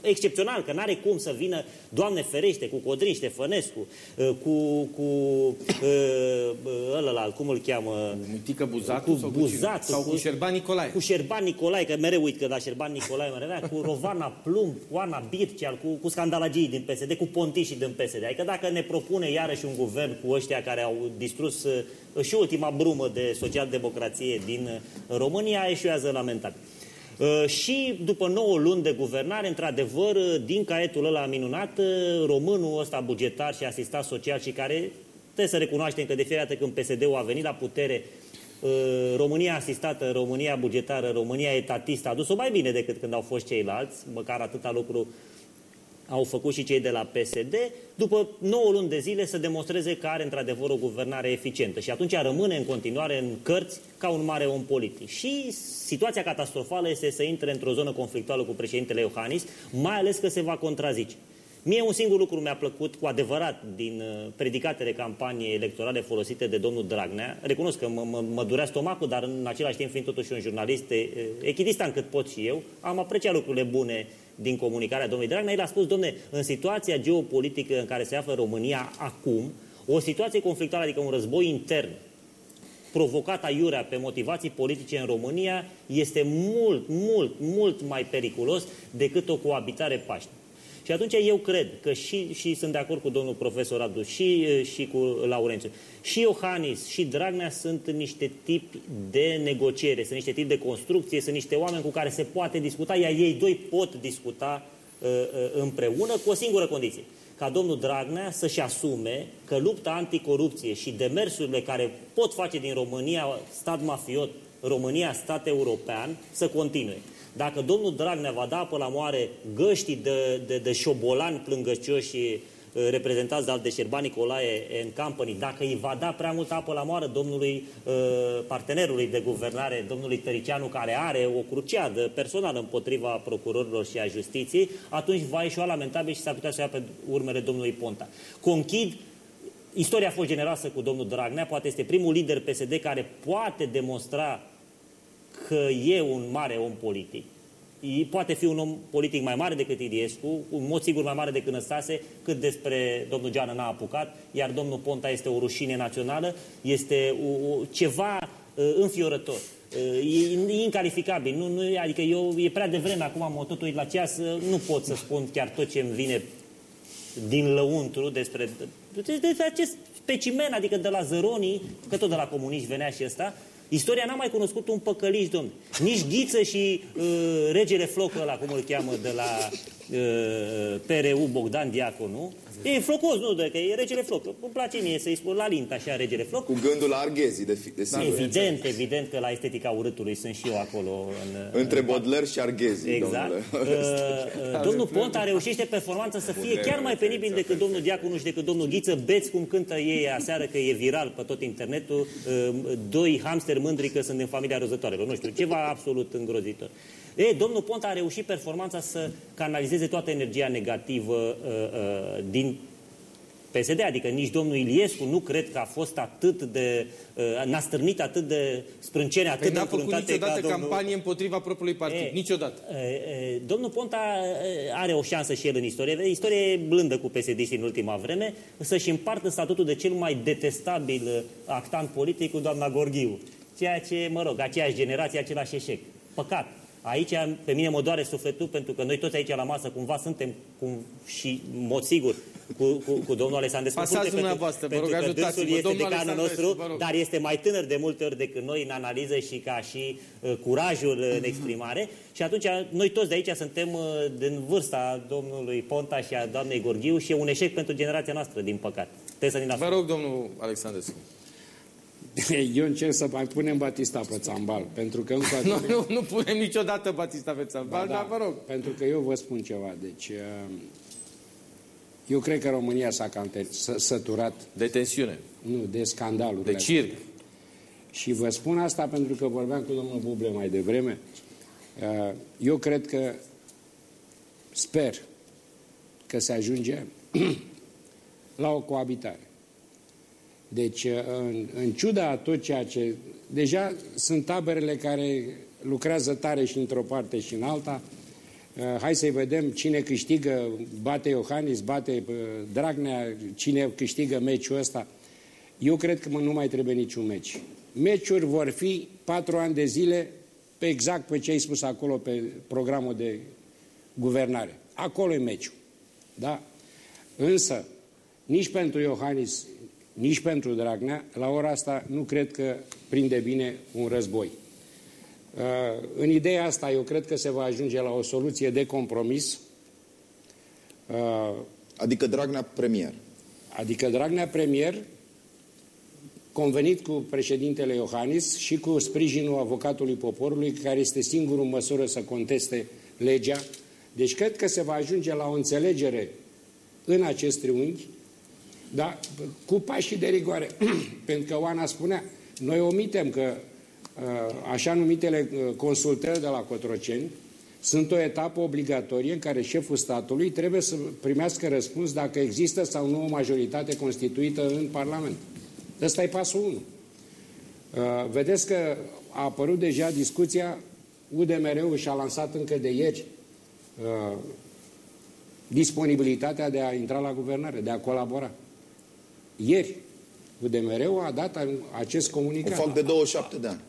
excepțional, că n-are cum să vină, Doamne ferește, cu Codrin Ștefănescu, uh, cu, cu uh, ălălalt, cum îl cheamă? Mitică Buzatu? Cu sau Buzatu. Sau cu, cu Șerban Nicolae. Cu Șerban Nicolae, că mereu uit că la Șerban Nicolae mă revea, cu Rovana Plumb, cu Ana Birceal, cu, cu scandalagii din PSD, cu pontișii din PSD. Adică dacă ne propune iarăși un guvern cu ăștia care au distrus uh, și ultima brumă de social-democrație din România, eșuează lamentabil. Uh, și după 9 luni de guvernare, într-adevăr, uh, din caietul ăla minunat, uh, românul ăsta bugetar și asistat social și care trebuie să recunoaștem că de fiecare dată când PSD-ul a venit la putere, România asistată, România bugetară, România etatistă a dus-o mai bine decât când au fost ceilalți, măcar atâta lucru au făcut și cei de la PSD, după 9 luni de zile să demonstreze că are într-adevăr o guvernare eficientă. Și atunci rămâne în continuare în cărți ca un mare om politic. Și situația catastrofală este să intre într-o zonă conflictuală cu președintele Iohannis, mai ales că se va contrazice. Mie un singur lucru mi-a plăcut cu adevărat din uh, predicatele campaniei electorale folosite de domnul Dragnea. Recunosc că mă, mă, mă durea stomacul, dar în același timp, fiind totuși un jurnalist echidistant cât pot și eu, am apreciat lucrurile bune din comunicarea domnului Dragnea. El a spus, domne, în situația geopolitică în care se află România acum, o situație conflictuală, adică un război intern, provocat aiurea pe motivații politice în România, este mult, mult, mult mai periculos decât o coabitare pașnică. Și atunci eu cred că și, și sunt de acord cu domnul profesor Adu și, și cu Laurențiu, și Iohannis și Dragnea sunt niște tipi de negociere, sunt niște tipi de construcție, sunt niște oameni cu care se poate discuta, iar ei doi pot discuta uh, uh, împreună cu o singură condiție ca domnul Dragnea să-și asume că lupta anticorupție și demersurile care pot face din România stat mafiot, România stat european, să continue. Dacă domnul Dragnea va da apă la moare găștii de, de, de șobolani plângăcioși uh, reprezentați de de Șerban Nicolae în Company, dacă îi va da prea multă apă la moară domnului uh, partenerului de guvernare, domnului Tăricianu, care are o cruciadă personală împotriva procurorilor și a justiției, atunci va ieșua lamentabil și s-ar putea să ia pe urmele domnului Ponta. Conchid Istoria a fost generoasă cu domnul Dragnea, poate este primul lider PSD care poate demonstra că e un mare om politic. Poate fi un om politic mai mare decât Iliescu, un mod sigur mai mare decât Năstase, cât despre domnul Geană n-a apucat, iar domnul Ponta este o rușine națională, este o, o, ceva uh, înfiorător. Uh, e incalificabil. Nu, nu, adică eu, e prea devreme, acum am tot uit la ceas, uh, nu pot să spun chiar tot ce îmi vine din lăuntru despre, despre acest specimen, adică de la Zăronii, că tot de la comuniști venea și ăsta, Istoria n-a mai cunoscut un păcăliș, domnule. Nici Ghiță și uh, regele Flocă, ăla, cum îl cheamă, de la uh, PRU, Bogdan Diaconu, E flocos, nu, de că e regele floc. Îmi place mie să-i spun la lint așa regele floc. Cu gândul la arghezii, de, fi, de sigur. Evident, evident că la estetica urâtului sunt și eu acolo. În, Între Baudelaire și arghezii, Exact. Uh, uh, domnul Pont a reușit performanță să fie chiar mai penibil decât domnul Diaconu și decât domnul Ghiță Beț, cum cântă ei aseară că e viral pe tot internetul. Uh, doi hamster mândri că sunt din familia rozătoarelor. Nu știu, ceva absolut îngrozitor. E, domnul Ponta a reușit performanța să canalizeze toată energia negativă uh, uh, din PSD, adică nici domnul Iliescu nu cred că a fost atât de, uh, n-a stârnit atât de sprâncene, atât păi de încruntate ca niciodată domnul... campanie împotriva propriului partid, e, niciodată. E, e, domnul Ponta are o șansă și el în istorie, istorie blândă cu PSD în ultima vreme, să-și împartă statutul de cel mai detestabil actant politic cu doamna Gorghiu. Ceea ce, mă rog, aceeași generație, același eșec. Păcat. Aici pe mine mă doare sufletul pentru că noi toți aici la masă cumva suntem cum, și în mod sigur cu, cu, cu domnul Alexandru Pasați dumneavoastră, vă rog, ajutați este domnul decanul nostru, dar este mai tânăr de multe ori decât noi în analiză și ca și uh, curajul în exprimare. Și atunci noi toți de aici suntem uh, din vârsta domnului Ponta și a doamnei Gorghiu și e un eșec pentru generația noastră, din păcate. Trebuie să ne Vă rog, domnul Alexandru. Eu încerc să mai punem Batista pe țambal, pentru că încă... nu, nu, nu punem niciodată Batista pe țambal, ba, dar da, vă rog. Pentru că eu vă spun ceva, deci... Uh, eu cred că România s-a cam săturat... De tensiune. Nu, de scandalul. De circ. Și vă spun asta pentru că vorbeam cu domnul Buble mai devreme. Uh, eu cred că sper că se ajunge la o coabitare. Deci, uh, în, în ciuda a tot ceea ce... Deja sunt taberele care lucrează tare și într-o parte și în alta. Uh, hai să-i vedem cine câștigă, bate Iohannis, bate uh, Dragnea, cine câștigă meciul ăsta. Eu cred că nu mai trebuie niciun meci. Meciuri vor fi patru ani de zile pe exact pe ce ai spus acolo pe programul de guvernare. Acolo e meciul. Da? Însă, nici pentru Iohannis, nici pentru Dragnea, la ora asta nu cred că prinde bine un război. Uh, în ideea asta eu cred că se va ajunge la o soluție de compromis. Uh, adică Dragnea premier. Adică Dragnea premier, convenit cu președintele Iohannis și cu sprijinul avocatului poporului, care este singurul în măsură să conteste legea. Deci cred că se va ajunge la o înțelegere în acest triunghi da? cu pașii de rigoare. Pentru că Oana spunea, noi omitem că uh, așa numitele uh, consultări de la Cotroceni sunt o etapă obligatorie în care șeful statului trebuie să primească răspuns dacă există sau nu o majoritate constituită în Parlament. Ăsta e pasul 1. Uh, vedeți că a apărut deja discuția, UDMR-ul și-a lansat încă de ieri disponibilitatea de a intra la guvernare, de a colabora. Ieri, UDMR-ul a dat acest comunicat. O fac de 27 de ani.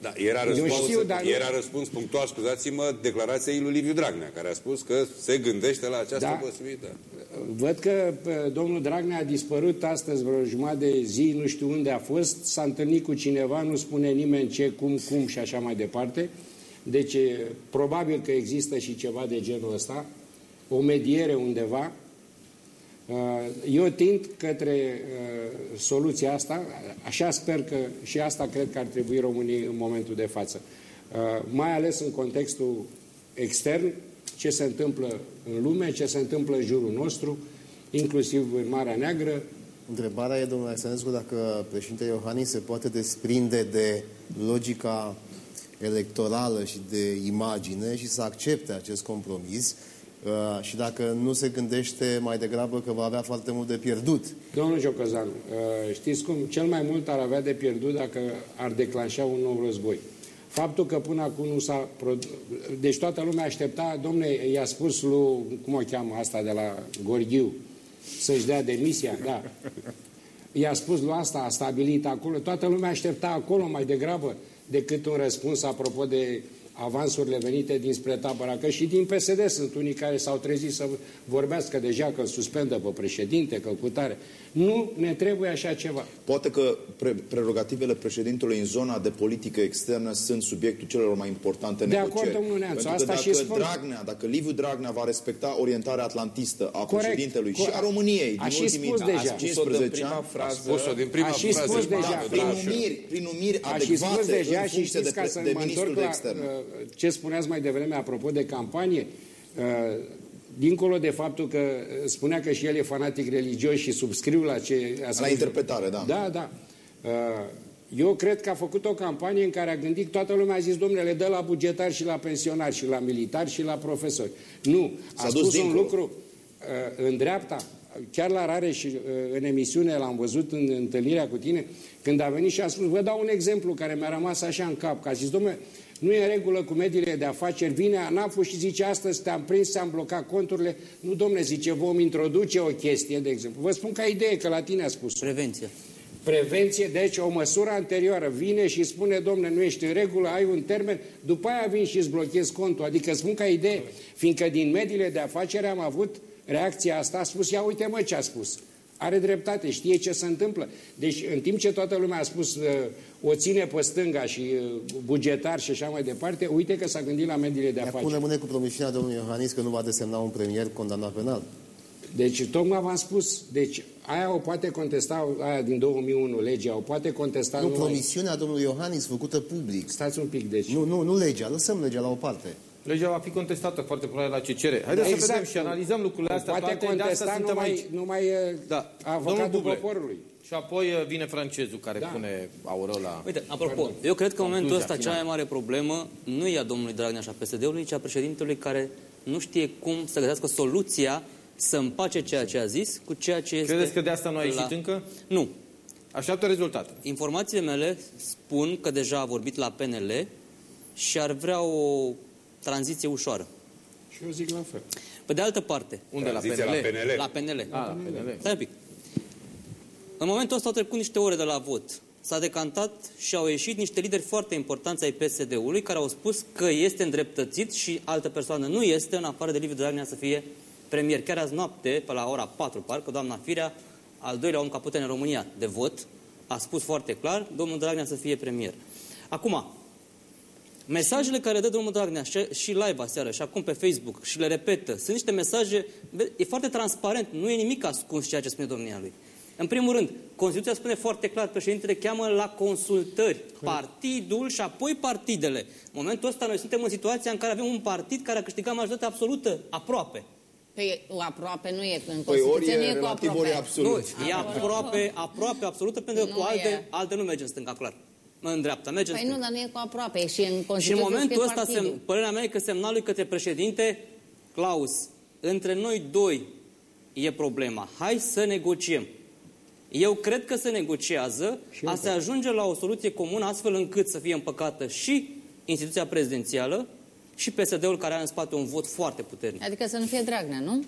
Da, era răspuns, știu, dar era răspuns punctual, scuzați-mă, declarației lui Liviu Dragnea, care a spus că se gândește la această da. posibilitate. Văd că domnul Dragnea a dispărut astăzi vreo jumătate de zi, nu știu unde a fost, s-a întâlnit cu cineva, nu spune nimeni ce, cum, cum și așa mai departe. Deci, probabil că există și ceva de genul ăsta, o mediere undeva, Uh, eu tind către uh, soluția asta, așa sper că și asta cred că ar trebui românii în momentul de față. Uh, mai ales în contextul extern, ce se întâmplă în lume, ce se întâmplă în jurul nostru, inclusiv în Marea Neagră. Întrebarea e, domnule Alexandrescu, dacă președintele Iohannis se poate desprinde de logica electorală și de imagine și să accepte acest compromis, Uh, și dacă nu se gândește mai degrabă că va avea foarte mult de pierdut. Domnul Jocăzan, uh, știți cum? Cel mai mult ar avea de pierdut dacă ar declanșa un nou război. Faptul că până acum nu s-a... Deci toată lumea aștepta, domne, i-a spus lui, cum o cheamă asta de la Gorghiu, să-și dea demisia, da. I-a spus lui asta, a stabilit acolo, toată lumea aștepta acolo mai degrabă decât un răspuns apropo de avansurile venite dinspre tabăra, că și din PSD sunt unii care s-au trezit să vorbească deja că suspendă pe președinte, că cutare. Nu ne trebuie așa ceva. Poate că pre prerogativele președintelui în zona de politică externă sunt subiectul celor mai importante de negocieri. acord, domnul Neanțu, Pentru asta că dacă și spun... Dragnea, dacă Liviu Dragnea va respecta orientarea atlantistă a Corect. președintelui Corect. și a României a din ultimii spus deja. 15 ani, a spus-o din prima a și spus frază. deja. Da, prin numiri, prin numiri a adecvate și spus deja în și știți, de, ca să de mă întorc de la externe. uh, ce spuneați mai devreme apropo de campanie, uh, dincolo de faptul că spunea că și el e fanatic religios și subscriu la ce a spus. La interpretare, da. Da, da. Uh, eu cred că a făcut o campanie în care a gândit, toată lumea a zis, domnule, le dă la bugetari și la pensionari și la militari și la profesori. Nu, a spus un lucru uh, în dreapta, chiar la rare și în emisiune l-am văzut în întâlnirea cu tine, când a venit și a spus, vă dau un exemplu care mi-a rămas așa în cap, că a zis, domnule, nu e în regulă cu mediile de afaceri, vine ANAF și zice astăzi te-am prins, te-am blocat conturile. Nu, domne, zice, vom introduce o chestie, de exemplu. Vă spun ca idee, că la tine a spus. Prevenție. Prevenție, deci o măsură anterioară vine și spune, domne, nu ești în regulă, ai un termen, după aia vin și îți blochezi contul. Adică spun ca idee, fiindcă din mediile de afaceri am avut reacția asta, a spus, ia uite mă ce a spus. Are dreptate, știe ce se întâmplă. Deci, în timp ce toată lumea a spus uh, o ține pe stânga și uh, bugetar și așa mai departe, uite că s-a gândit la mediile de afaceri. Acum rămâne cu promisiunea domnului Iohannis că nu va desemna un premier condamnat penal. Deci, tocmai v-am spus, deci aia o poate contesta, aia din 2001, legea, o poate contesta... Nu, promisiunea domnului Iohannis făcută public. Stați un pic, deci... Nu, nu, nu legea, lăsăm legea la o parte. Legea va fi contestată foarte probabil la CCR. Haideți exact. să vedem și analizăm lucrurile astea Poate toate. contesta de asta numai, aici. numai Da. avocatul Buble. poporului. Și apoi uh, vine francezul care Da. pune aură la... Uite, apropo, eu cred că în momentul Concluzia ăsta cea mai mare problemă nu e a domnului Dragnea și a PSD-ului, ci a președintelui care nu știe cum să găsească soluția să împace ceea ce a zis cu ceea ce este... Credeți că de asta nu a ieșit la... încă? Nu. Așteaptă rezultate. Informațiile mele spun că deja a vorbit la PNL și ar vrea o tranziție ușoară. Și eu zic la fel. Pe de altă parte, Unde la Tranziția PNL? la PNL. la PNL. Ah, la PNL. Stai un pic. În momentul ăsta au trecut niște ore de la vot. S-a decantat și au ieșit niște lideri foarte importanți ai PSD-ului care au spus că este îndreptățit și altă persoană nu este, în afară de Liviu Dragnea, să fie premier. Chiar azi noapte, pe la ora 4, parcă, doamna Firea, al doilea om ca putere în România de vot, a spus foarte clar, domnul Dragnea să fie premier. Acum, Mesajele care dă domnul Dragnea și, și live aseară și acum pe Facebook și le repetă, sunt niște mesaje, e foarte transparent, nu e nimic ascuns ceea ce spune domnia lui. În primul rând, Constituția spune foarte clar, președintele cheamă la consultări partidul și apoi partidele. În momentul ăsta noi suntem în situația în care avem un partid care a câștigat majoritatea absolută, aproape. Păi aproape nu e în Păi ori Constituție, nu e e cu relativ, aproape. ori e Nu, absolut. e aproape, aproape absolută, pentru că Nu cu alte, e. alte nu merge în stânga, clar. În dreapta, merge în Păi stânga. nu, dar nu e cu aproape. Și în Și în Constituție momentul scrie ăsta, partidul. sem, părerea mea e că semnalul către președinte, Claus, între noi doi e problema. Hai să negociem. Eu cred că se negociază a se ajunge la o soluție comună astfel încât să fie împăcată și instituția prezidențială și PSD-ul care are în spate un vot foarte puternic. Adică să nu fie Dragnea, nu?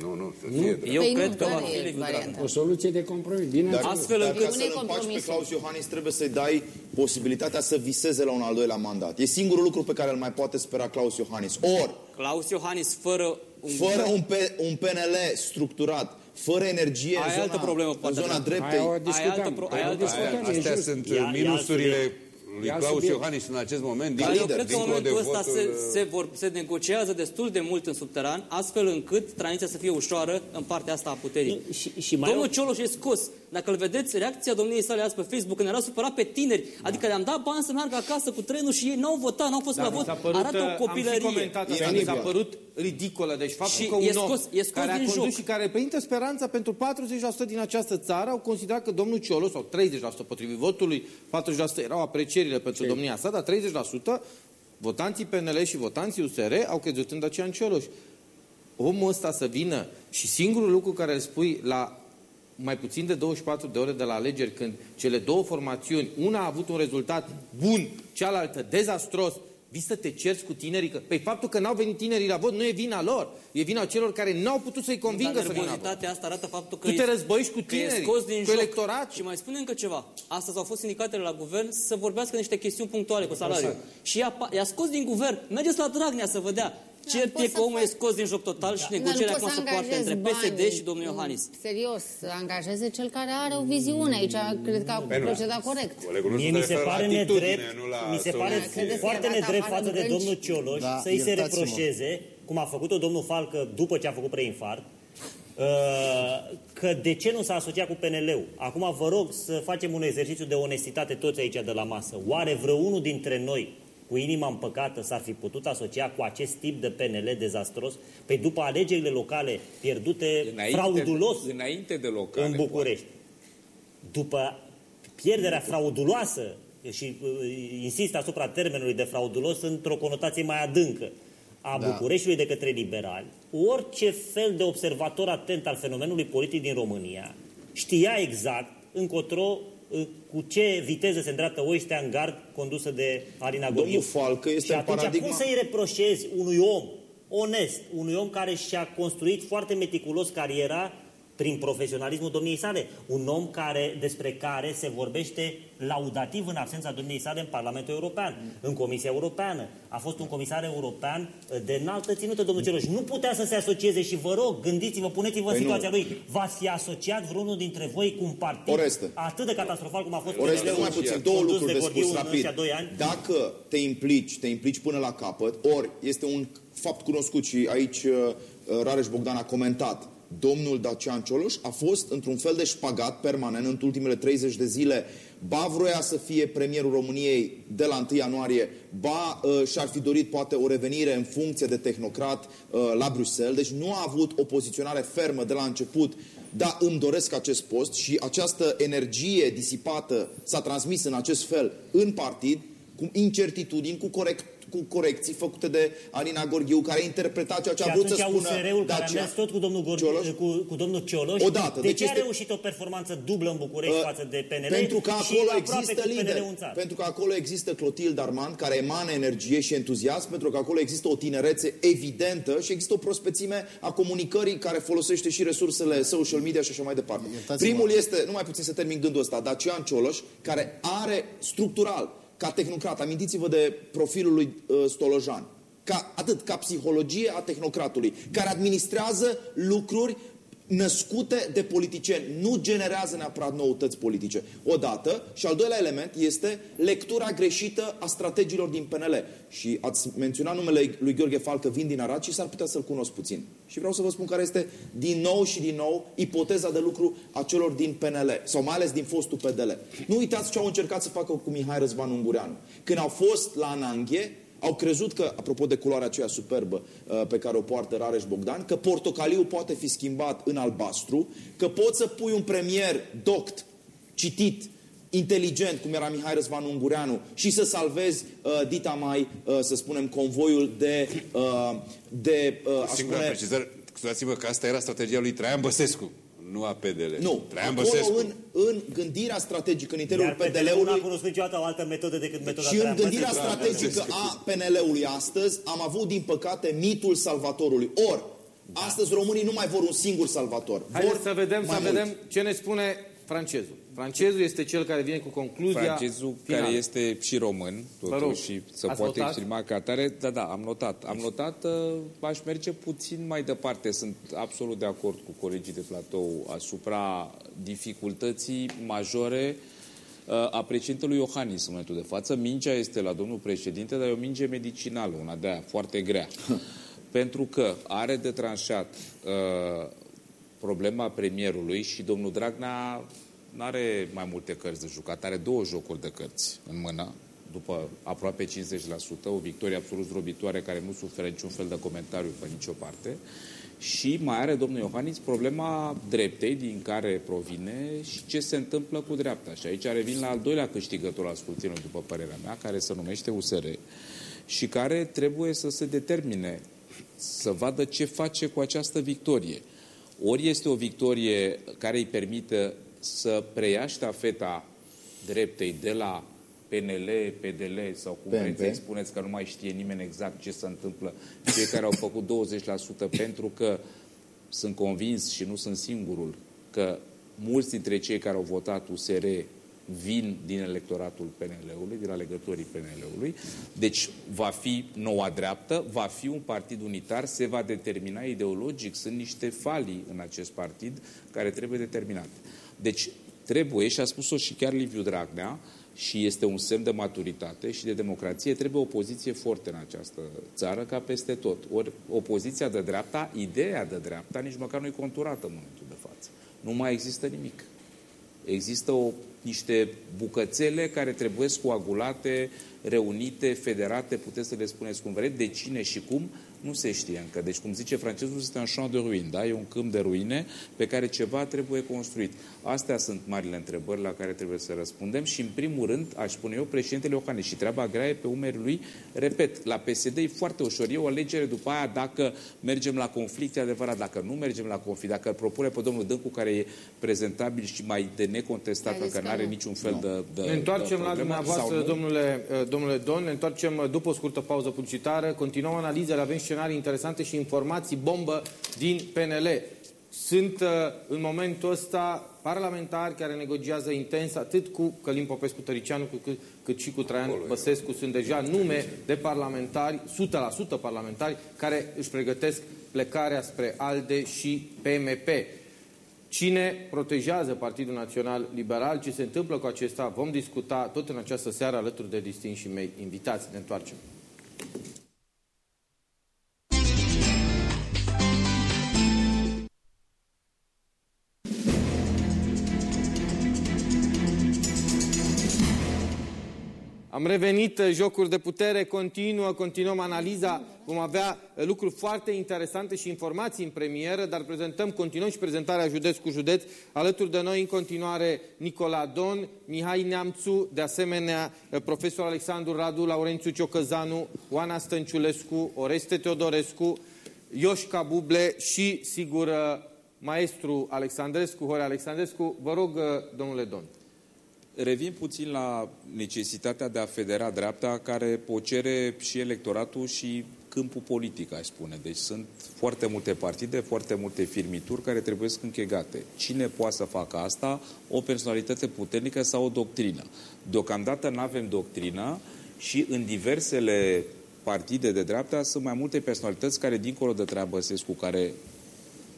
Nu, nu, să fie drept. Eu Păi cred nu, că va care fi e Liviu varianta? Dragnea. O soluție de compromis. Bine, Dar, Astfel dar încât- ca să-l Nu e împaci pe compromisul. Claus Iohannis trebuie să-i dai posibilitatea să viseze la un al doilea mandat. E singurul lucru pe care îl mai poate spera Claus Iohannis. Ori, Claus Iohannis fără un fără un, P- un PNL structurat, fără energie Aia în e zona, altă problemă, în poate, zona da. dreptei. Aia o altă discutăm. pro- Aia aia o altă discutăm, Aia, e astea just. sunt Ia- ia minusurile subiect. lui Ia Claus subiect. Iohannis în acest moment. Dar Din, eu cred că în dincolo de momentul ăsta se, votul, se, vor, se negociază destul de mult în subteran, astfel încât tranziția să fie ușoară în partea asta a puterii. Nu, și- și mai Domnul au- Cioloș e scos. Dacă îl vedeți, reacția domniei sale azi pe Facebook, când era supărat pe tineri, adică le-am dat bani să meargă acasă cu trenul și ei n-au votat, n-au fost la mi vot, s-a părut, arată uh, o Am și copilărie. comentat asta, E mi s-a penibil. părut ridicolă. Deci faptul Și că un e om scos- e scos care a din condus joc. și care reprezintă speranța pentru 40% din această țară au considerat că domnul Cioloș, sau 30% potrivit votului, 40% erau aprecierile pentru domnia sa, dar 30% votanții PNL și votanții USR au crezut în Dacian Cioloș. Omul ăsta să vină și singurul lucru care îl spui la mai puțin de 24 de ore de la alegeri, când cele două formațiuni, una a avut un rezultat bun, cealaltă dezastros, vii să te cerți cu tinerii? Că, pe faptul că n-au venit tinerii la vot nu e vina lor, e vina celor care n-au putut să-i convingă Dar să vină la vot. nervozitatea asta arată faptul că Tu te e- războiești cu că e tinerii, scos din cu joc. electoratul. Și mai spune încă ceva. Astăzi au fost sindicatele la guvern să vorbească niște chestiuni punctuale cu salariul. Și i-a, i-a scos din guvern. Mergeți la Dragnea să vă dea. Cert poți e să că omul e faci- scos din joc total și Dar negocierea nu acum poți se să poartă între angajezi PSD banii. și domnul Iohannis. Serios, să angajeze cel care are o viziune. Aici cred că a procedat corect. Colegul Mie nostru mi se referă la pare atitudine, nedrept, nu la mi se pare soluție. Credeți că foarte i-a dat nedrept afară față în de grânci? domnul Cioloș Da, să-i se iertați-mă. reproșeze, cum a făcut-o domnul Falcă după ce a făcut preinfart, uh, că de ce nu s-a asociat cu PNL-ul. Acum vă rog să facem un exercițiu de onestitate toți aici de la masă. Oare vreunul dintre noi cu inima împăcată s-ar fi putut asocia cu acest tip de PNL dezastros? Păi după alegerile locale pierdute fraudulos înainte de locale. în București. După pierderea frauduloasă, și uh, insist asupra termenului de fraudulos într-o conotație mai adâncă, a Da. Bucureștiului de către liberali, orice fel de observator atent al fenomenului politic din România știa exact încotro uh, cu ce viteză se îndreaptă oistea în gard condusă de Alina Domnul Gorghiu. Falcă este și în atunci paradigma- cum să-i reproșezi unui om onest, unui om care și-a construit foarte meticulos cariera prin profesionalismul domniei sale. Un om care, despre care se vorbește laudativ în absența domniei sale în Parlamentul European, în Comisia Europeană. A fost un comisar european uh, de înaltă ținută, domnul Cioloș. Nu putea să se asocieze și vă rog, gândiți-vă, puneți-vă în Păi situația nu. lui. V-ați fi asociat vreunul dintre voi cu un partid Oreste. atât de catastrofal cum a fost Oreste, PNL-ul, numai puțin, două condus lucruri de Gorghiu spus în rapid. ăștia doi ani? Dacă te implici, te implici până la capăt, ori este un fapt cunoscut și aici uh, uh, Rareș Bogdan a comentat, domnul Dacian Cioloș a fost într-un fel de șpagat permanent în ultimele 30 de zile. Ba vroia să fie premierul României de la 1 ianuarie, ba uh, și-ar fi dorit poate o revenire în funcție de tehnocrat uh, la Bruxelles. Deci nu a avut o poziționare fermă de la început da, îmi doresc acest post și această energie disipată s-a transmis în acest fel în partid, cu incertitudini, cu, corect, cu corecții făcute de Alina Gorghiu, care a interpretat ceea ce Și a vrut să atunci spună USR-ul care a Dacia. mers tot cu domnul, Gorghi, Cioloș? cu, cu domnul Cioloș, Odată, de deci ce a este- reușit o performanță dublă în București Uh, față de PNL Pentru că și acolo aproape există cu lideri. PNL-ul în țară? Pentru că acolo există Clotilde Armand, care emană energie și entuziasm, pentru că acolo există o tinerețe evidentă și există o prospețime a comunicării care folosește și resursele social media și așa mai departe. Iertați-mă. Primul este, numai puțin să termin gândul ăsta, Dacian Cioloș, care are structural, ca tehnocrat, amintiți-vă de profilul lui uh, Stolojan, ca, atât ca psihologie a tehnocratului, care administrează lucruri născute de politicieni, nu generează neapărat noutăți politice. Odată, și al doilea element este lectura greșită a strategilor din PNL. Și ați menționat numele lui Gheorghe Falcă, vin din Arad și s-ar putea să-l cunosc puțin. Și vreau să vă spun care este din nou și din nou ipoteza de lucru a celor din PNL, sau mai ales din fostul PDL. Nu uitați ce au încercat să facă cu Mihai Răzvan Ungureanu. Când au fost la Ananghe, au crezut că, apropo de culoarea aceea superbă uh, pe care o poartă Rareș Bogdan, că portocaliu poate fi schimbat în albastru, că poți să pui un premier doct, citit, inteligent, cum era Mihai Răzvan Ungureanu, și să salvezi uh, dita mai, uh, să spunem, convoiul de, uh, de uh, aș Singura spune, precizare, scuzați-vă că asta era strategia lui Traian Băsescu, nu a PDL. nu, Traian acolo Băsescu. în, în gândirea strategică în interiorul Iar PNL-ul n-a PDL-ului cunoscut niciodată o altă metodă decât metoda Și în Traian gândirea Băsescu. strategică a PNL-ului astăzi am avut, din păcate, mitul salvatorului. Ori, astăzi românii nu mai vor un singur salvator. Haideți vor să vedem, mai să mult. vedem ce ne spune francezul. Francezul este cel care vine cu concluzia Francezul finală. care este și român, Vă rog, totuși, și să ați poate notat? exprima ca atare. Da, da, am notat. Am notat, uh, aș merge puțin mai departe. Sunt absolut de acord cu colegii de platou asupra dificultății majore uh, a președintelui Iohannis în momentul de față. Mingea este la domnul președinte, dar e o minge medicinală, una de aia, foarte grea. Pentru că are de tranșat uh, problema premierului și domnul Dragnea nu are mai multe cărți de jucat, are două jocuri de cărți în mână, după aproape 50%, o victorie absolut zdrobitoare care nu suferă niciun fel de comentariu pe nicio parte. Și mai are domnul Iohannis problema dreptei din care provine și ce se întâmplă cu dreapta. Și aici revin la al doilea câștigător al scrutinului, după părerea mea, care se numește USR și care trebuie să se determine să vadă ce face cu această victorie. Ori este o victorie care îi permite să preia ștafeta dreptei de la PNL, PDL sau cum PNP. vreți să spuneți că nu mai știe nimeni exact ce se întâmplă. Cei care au făcut 20% pentru că sunt convins și nu sunt singurul că mulți dintre cei care au votat USR vin din electoratul PNL-ului, din alegătorii PNL-ului. Deci va fi noua dreaptă, va fi un partid unitar, se va determina ideologic. Sunt niște falii în acest partid care trebuie determinate. Deci trebuie, și a spus-o și chiar Liviu Dragnea, și este un semn de maturitate și de democrație, trebuie o poziție forte în această țară, ca peste tot. Ori opoziția de dreapta, ideea de dreapta, nici măcar nu-i conturată în momentul de față. Nu mai există nimic. Există o, niște bucățele care trebuie coagulate, reunite, federate, puteți să le spuneți cum vreți, de cine și cum, nu se știe încă. Deci, cum zice francezul, este un champ de ruine, da? E un câmp de ruine pe care ceva trebuie construit. Astea sunt marile întrebări la care trebuie să răspundem și, în primul rând, aș spune eu, președintele Iohannis și treaba grea e pe umerii lui. Repet, la PSD e foarte ușor. E o alegere după aia dacă mergem la conflict, e adevărat, dacă nu mergem la conflict, dacă îl propune pe domnul Dâncu, care e prezentabil și mai de necontestat, Haideți pentru că că nu are nu. niciun fel de, de Ne întoarcem de la problemă, dumneavoastră, sau nu. domnule, eh, domnule Don, ne întoarcem eh, după o scurtă pauză publicitară, continuăm analizele, avem scenarii interesante și informații bombă din PNL. Sunt uh, în momentul ăsta parlamentari care negociază intens atât cu Călim Popescu Tăricianu cât, cât și cu Traian Băsescu. Sunt deja nume de parlamentari, 100% parlamentari, care își pregătesc plecarea spre ALDE și PMP. Cine protejează Partidul Național Liberal? Ce se întâmplă cu acesta? Vom discuta tot în această seară alături de distinși mei invitați. Ne întoarcem. Am revenit, uh, jocuri de putere, continuă, continuăm analiza, vom avea uh, lucruri foarte interesante și informații în premieră, dar prezentăm, continuăm și prezentarea județ cu județ. Alături de noi în continuare Nicola Don, Mihai Neamțu, de asemenea uh, profesor Alexandru Radu, Laurențiu Ciocăzanu, Oana Stănciulescu, Oreste Teodorescu, Ioșca Buble și, sigur, maestru Alexandrescu, Hore Alexandrescu. Vă rog, domnule Don. Revin puțin la necesitatea de a federa dreapta care o cere și electoratul și câmpul politic, aș spune. Deci sunt foarte multe partide, foarte multe firmituri care trebuie să închegate. Cine poate să facă asta? O personalitate puternică sau o doctrină. Deocamdată nu avem doctrină și în diversele partide de dreapta sunt mai multe personalități care, dincolo de treabă cu care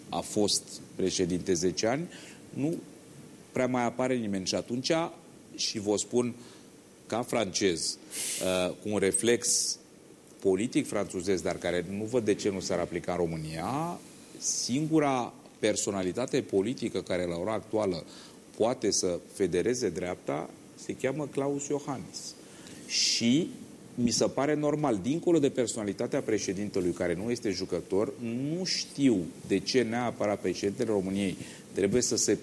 a fost președinte 10 ani, nu prea mai apare nimeni. Și atunci și vă spun ca francez, uh, cu un reflex politic franțuzez, dar care nu văd de ce nu s-ar aplica în România, singura personalitate politică care la ora actuală poate să federeze dreapta se cheamă Claus Iohannis. Și mi se pare normal, dincolo de personalitatea președintelui care nu este jucător, nu știu de ce neapărat președintele României trebuie să se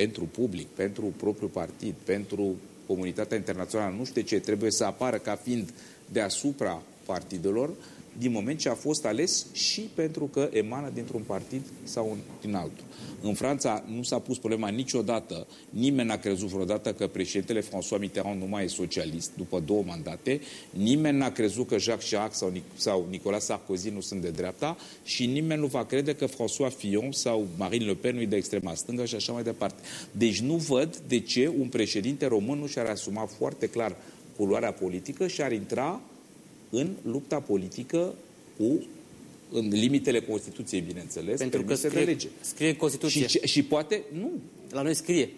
pentru public, pentru propriul partid, pentru comunitatea internațională, nu știu de ce, trebuie să apară ca fiind deasupra partidelor, din moment ce a fost ales și pentru că emană dintr-un partid sau din altul. În Franța nu s-a pus problema niciodată, nimeni n-a crezut vreodată că președintele François Mitterrand nu mai e socialist după două mandate, nimeni n-a crezut că Jacques Chirac sau, Nic- sau Nicolas Sarkozy nu sunt de dreapta și nimeni nu va crede că François Fillon sau Marine Le Pen nu e de extrema stângă și așa mai departe. Deci nu văd de ce un președinte român nu și-ar asuma foarte clar culoarea politică și ar intra în lupta politică cu în limitele Constituției, bineînțeles, Pentru că scrie, de lege. scrie în Constituție. Și, și poate, nu. La noi scrie.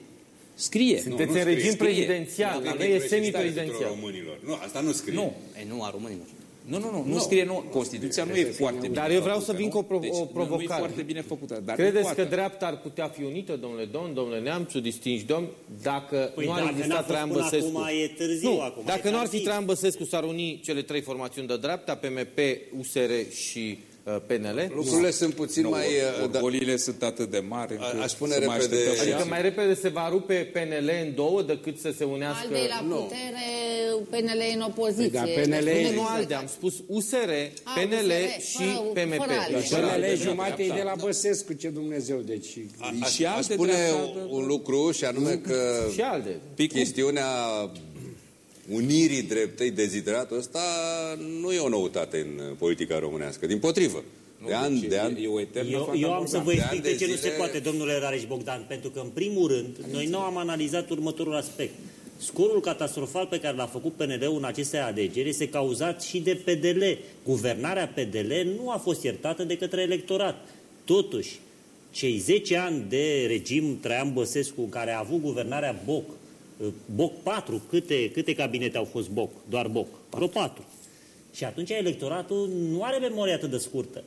Scrie. Sunteți nu, nu în regim prezidențial, la noi e semi-prezidențial. românilor. Nu, asta nu scrie. Nu. E, nu a românilor. Nu, nu, nu, nu, nu scrie, nu. Constituția nu e foarte bine Dar eu vreau să vin cu o, deci, o provocare. Nu e foarte bine făcută. Dar Credeți că dreapta ar putea fi unită, domnule Domn, domnule Neamțu, distinși domn, dacă păi nu ar exista Traian Băsescu? Acum e târziu, nu, acum dacă e nu ar fi târziu. Traian Băsescu, s-ar uni cele trei formațiuni de dreapta, PMP, USR și uh, PNL? Lucrurile sunt puțin nu, mai... uh, da, Orgolile sunt atât de mari încât aș spune să mai repede- așteptăm și Adică alții. mai repede se va rupe PNL în două decât să se unească... ALDE e la nu. putere, PNL e în opoziție. Da, Deci PNL nu Nu, e nu ALDE, am spus USR, A, PNL USR, și fără- PMP. fără ALDE. Fără PNL ALDE. jumate e de la Băsescu, ce Dumnezeu, deci... a- aș, și aș alte spune dreapta, un, un lucru și anume că Și ALDE. chestiunea unirii dreptei, dezideratul ăsta nu e o noutate în politica românească. Din potrivă. De an, Deci de an, E, e o eternă Eu, eu am să vă De explic ani de de ce nu se zile- poate, domnule Rareș Bogdan, pentru că, în primul rând, noi nu am analizat următorul aspect. Scorul catastrofal pe care l-a făcut PNL-ul în aceste alegeri este cauzat și de PDL. Guvernarea PDL nu a fost iertată de către electorat. Totuși, cei 10 ani de regim Traian Băsescu, în care a avut guvernarea Boc, Boc 4, câte, câte cabinete au fost Boc? Doar Boc. Vreo 4. Și atunci electoratul nu are memorie atât de scurtă.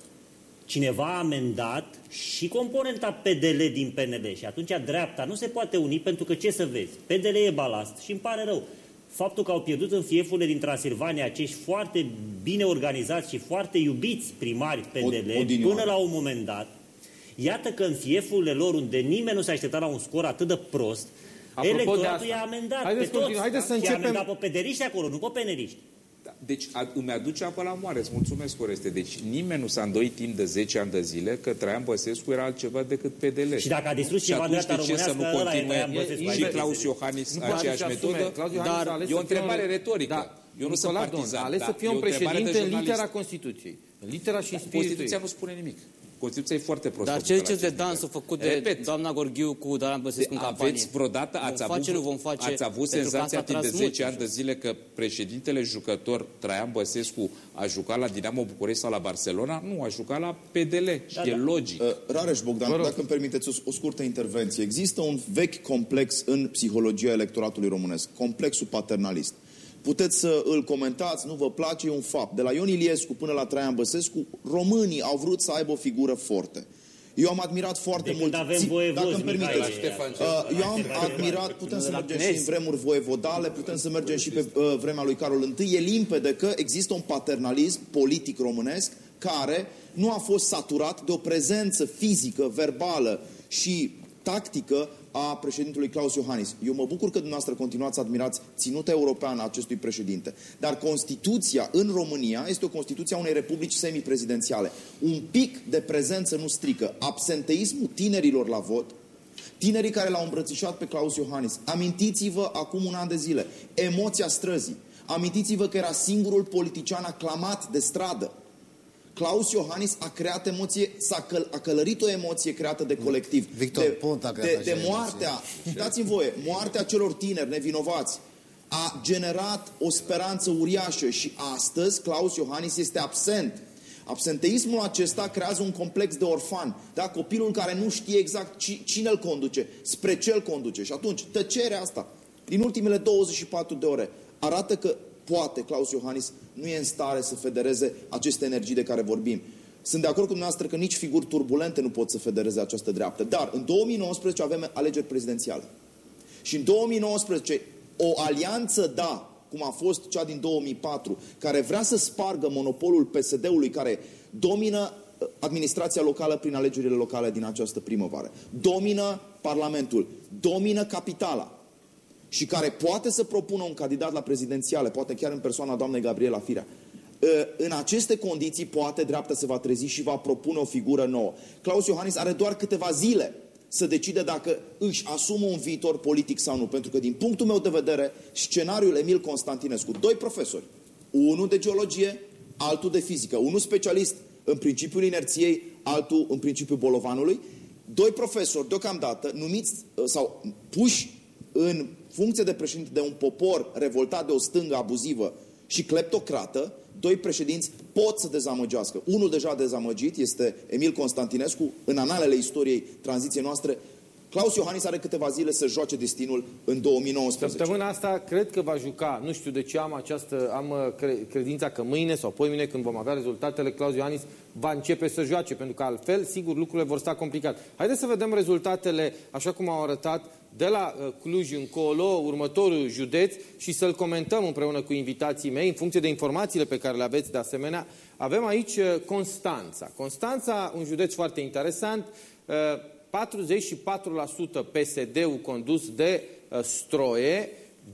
Cineva a amendat și componenta PDL din PNL și atunci dreapta nu se poate uni pentru că ce să vezi? PDL e balast și îmi pare rău. Faptul că au pierdut în fiefurile din Transilvania acești foarte bine organizați și foarte iubiți primari PDL Odinioară. până la un moment dat, iată că în fiefurile lor unde nimeni nu s-a așteptat la un scor atât de prost, Apropo de electoratul asta, i-a amendat haideți pe toți. continu- haideți să Și a începem- amendat pe pederiști acolo, nu pe peneriști. Da, Deci a, îmi aduce apă la moare, îți mulțumesc, Oreste. Deci nimeni nu s-a îndoit timp de 10 ani de zile că Traian Băsescu era altceva decât PDL. Și dacă a distrus Și ceva atunci dreapta de ce să românească, nu ăla e continue Traian Băsescu. și Adică- Claus Iohannis Nu poate aceeași să asume. metodă? Claus Iohannis Dar a ales e o să fie întrebare un- retorică. Da. Eu nu sunt Nicola Don partizan. a ales da. să fie E un o întrebare de președinte în jurnalist. litera Constituției. În litera și în spiritul Constituția ei. nu spune nimic. Constituția e foarte prostă. Dar ce ziceți de dansul făcut de Repet. doamna Gorghiu cu Doran Băsescu în campanie? Aveți vreodată, ați vom avut, face, nu vom face, ați avut pentru că senzația asta a timp de tras 10 mult. ani de zile că președintele jucător Traian Băsescu a jucat la Dinamo București sau la Barcelona? Nu, a jucat la PDL și Da, e logic. Uh, Rareș Bogdan, dacă îmi permiteți o, o scurtă intervenție. Există un vechi complex în psihologia electoratului românesc, complexul paternalist. Puteți să îl comentați, nu vă place, e un fapt. De la Ion Iliescu până la Traian Băsescu, românii au vrut să aibă o figură forte. Eu am admirat foarte De mult... când avem Ți- voievozi, dacă îmi Mihai, permiteți. la Ștefan Uh, eu am admirat, putem să mergem și în vremuri voievodale, putem să mergem și pe uh, vremea lui Carol I. E limpede că există un paternalism politic românesc care nu a fost saturat de o prezență fizică, verbală și tactică a președintelui Claus Iohannis. Eu mă bucur că dumneavoastră continuați să admirați ținuta europeană a acestui președinte. Dar Constituția în România este o Constituție a unei republici semiprezidențiale. Un pic de prezență nu strică. Absenteismul tinerilor la vot, tinerii care l-au îmbrățișat pe Claus Iohannis. Amintiți-vă acum un an de zile, emoția străzii. Amintiți-vă că era singurul politician aclamat de stradă. Claus Iohannis a creat emoție, s-a căl, a călărit o emoție creată de colectiv. Victor de, Ponta a creat de, acea de emoție. moartea, dați-mi voie, moartea celor tineri nevinovați a generat o speranță uriașă și astăzi Claus Iohannis este absent. Absenteismul acesta creează un complex de orfan. Da? Copilul care nu știe exact ci- cine îl conduce, spre ce îl conduce. Și atunci, tăcerea asta, din ultimele 24 de ore, arată că poate Claus Iohannis nu e în stare să federeze aceste energii de care vorbim. Sunt de acord cu dumneavoastră că nici figuri turbulente nu pot să federeze această dreaptă. Dar în 2019 avem alegeri prezidențiale. Și în 2019 o alianță, da, cum a fost cea din 2004, care vrea să spargă monopolul PSD-ului care domină uh, administrația locală prin alegerile locale din această primăvară, domină Parlamentul, domină capitala și care poate să propună un candidat la prezidențiale, poate chiar în persoana doamnei Gabriela Firea. Uh, În aceste condiții, poate dreapta se va trezi și va propune o figură nouă. Claus Iohannis are doar câteva zile să decide dacă își asumă un viitor politic sau nu. Pentru că, din punctul meu de vedere, scenariul Emil Constantinescu, doi profesori, unul de geologie, altul de fizică, unul specialist în principiul inerției, altul în principiul bolovanului, doi profesori deocamdată numiți uh, sau puși în funcție de președinte de un popor revoltat de o stângă abuzivă și cleptocrată, doi președinți pot să dezamăgească. Unul deja dezamăgit este Emil Constantinescu, în analele istoriei tranziției noastre. Claus Iohannis are câteva zile să joace destinul în 2019. Săptămâna asta cred că va juca, nu știu de ce am această, am uh, cre, credința că mâine sau poimine când vom avea rezultatele, Claus Iohannis va începe să joace, pentru că altfel, sigur, lucrurile vor sta complicat. Haideți să vedem rezultatele, așa cum au arătat, de la uh, Cluj încolo, următorul județ și să-l comentăm împreună cu invitații mei, în funcție de informațiile pe care le aveți de asemenea. Avem aici uh, Constanța. Constanța, un județ foarte interesant, uh, 44% PSD-ul condus de uh, Stroie, 20%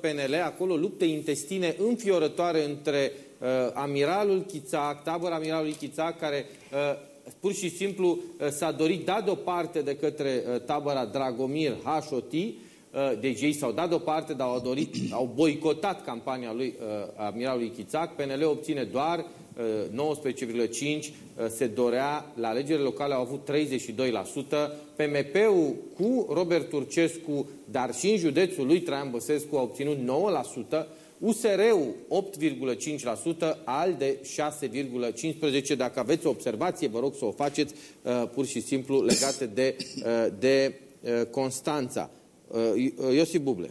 PNL, acolo lupte intestine înfiorătoare între uh, amiralul Chițac, tabăra amiralului Chițac, care uh, pur și simplu uh, s-a dorit dat deoparte de către uh, tabăra Dragomir Hașoti, uh, deci ei s-au dat deoparte, dar au, dorit, au boicotat campania lui uh, amiralului Chițac. PNL obține doar uh, 19,5%, uh, se dorea, la alegerile locale au avut 32%, PMP-ul cu Robert Turcescu, dar și în județul lui Traian Băsescu a obținut 9%, USR-ul 8,5%, ALDE 6,15%. Dacă aveți o observație, vă rog să o faceți uh, pur și simplu legate de, uh, de uh, Constanța. Uh, Iosif Buble.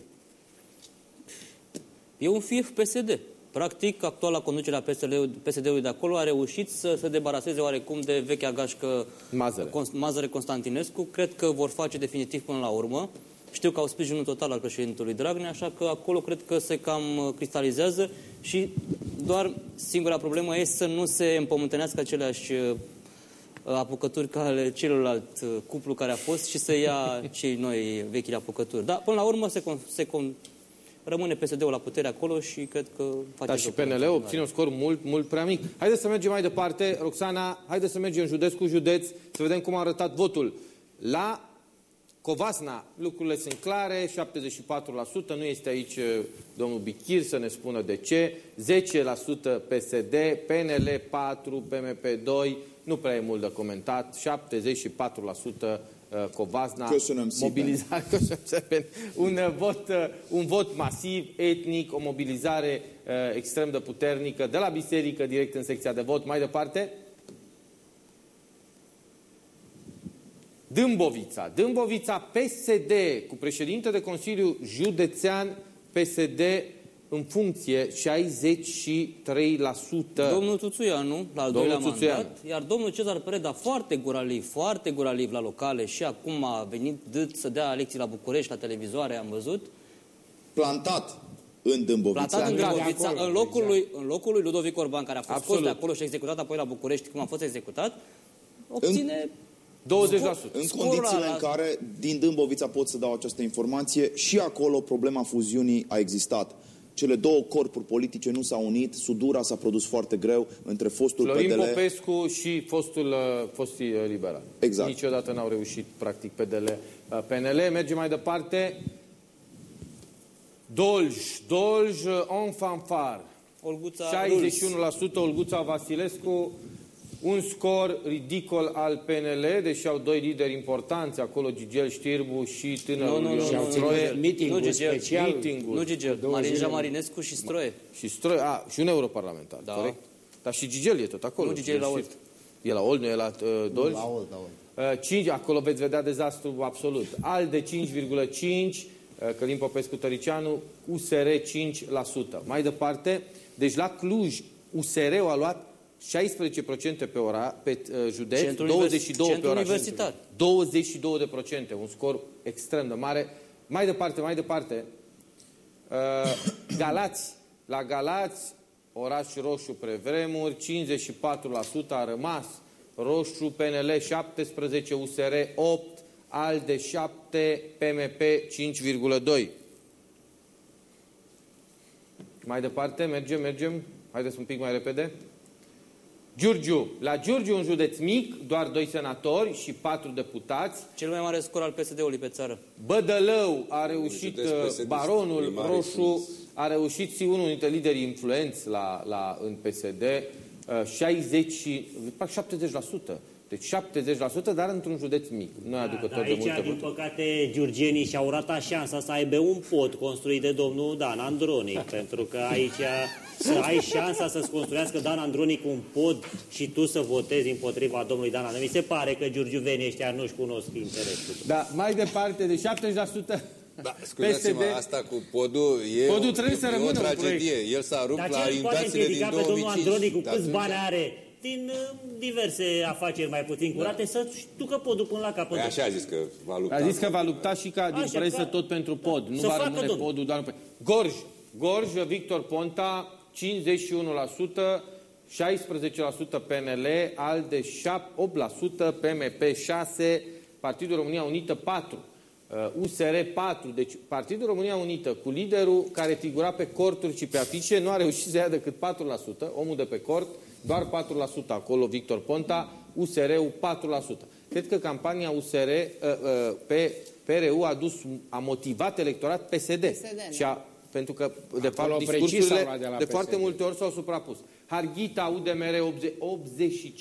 E un fief PSD. Practic, actuala conducere a PSD-ului PSD de acolo a reușit să se debaraseze oarecum de vechea gașcă Mazăre. Cons- Mazăre Constantinescu. Cred că vor face definitiv până la urmă. Știu că au sprijinul total al președintelui Dragnea, așa că acolo cred că se cam uh, cristalizează și doar singura problemă este să nu se împământenească aceleași uh, apucături ca ale celălalt uh, cuplu care a fost și să ia cei noi vechile apucături. Dar până la urmă se, con- se con- rămâne PSD-ul la putere acolo și cred că face Da, și jocul în PNL continuare. obține un scor mult, mult prea mic. Haideți să mergem mai departe. Roxana, haideți să mergem județ cu județ, să vedem cum a arătat votul. La Covasna, lucrurile sunt clare, 74%, nu este aici uh, domnul Bichir să ne spună de ce, 10% PSD, PNL 4, PMP 2, nu prea e mult de comentat, 74% Covasna, mobilizare, un vot, un vot masiv, etnic, o mobilizare extrem de puternică de la biserică direct în secția de vot. Mai departe, Dâmbovița. Dâmbovița PSD cu președinte de Consiliu Județean PSD în funcție 63%. Domnul Tuțuianu, la al doilea mandat, iar domnul Cezar Preda, foarte guraliv, foarte guraliv la locale și acum a venit să dea lecții la București, la televizoare, am văzut. Plantat în Dâmbovița. Plantat în Dâmbovița, acolo, în, locul exact. lui, în locul lui Ludovic Orban, care a fost Absolut. scos de acolo și executat apoi la București, cum a fost executat, obține... În 20%. În condițiile în care din Dâmbovița pot să dau această informație și acolo problema fuziunii a existat. Cele două corpuri politice nu s-au unit, sudura s-a produs foarte greu între fostul Florin PDL... Popescu și fostul, uh, fostii uh, liberal. Exact. Niciodată n-au reușit, practic, PDL. Uh, PNL merge mai departe. Dolj, Dolj, on fanfar. Olguța 61% Olguța Vasilescu, un scor ridicol al PNL, deși au doi lideri importanți acolo, Gigel Știrbu și tânărul nu, nu, Ion nu, Stroie. Meetingul nu, Gigel, special. Meetingul. Nu Gigel, Marinja Marinescu și Stroie. Și Stroie, a, și un europarlamentar, Da. corect? Dar și Gigel e tot acolo. Nu, Gigel e la Olt. E la Olt, nu e la uh, Dolj? La Olt, la Olt. Uh, 5, acolo veți vedea dezastru absolut. Al de 5,5, uh, Călim Popescu Tăricianu, USR 5%. Mai departe, deci la Cluj, USR-ul a luat 16% pe, ora, pe uh, județ, Centrul 22 univers- pe oraș. universitar. 22 de procente, un scor extrem de mare. Mai departe, mai departe, uh, Galați, la Galați, oraș roșu prevremuri, 54% a rămas, roșu PNL 17, USR 8, ALDE 7, PMP 5,2. Mai departe, mergem, mergem, haideți un pic mai repede. Giurgiu. La Giurgiu, un județ mic, doar doi senatori și patru deputați. Cel mai mare scor al PSD-ului pe țară. Bădălău a reușit, județ uh, PSD baronul primar Roșu extins. a reușit și unul dintre liderii influenți la, la, în PSD, uh, 60 și, fac 70%. Deci 70%, dar într-un județ mic. Nu e aducător de aici, multe din voturi. păcate, giurgenii și-au ratat șansa să aibă un pod construit de domnul Dan Andronic, pentru că aici să ai șansa să-ți construiască Dan Andronic un pod și tu să votezi împotriva domnului Dan Andronic. Mi se pare că giurgiuvenii ăștia nu-și cunosc interesul. Da, mai departe, de 70% Da, scuzați-mă, PSD. asta cu podul e, Podul o, trebuie să e rămână o un tragedie. El s-a rupt Dar la ce îl poate inundațiile din împiedica pe domnul 2005. Andronic cu De câți atunci- bani are din uh, diverse afaceri mai puțin curate să ducă podul până la capăt. Păi așa a zis că va lupta. A zis că va lupta și ca din Așa, presă ca- tot pentru pod. Nu Să va facă rămâne tot. podul doar pe... Gorj. Gorj, Victor Ponta, 51%, 16% PNL, ALDE 8%, PMP 6%, Partidul România Unită 4%. uh, USR 4, deci Partidul România Unită cu liderul care figura pe corturi și pe afișe nu a reușit să ia decât 4%, omul de pe cort, doar 4% acolo, Victor Ponta, USR-ul 4%. Cred că campania USR uh, uh, pe PRU a dus, a motivat electorat PSD. PSD, și a, pentru că, de Acolo fapt, precis discursurile au luat de la de foarte PSD. multe ori s-au suprapus. Harghita, UDMR 80,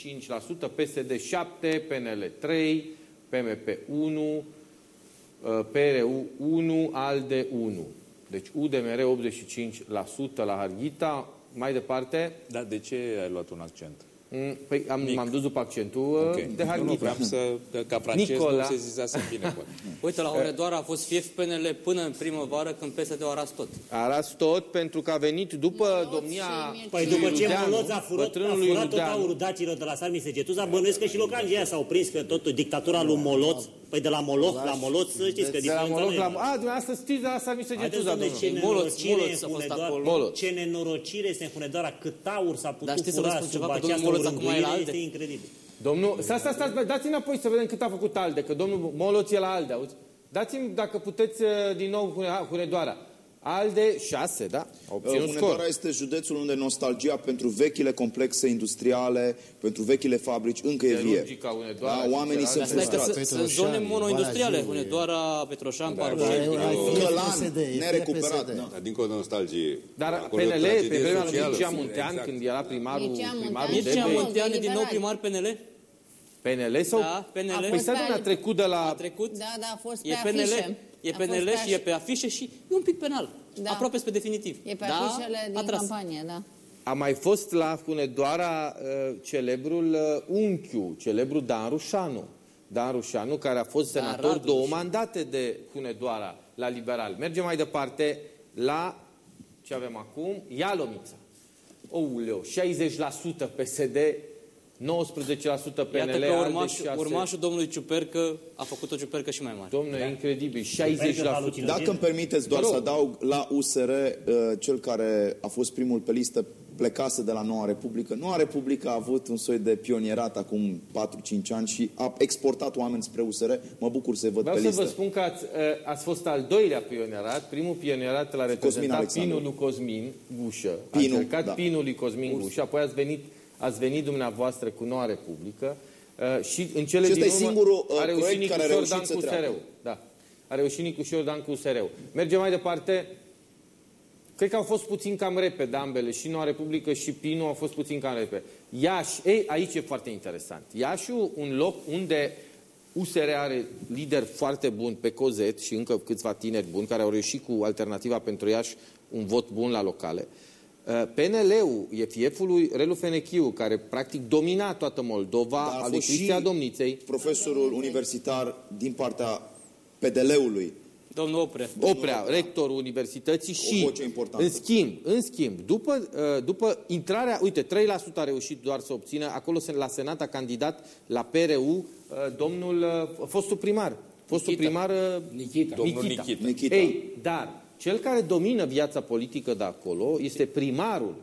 85%, PSD 7, PNL 3, PMP 1, uh, PRU 1, ALDE 1. Deci UDMR 85% la Harghita. Mai departe, Dar de ce ai luat un accent? Mm, păi am, m-am dus după accentul uh, Ok. de Nu, nu, Harghita. vreau să, că ca francez Nicola. nu se zizase bine. poate. Uite, la Hunedoara a fost fief PNL până în primăvară când PSD-ul a ras tot. A ras tot pentru că a venit după Moloț domnia... și Mircea. Păi după ce Iudeanu, Moloț a furat, a bătrânului furat tot Iudeanu. aurul dacilor de la Sarmi Segetuza, bănuiesc că și localii aia s-au prins că totul, dictatura lui Moloț, păi de la Moloch la Moloț, să știți că De la diferența Moloch nu e la... mare. A, dumneavoastră știți de asta mi se Haideți, getuza, domnule, domnule. ce Moloț, nenorocire Moloț este a în fost Hunedoara, acolo. Moloț. ce nenorocire este în Hunedoara, cât aur s-a Dar putut știți să vă fura spun sub ceva, că această domnul Moloț acum e la urânduire, ALDE. este incredibil. Domnul, stați, stați, stați, bă, dați înapoi să vedem cât a făcut ALDE, că domnul Moloț e la ALDE, auzi? Dați-mi, dacă puteți, uh, din nou Hune- Hunedoara. ALDE 6, da, au obținut scor. Hunedoara este județul unde nostalgia pentru vechile complexe industriale, pentru vechile fabrici, încă e vie. Siderurgica Hunedoara, Da, oamenii Siderurgica. sunt Dar stai că frustrați. sunt- sunt zone Petroșani, monoindustriale, Valea Jiului. Hunedoara, Petroșan, Da, Parcel. da. Călan, PSD, e nerecuperat. PSD. Da. Dar dincolo de nostalgie. Dar acolo e o PNL, pe tragedie vremea lui socială. Mircea Muntean, Exact. când era primarul, Mircea primarul Muntean. Mircea Debei, Muntean e din nou liberali. primar PNL? PNL sau... Da, PNL. Păi fost stai, pe domnule, a ali- trecut de la... A trecut? Da, da, a fost pe E PNL, afișe. E A fost PNL pe și e afișe. pe afișe și e un pic penal. Da. Aproape spre definitiv. E pe Da, afișele a din tras. campanie, da. A mai fost la Hunedoara uh, celebrul uh, unchiu, celebrul Dan Rușanu. Dan Rușanu, care a fost Da, senator Radu două Rușanu. mandate de Hunedoara la liberal. Mergem mai departe la ce avem acum? Ialomița. Ouleu, 60% PSD, 19% PNL, Iată că ALDE urmașul, 6. urmașul domnului Ciupercă a făcut o ciupercă și mai mare. Domnule, Da. incredibil, Merge la 60%. Lucian. Dacă îmi permiteți doar Mă rog. să adaug la USR, uh, cel care a fost primul pe listă plecase de la Noua Republică. Noua Republică a avut un soi de pionierat acum 4-5 ani și a exportat oameni spre USR. Mă bucur să-i văd Vreau pe să listă. vă spun că ați, uh, ați fost al doilea pionierat. Primul pionierat l-a reprezentat Alexandru. Pinul lui Cosmin Gușă. A Pinul, încercat da. Pinul lui Cosmin Gușă, apoi ați venit, ați venit dumneavoastră cu Noua Republică uh, și în cele Și din ăsta e urmă singurul, uh, a reușit proiect care a Nicușor reușit Dan să cu treacă. SRU. Da. A reușit Nicușor Dan cu SRU. Mergem mai departe. Cred că au fost puțin cam repede ambele, și Noua Republică și Pinu au fost puțin cam repede. Iași, ei, aici e foarte interesant. Iașiul, un loc unde USR are lider foarte bun pe Cozet și încă câțiva tineri buni care au reușit cu alternativa pentru Iași un vot bun la locale. Uh, PNL-ul e fieful lui Relu Fenechiu, care practic domina toată Moldova, Dar a al lui fost și Cristia Domniței. profesorul universitar din partea PDL-ului. Domnul Opre. Oprea, rectorul universității și, voce importantă. în schimb, în schimb, după, uh, după intrarea, uite, 3% a reușit doar să obțină, acolo se- la Senat a candidat la PRU uh, domnul, uh, fostul primar, fostul Nikita. primar uh, Nikita. Domnul Nikita. Nikita. Ei, dar cel care domină viața politică de acolo este primarul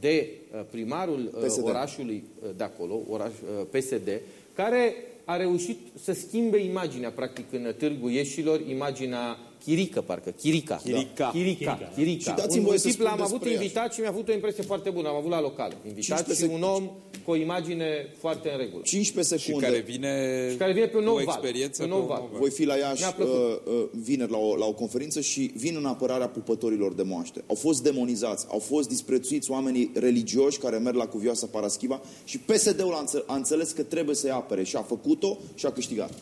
de uh, primarul uh, PSD. orașului uh, de acolo, oraș, uh, PSD, care a reușit să schimbe imaginea, practic, în Târgu Ieșilor, imaginea Chirică, parcă, Chirica. Chirica. Chirica. Chirica. Și dați-mi un voie să tip spun l-am avut despre invitat și mi-a făcut o impresie foarte bună. Am avut la local invitat 15 și un om cu o imagine foarte în regulă. 15 Și secunde. care vine, Și care vine pe un nou cu o val. experiență Un nou pe un val. nou val. Voi fi la Iași Mi-a uh, plăcut. uh, vineri la o, la o conferință și vin în apărarea pupătorilor de moaște. Au fost demonizați, au fost disprețuiți oamenii religioși care merg la cuvioasa Paraschiva și PSD-ul a, înțe- a înțeles că trebuie să-i apere și a făcut-o și a câștigat.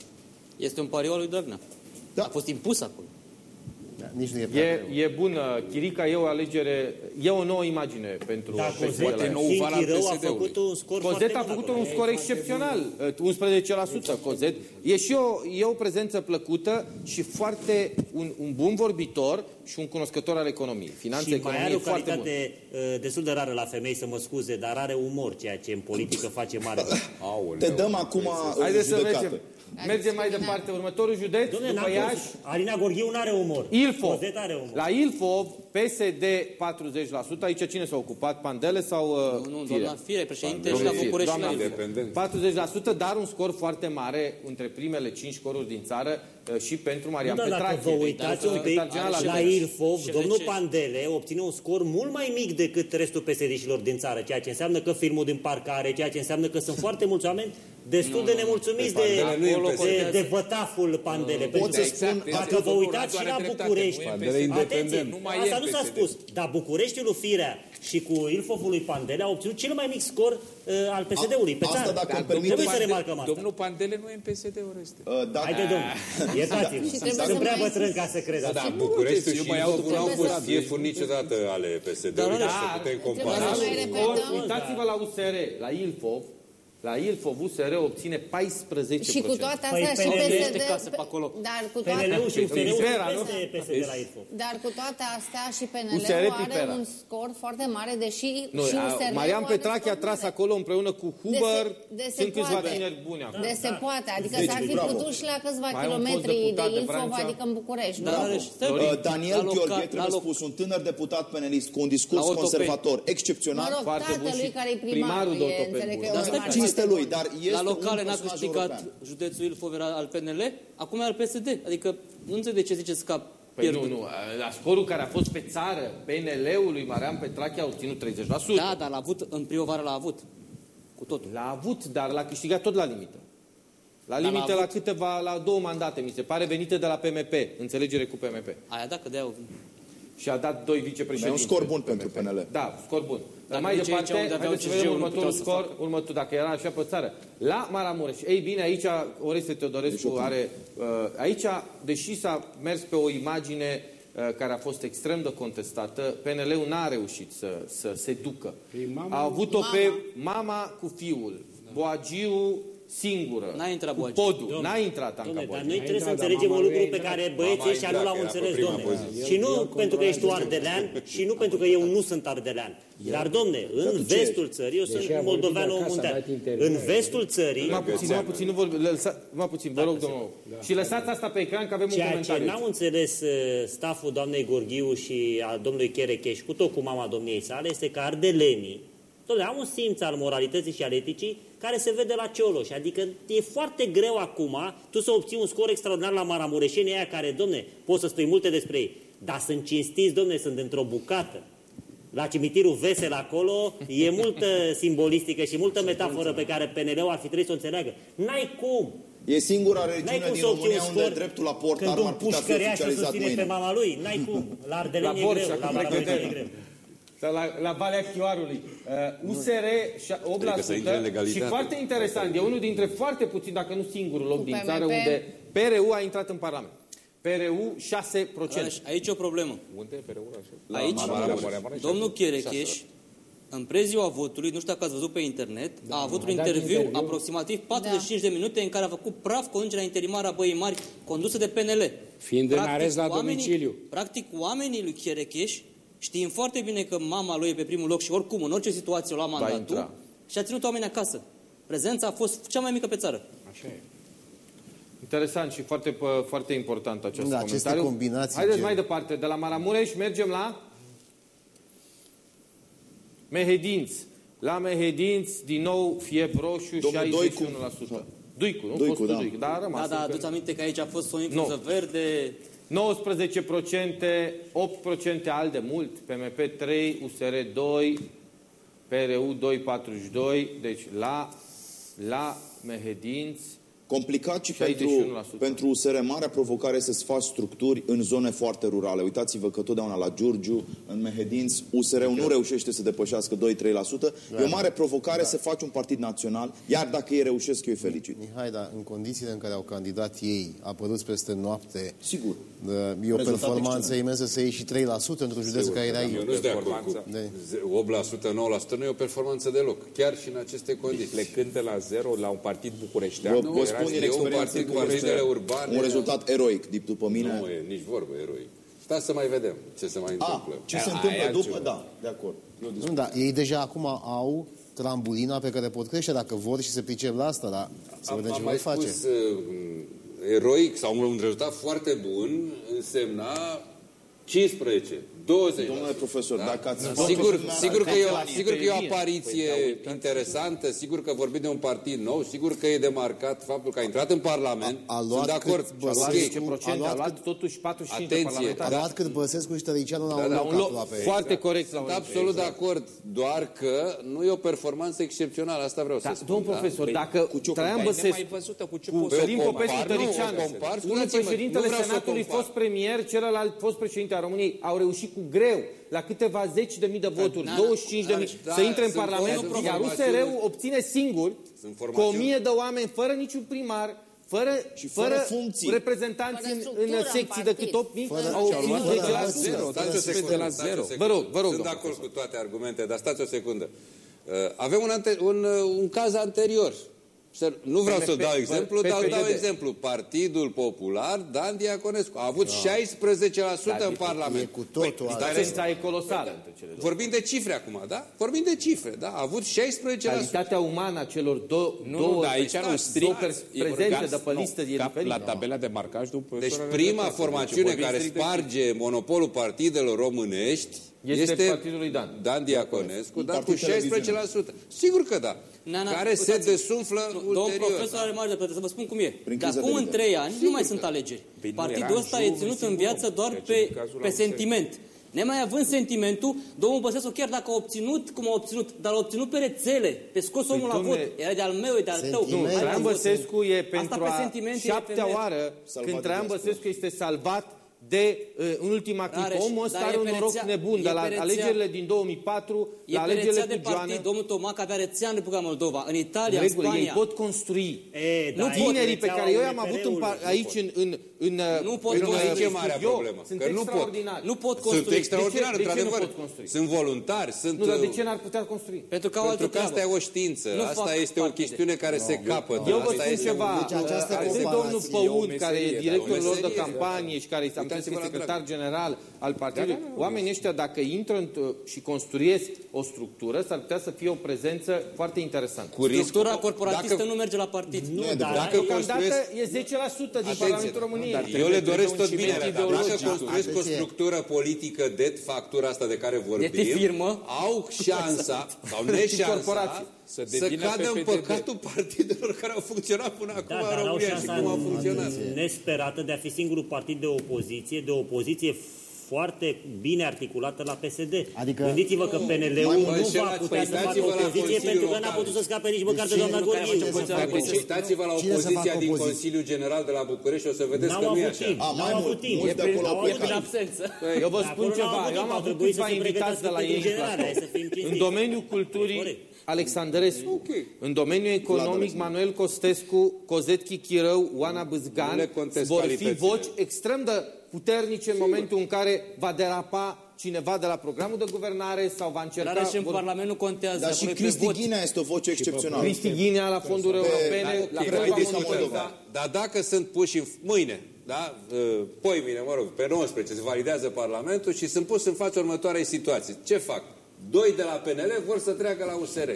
Este un pariu al lui Dragnea. Da. A fost impus acolo. Da, nici nu e prea E, greu. e bună. Chirica e o alegere, e o nouă imagine pentru Da, PSD. Cozet, la Poate Iași. nou val al Rău a PSD-ului. făcut un scor Cozet foarte a bun făcut acolo. un scor excepțional, uh, 11%. Cozet. E și o, e o prezență plăcută și foarte un, un bun vorbitor și un cunoscător al economiei. Finanțe, Și mai economie, are o foarte bun. calitate uh, destul de rară la femei, să mă scuze, dar are umor, ceea ce în politică face mare. Aoleu. Te dăm acum în Haideți să judecată. mergem. Mergem mai departe. Următorul județ, Dom'le, după n-am Iași, văzut. Alina Gorghiu nu are umor. Ilfov. Cozet are umor. La Ilfov, PSD 40%. Aici cine s-a ocupat? Pandele sau uh, Nu, nu, Firea? doamna Fire, președinte și Domnul la Fire, București și la doamna Ilfov. Independent. 40%, dar un scor foarte mare între primele 5 scoruri din țară uh, și pentru Nu, Marian dar dacă Petrache. vă uitați Dar, un pic, secretar general al la PSD. Ilfov, Și domnul de ce? Pandele obține un scor mult mai mic decât restul PSD-șilor din țară, ceea ce înseamnă că filmul din parcare, ceea ce înseamnă că sunt foarte mulți oameni destul de nemulțumiți de, Pandele nu e în de, PSD. de vătaful Pandele. Pentru Pot să că spun- dacă vă uitați și la București, Pandele e independent. atenție, Nu mai e asta în nu s-a PSD. spus, dar Bucureștiul lui Firea și cu Ilfovul lui Pandele au obținut cel mai mic scor uh, al PSD-ului pe Asta țară. dacă îmi Trebuie permiteți- să remarcăm asta. Domnul Pandele nu e în PSD-ul ăsta. Uh, dacă- Haide, domnule, iertați-mă. Și trebuie Sunt să prea mai bătrân ca să cred Da, asta. da, București eu și mai Ilfov aud nu au trebuie fost să- fiefuri niciodată ale PSD-ului, Dar- deci să putem Trebuie compara. să mai Scor, repetăm. uitați-vă la USR, la Ilfov. La Ilfov, USR obține 14%. Și cu toate Păi astea și PNL PSD... este casă pe acolo. Dar cu toate... PNL-ul și USR-ul Pipera, nu? peste PSD la Ilfov. Dar cu toate astea și PNL USR are Pipera. un scor foarte mare, deși Nu, și a, USR Marian Petrache a tras acolo împreună cu Huber. de se Sunt câțiva poate. tineri buni acolo. De se poate, adică Deci, s-ar fi bravo. putut și la câțiva Mai e un fost kilometri de deputat de Ilfov, Franța. adică în București. Dar nu? are și stai, Uh, Daniel la loca- Gheorghe, la trebuie loc- spus, un tânăr deputat penelist cu un discurs La ortoped. conservator Mă excepțional. rog, Foarte bun tatălui și care e primarul primarul, de e, ortoped înțeleg bun. că e Dar un stai mare Cinste lui, dar este la locale un n-a personaj câștigat european. județul Ilfov era al PNL, acum e al PSD. Adică nu înțeleg de ce ziceți că Păi pierdut. nu, nu, la scorul care a fost pe țară, PNL-ul lui Marian Petrache a obținut 30%. Da, dar l-a avut, în primăvară l-a avut. Cu totul. L-a avut, dar l-a câștigat tot la limită. La Dar limită l-a la avut. câteva, la două mandate, mi se pare, venite de la PMP, înțelegere cu PMP. Aia da, că de-aia... Și a dat doi Dar e vicepreședinți. un scor bun pentru PNL. Da, scor bun. Dar Dacă mai nici departe, aici unde aveau haideți să CG-ul vedem nu următorul puteau să scor, facă. următorul, dacă era așa pe țară. La Maramureș. Ei bine, aici Oreste Teodorescu are... Uh, aici, deși s-a mers pe o imagine uh, care a fost extrem de contestată, PNL-ul n-a reușit să, să se ducă. Păi mama- a avut-o pe mama cu fiul, Boagiu singură, N-a intrat cu Boagiu. podul. N-a intrat Anca Dom'le, dar Boagiu. noi trebuie să da, dar înțelegem mama un lui lucru a pe intrat. care băieții Mama ăștia a nu intrat, l-au era pe înțeles, prima domne. poziție. Și nu El pentru că ești tu controlează ardelean și nu pentru că eu nu sunt ardelean. Dar, domne, în tu ce vestul țării, eu sunt Deși a vorbit moldovean de om acasă, a mondial. dat interviu. În vestul țării, Mai puțin, mai puțin, nu vorbi, lăsa, mai puțin, vă rog, domnul. Și lăsați asta pe ecran, că avem un Ceea ce comentariu. n-au înțeles uh, staful doamnei Gorghiu și a domnului Cherecheș, cu tot cu mama domniei sale, este că ardelenii Dom'le, au un simț al moralității și al eticii care se vede la Cioloș. Adică e foarte greu acum tu să obții un scor extraordinar la Maramureșenii aia care, domne, poți să spui multe despre ei, dar sunt cinstiți, domne, sunt într-o bucată. La cimitirul Vesel acolo e multă simbolistică și multă metaforă pe care PNL-ul ar fi trebuit să o înțeleagă. N-ai cum! E singura N-ai regiune cum din să obții un România unde scor dreptul la port când armă un ar putea fi pușcăriaș îl oficializat susține pe mâine. mama lui. N-ai cum. La Ardeleni La e Borșa, greu, cu la Maramureș e precădere. greu. Sau la, la Valea Chioarului. Uh, USR și- 8% Adică să intre în legalitate. și foarte interesant, e unul dintre foarte puțini, dacă nu singurul loc Cu din PMP. țară unde PRU a intrat în Parlament. PRU 6%. Aici, aici e o problemă. Unde e PRU așa? Aici, Maramureș. domnul Cherecheș, în preziua votului, nu știu dacă ați văzut pe internet, a avut un a dat interviu, interviu. aproximativ 45 de minute în care a făcut praf conducerea interimară a Băii Mari, condusă de PNL. Fiind în arest la oamenii- domiciliu. Practic, oamenii lui Cherecheș știind foarte bine că mama lui e pe primul loc și oricum, în orice situație o lua mandatul, intra. și a ținut oamenii acasă. Prezența a fost cea mai mică pe țară. Așa e. Interesant și foarte, pă- foarte important acest Da, aceste comentariu. combinații Haideți gen- mai departe. De la Maramureș mergem la Mehedinți. La Mehedinți, din nou, fieb roșu, Domnul 61%. Duicu, nu? Duicu, Fostul da. Duicu, da, a Da, rămas. da, încă. aduți aminte că aici a fost o Nu. infuză verde, 19%, 8% ALDE mult, PMP 3, USR 2, PRU 242, deci la, la Mehedinți, Complicat și 61%. pentru, pentru USR Marea provocare este să faci structuri în zone foarte rurale. Uitați-vă că totdeauna la Giurgiu, în Mehedinți, USR-ul nu reușește să depășească 2-3%. E o mare provocare să faci un partid național, iar dacă ei reușesc, eu îi felicit. Mihai, dar în condițiile în care au candidat ei, apăruți peste noapte, Sigur. uh, e o Rezultat performanță excelent. imensă să iei și 3% într-un județ care era Eu nu sunt de acord cu De- 8%, 9% nu e o performanță deloc, chiar și în aceste condiții. Plecând de la zero la un partid bucureștean. Vă, nu, vă era spun din și- e un experiență partid că cu partidele este urbane. un rezultat eroic, dip- după mine. Nu e nici vorbă, eroi. Stați să mai vedem ce se mai A, întâmplă. ce se Aia întâmplă e după? altceva. Da, de acord. Eu discut. Nu, da, ei deja acum au trambulina pe care pot crește dacă vor și se pricep la asta, dar să Am, vedem ce am vor mai face. spus, uh, eroic sau un rezultat foarte bun însemna 15, 20. Domnule profesor, dacă ați Sigur, sigur, că e o, Cățelan, sigur că e o bine. apariție interesantă, sigur că vorbim de un partid nou, sigur că e de marcat faptul că a intrat în Parlament. A- a Sunt luat de acord. cât și am băsați ok. ce 10% A a luat luat cât- totuși 45 Atenție, de parlamentari. A luat cât Băsescu și Tăricianu la un La loc un loc aproape. foarte corect la un Sunt absolut de acord, doar că nu e o performanță excepțională, asta vreau să Da, spun. domn da? profesor, dacă Traian Dar e Băsescu nemai văzută cu ce cu poți să Călin o Popescu compar, nu, Tăricianu, o compar, unul scuzați-mă, președintele nu vreau să Senatului, compar. fost premier, celălalt fost președinte al României, au reușit cu greu la câteva zeci de mii de voturi, da, 25 de mii, da, să intre în sunt Parlament, formațiuni- iar USR-ul obține singur Sunt cu o formațiuni- mie de oameni, fără niciun primar, fără, Și fără funcții. reprezentanți Fără în, structură în în secții partid. decât 8 mii, Fără- au și-au obținut luat 10%. zero. Stați o Stați secundă, de la stați o zero. secundă. Vă rog, vă rog, Sunt de domnul acord cu toate argumentele, dar stați o secundă. Uh, avem un, ante- un, uh, un caz anterior. Să- Nu vreau să PNP, dau exemplu, pe- dar PPD. dau exemplu. Partidul Popular, Dan Diaconescu, a avut 16% în E Parlament. cu totul Păi, altceva. Diferența e colosală între cele două. Vorbim de cifre acum, da? Vorbim de cifre, da? A avut 16%. Calitatea umană a celor două, Nu, două nu, dar aici nu două strict. prezențe de pe nu, listă e ca diferit. La tabela de marcaj, după Deci profesorul prima Rădător. formațiune vorbim care strict de sparge monopolul partidelor românești Este partidul lui Dan. Dan Diaconescu, Un dar cu partid televiziune. 16%. Sigur că da. Na, na, care se uitați, desumflă nu, Domnul ulterior. profesor are mare dreptate, să vă spun cum e. Prin De criza acum de în lider. trei ani nu mai sunt alegeri. Păi nu, Partidul era ăsta în e jurul ținut în unui viață singur doar om, pe, deci în cazul pe la sentiment. Nemai având sentimentul, domnul Băsescu, chiar dacă a obținut cum a obținut, dar a obținut pe rețele, pe scos omul la vot, domnule, era de al meu, e de al tău. sentiment. Hai la Traian vot. Băsescu e Asta pentru pe a sentiment e șaptea efemer. oară Salvat când de Traian diaspora. Băsescu este salvat de uh, în ultima clipă. Are și- Omul ăsta dar e are un pe noroc rețea- nebun, e de la pe rețea- alegerile din 2004 E la pe alegerile rețea de cu Joană. partid, domnul Tomac avea rețea în Republica Moldova, în Italia, în Regulă, ei Spania. pot construi. E, nu da, e tinerii pe rețeaua care eu i-am avut în, UNPR-ului. par- aici în, în, în, Nu pot în, Nu, construi. aici e marea eu, problemă. Sunt Că nu pot. extraordinari. Nu pot Sunt construi. extraordinari, De ce- de ce nu într-adevăr. pot construi? Sunt voluntari, sunt... Nu, dar de uh, ce n-ar putea construi? Pentru că au altă Pentru că asta treabă. e o știință. Nu Asta fac este o partide. chestiune care se capătă. Eu vă Asta spun este ceva, Deci această atât comparație domnul e o Păun, meserie, care e da, directorul o lor de meserie, campanie și care am înțeles că Uitați-vă este la secretar general al partidului, oamenii ăștia dacă intră într- și construiesc o structură, s-ar putea să fie o prezență foarte interesantă. Cu riscul- Structura corporatistă dacă- nu merge la partid. Nu, e dar Dacă Deocamdată construiesc- e 10% din Atenție, Parlamentul României. Eu le doresc tot Trebuie un bine, ciment dar dacă ideologic. construiesc o Atenție. structură politică de factura asta de care vorbim, De firmă. au șansa sau neșansa corporație. Să să, devină cadă în PPDD. păcatul partidelor care au funcționat până acum Da, în dar au România și șansa cum au funcționat. nesperată de a fi singurul partid de opoziție, de o opoziție foarte bine articulată la PSD. Adică- Gândiți-vă că PNL-ul Mai nu mult, va înșelați, putea să facă uitați-vă la opoziție Consiliul pentru că n-a Local. putut să scape nici măcar de Deci doamna cine- Gorghiu. care face Dacă opoziție? uitați-vă la Cine să opoziția facă din opoziție? Consiliul General de la București și o să vedeți N-au că nu e avut așa. timp, A, mai n-au avut mult, timp. mulți de acolo au Au plecat. în absență. Eu vă De spun acolo n-au ceva, avut eu timp, am au avut trebuit să câțiva se invitați de la pregătească ei în pentru generare, platou. să fim cinstiți. În domeniul culturii, Corect. Alexandrescu. În domeniul economic, Manuel Costescu, Cozetchi Chirău, Oana Nu Bâzgan le contest vor fi calitățile. voci extrem de puternice în momentul în care va derapa cineva de la programul de guvernare sau va încerca... Dar și în vor- Parlament nu contează. Dar și acolo e pe Cristi vot. Ghinea este o voce excepțională. Cristi Ghinea la fonduri europene, la Ok, fel va haideți să monitoriza. uităm. Dar dacă sunt puși în- mâine, da? Uh, Poi mine, mă rog, pe 19 se validează Parlamentul și sunt pus în fața următoarei situații. Ce fac? Doi de la PNL vor să treacă la USR.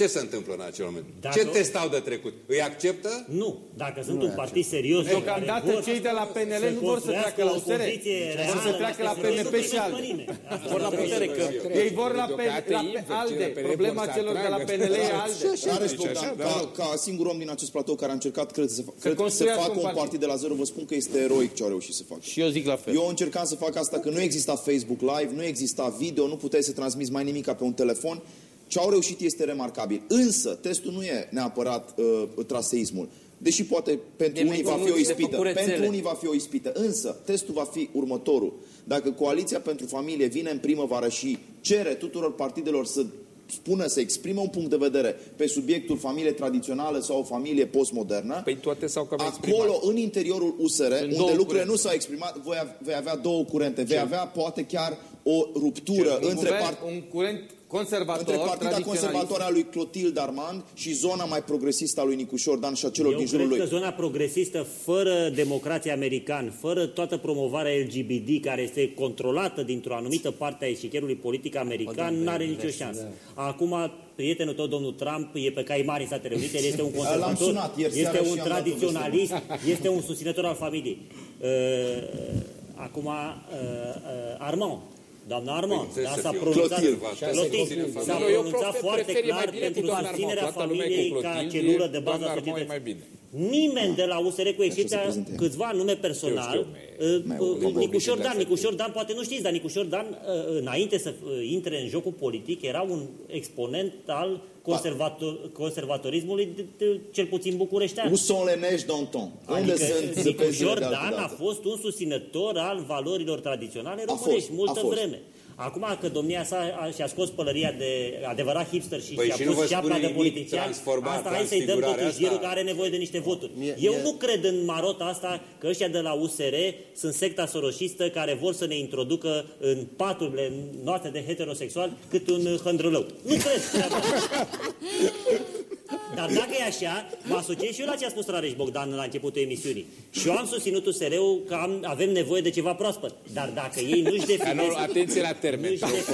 Ce se întâmplă în acel moment? Dacă- Ce test au de trecut? Îi acceptă? Nu, dacă sunt un partid serios... Deocamdată care vor cei de la PNL nu vor să treacă la USR, vor să treacă la PNP și ALDE. Vor la putere, că Ei vor la, pe, Deocamdată la invers, pe ALDE. cei de la PNL Problema vor să celor de la atragă. PNL e ALDE. Areș Deci Bogdan, așa, da, ca, nu. ca singur om din acest platou care a încercat, cred, să, fa- cred, să construiască facă un un partid. partid de la zero, vă spun că este eroic ce au reușit să facă. Și eu zic la fel. Eu încercam să fac asta că nu exista Facebook Live, nu exista video, nu puteai să transmiți mai nimic pe un telefon. Ce au reușit este remarcabil. Însă, testul nu e neapărat uh, traseismul. Deși poate pentru E unii va mai fi o mult de ispită. făcut rețele. Pentru unii va fi o ispită. Însă, testul va fi următorul. Dacă Coaliția pentru Familie vine în primăvară și cere tuturor partidelor să spună, să exprime un punct de vedere pe subiectul familie tradițională sau o familie postmodernă, Păi toate s-au cam exprimat. Acolo, în interiorul USR, două unde lucrurile curente. nu s-au exprimat, voi ave- vei avea două curente. Vei avea, poate, chiar o ruptură un, între, guvern, part, un curent conservator, între partida tradiționalist. conservatoare a lui Clotilde Armand și zona mai progresistă a lui Nicușor Dan și a celor Eu din cred jurul că lui. zona progresistă, fără democrație american, fără toată promovarea LGBT, care este controlată dintr-o anumită parte a eșichierului politic american, nu are nicio șansă. Acum, prietenul tău, domnul Trump, e pe cai mari în Statele Unite, el este un conservator, sunat ieri seară este și un i-am dat un tradiționalist, este un susținător al familiei. Uh, acum, uh, uh, Armand, Doamna Armand, Păi, da, să s-a fiu. pronunțat, Clotilde. Clotilde, s-a Nu, eu pronunțat prefer- foarte prefer mai clar bine pentru cu doamna susținerea Armand. Toată lumea e familiei cu ca Clotilde, celulă de bază doamna a Armand e societății. mai bine. Nimeni de la USR, cu excepția se prezinte. câțiva nume personal, știu, uh, mai- uh, mai- Nicușor mai- Dan, mai- Nicușor Dan, poate nu știți, dar Nicușor Dan, uh, înainte să uh, intre în jocul politic, era un exponent al conservator, conservatorismului, de- de- cel puțin bucureștean. Où sont les neiges d'antan? Unde Adică sunt zăpezile Nicușor de altă Dan a dată? fost un susținător al valorilor tradiționale A românești, fost, multă a fost. vreme. Acum că domnia sa a, și-a scos pălăria de adevărat hipster și Păi și-a și nu vă pus șapca spune de nimic politician, transformat, asta hai să-i dăm transfigurarea totuși girul asta? că are nevoie de niște voturi. Mie- Eu mie- nu cred în marota asta că ăștia de la USR sunt secta soroșistă care vor să ne introducă în paturile noastre de heterosexual cât un hândrălău. Nu cred treaba asta. Dar dacă e așa, mă asociez și eu la ce a spus Rareș Bogdan la începutul emisiunii. Și eu am susținut USR-ul că am, avem nevoie de ceva proaspăt. Dar dacă ei nu-și Dar definesc... nu, atenție la termen. Nu-și definesc,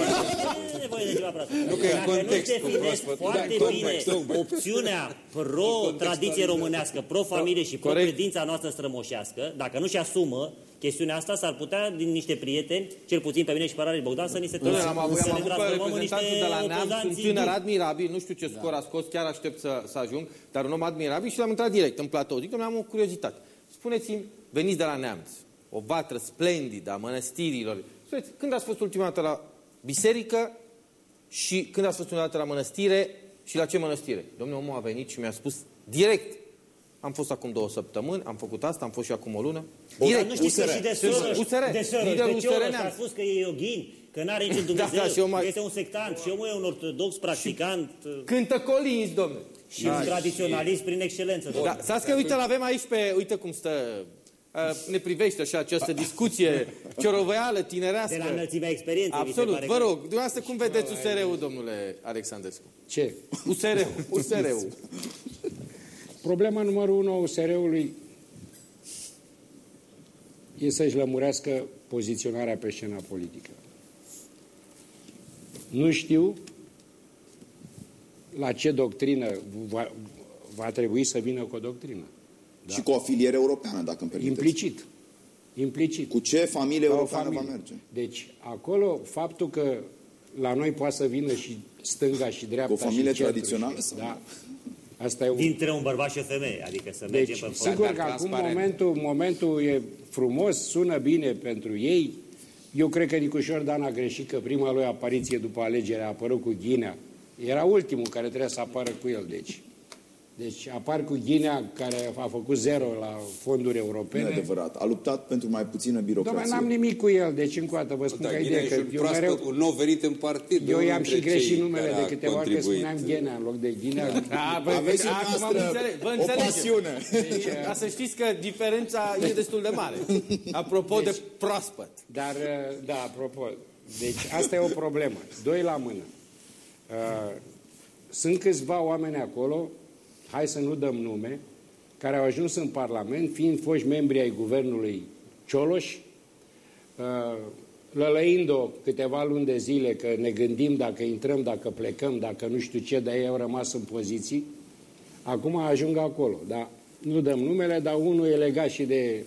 nu e nevoie de ceva proaspăt. Nu că e dacă nu-și contextul definesc proaspăt. foarte Da, bine context, context. opțiunea pro-tradiție românească, pro-familie și Corect. pro-credința noastră strămoșească, dacă nu-și asumă chestiunea asta, s-ar putea, din niște prieteni, cel puțin pe mine și pe Rari Bogdan, să ni se Domnule, am avut, să am ne avut pe transformăm în reprezentantul niște de la Neam, sunt opozanți tânăr duri. admirabil, nu știu ce scor a scos, chiar aștept să, să ajung, dar un om admirabil și l-am intrat direct în platou. Zic, domnule, am o curiozitate. Spuneți-mi, veniți de la Neamț, o vatră splendidă a mănăstirilor. Spuneți, când ați fost ultima dată la biserică și când ați fost ultima dată la mănăstire și la ce mănăstire? Domnule, omul a venit și mi-a spus direct, am fost acum două săptămâni, am făcut asta, am fost și acum o lună. Dar nu știți că și de Soros, USR, de Soros, liderul de Cioloș USR a Neamț. spus că e yoghin, că n-are niciun Da, Dumnezeu, da, și eu mai- că este un sectant și omul e un ortodox practicant Cântă colinzi, domnule. și un tradiționalist prin excelență. Da, domnule. stați că uite, îl avem aici pe, uite cum stă, uh, ne privește așa această discuție ciorovăială, tinerească. De la înălțimea experienței, mi se Absolut, pare vă că- rog, dumneavoastră cum vedeți USR-ul, domnule Alexandrescu? Ce? USR-ul, USR-ul. Problema numărul unu a USR-ului e să-și lămurească poziționarea pe scena politică. Nu știu la ce doctrină va, va trebui să vină cu o doctrină. Da. Și cu o afiliere europeană, dacă îmi permiteți. Implicit. Implicit. Cu ce familie La o europeană familie. va merge? Deci, acolo, faptul că la noi poate să vină și stânga și dreapta Cu o familie și centru tradițională Și, sau da. Asta e un... Dintre un bărbat și o femeie, adică să mergem Deci, pe sigur dar că acum transparent. momentul, momentul e frumos, sună bine pentru ei. Eu cred că Nicușor Dan a greșit că prima lui apariție după alegere a apărut cu Ghinea. Era ultimul care trebuia să apară cu el, deci. Deci apar cu Ghinea, care a făcut zero la fonduri Nu e europene. adevărat. A luptat pentru mai puțină Dom'le, birocrație. n-am nimic cu el, deci încă o dată vă spun Da, că Ghinea ideea e că și un eu proaspăt, mereu, un nou venit în partid. eu unul i-am și dintre greșit cei numele care de a câteva ori că contribuit. spuneam Ghenea în loc de Ghinea. A, bă, Aveți și acum am noastră înțeles, vă o înțelegem. pasiune. Deci, ca să știți că diferența e destul de mare. Apropo de proaspăt. Dar, uh, da, apropo, deci asta e o problemă. Doi la mână. Uh, Sunt câțiva oameni acolo, hai să nu dăm nume, care au ajuns în Parlament, fiind foști membri ai guvernului Cioloș, uh, lălăind-o câteva luni de zile că ne gândim dacă intrăm, dacă plecăm, dacă nu știu ce, dar ei au rămas în poziții. Acum ajung acolo, da? Nu dăm numele, dar unul e legat și de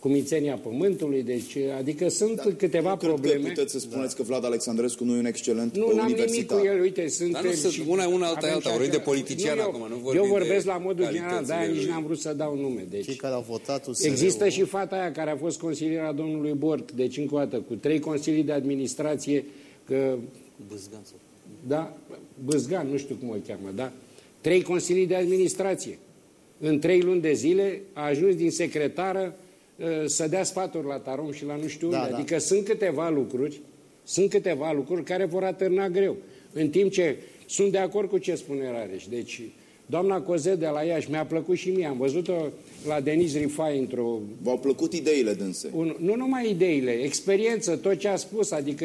cumințenia pământului, deci, adică sunt Dar câteva nu cred probleme. Că puteți să spuneți că Vlad Alexandrescu nu e un excelent Nu, n-am nimic universitar. cu el, uite, sunt... Dar nu sunt una- una alta avem alta, și vorbim de acela- politician eu, acum, nu vorbim Eu vorbesc de la modul general, de-aia calitățile nici lui. n-am vrut să dau nume. Cei Deci, care au votat USR există și fata aia care a fost consiliera domnului Bort, deci încă o dată, cu trei consilii de administrație, că Bâzgan sau... da, Băzgan, nu știu cum o cheamă, da? Trei consilii de administrație. În trei luni de zile a ajuns din secretară uh, să dea sfaturi la Tarom și la nu știu Da, unde. da. Adică sunt câteva lucruri, sunt câteva lucruri care vor atârna greu. În timp ce sunt de acord cu ce spune Rareș. Deci, doamna Cozet de la Iași mi-a plăcut și mie. Am văzut-o la Denis Rifai într-o V-au plăcut ideile dânse. un, nu numai ideile, experiență, tot ce a spus, adică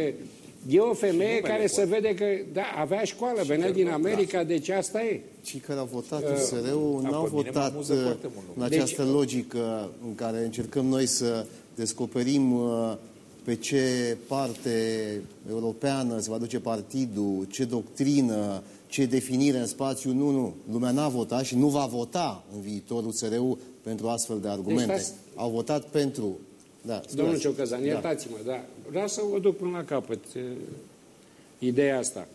e o femeie care se vede că da, avea școală, venea din America, deci asta e. Cei care au votat USR-ul n-au pe mine mă votat amuză uh, foarte mult, în această logică în care încercăm noi să descoperim uh, pe ce parte europeană se va duce partidul, ce doctrină, ce definire în spațiu. Nu, nu. Lumea n-a votat și nu va vota în viitor USR-ul pentru astfel de argumente. Deci stați- Au votat pentru... Da, Domnul spuneți. Ciocăzan, Da. iertați-mă, dar vreau să o duc până la capăt uh, ideea asta.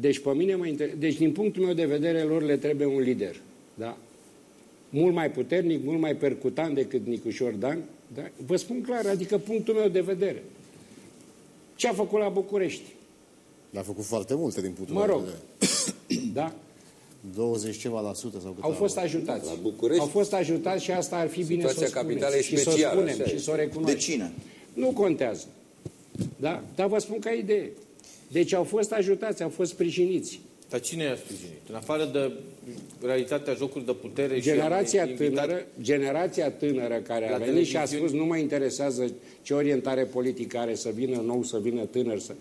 Deci, pe mine mă inter... deci, din punctul meu de vedere, lor le trebuie un lider. Da? Mult mai puternic, mult mai percutant decât Nicușor Dan. Da? Vă spun clar, adică punctul meu de vedere. Ce a făcut la București? L-a făcut foarte multe din punctul Mă meu de rog. vedere. Da? 20 ceva la sută sau cât Au a- fost ajutați. La București? Au fost ajutați și asta ar fi bine să o Situația spuneți. capitalei e și să o specială, spunem așa și e. să o recunoaștem. De cine? Nu contează. Da? Dar vă spun ca idee. Deci au fost ajutați, au fost sprijiniți. Dar cine i-a sprijinit? În afară de realitatea jocuri de putere Generația și invitat- tânără, generația tânără care a La venit și a televiziuni. spus nu mă interesează ce orientare politică are, să vină nou, să vină tânăr. Să...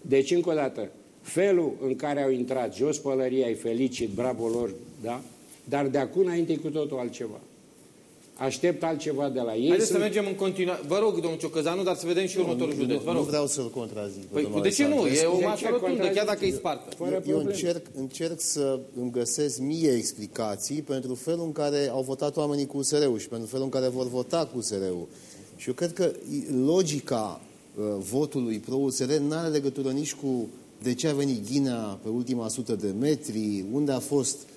Deci, încă o dată, felul în care au intrat, jos pălăria, îi felicit, bravo lor, da? Dar de acum înainte e cu totul altceva. Aștept altceva de la ei. Haideți să Sunt- mergem în continuare. Vă rog, domnul Ciocăzanu, dar să vedem și următorul județ. Vă Nu rog. vreau să-l contrazic. pe Păi, domnul de ce nu? E Alexandrescu. o De masă ce rotundă, contrazic? chiar dacă e spartă. Fără Eu, eu probleme. încerc, încerc să îmi găsesc mie explicații pentru felul în care au votat oamenii cu USR-ul și pentru felul în care vor vota cu USR-ul. Și eu cred că logica uh, votului pro-USR nu are legătură nici cu de ce a venit Ghinea pe ultima sută de metri, unde a fost uh,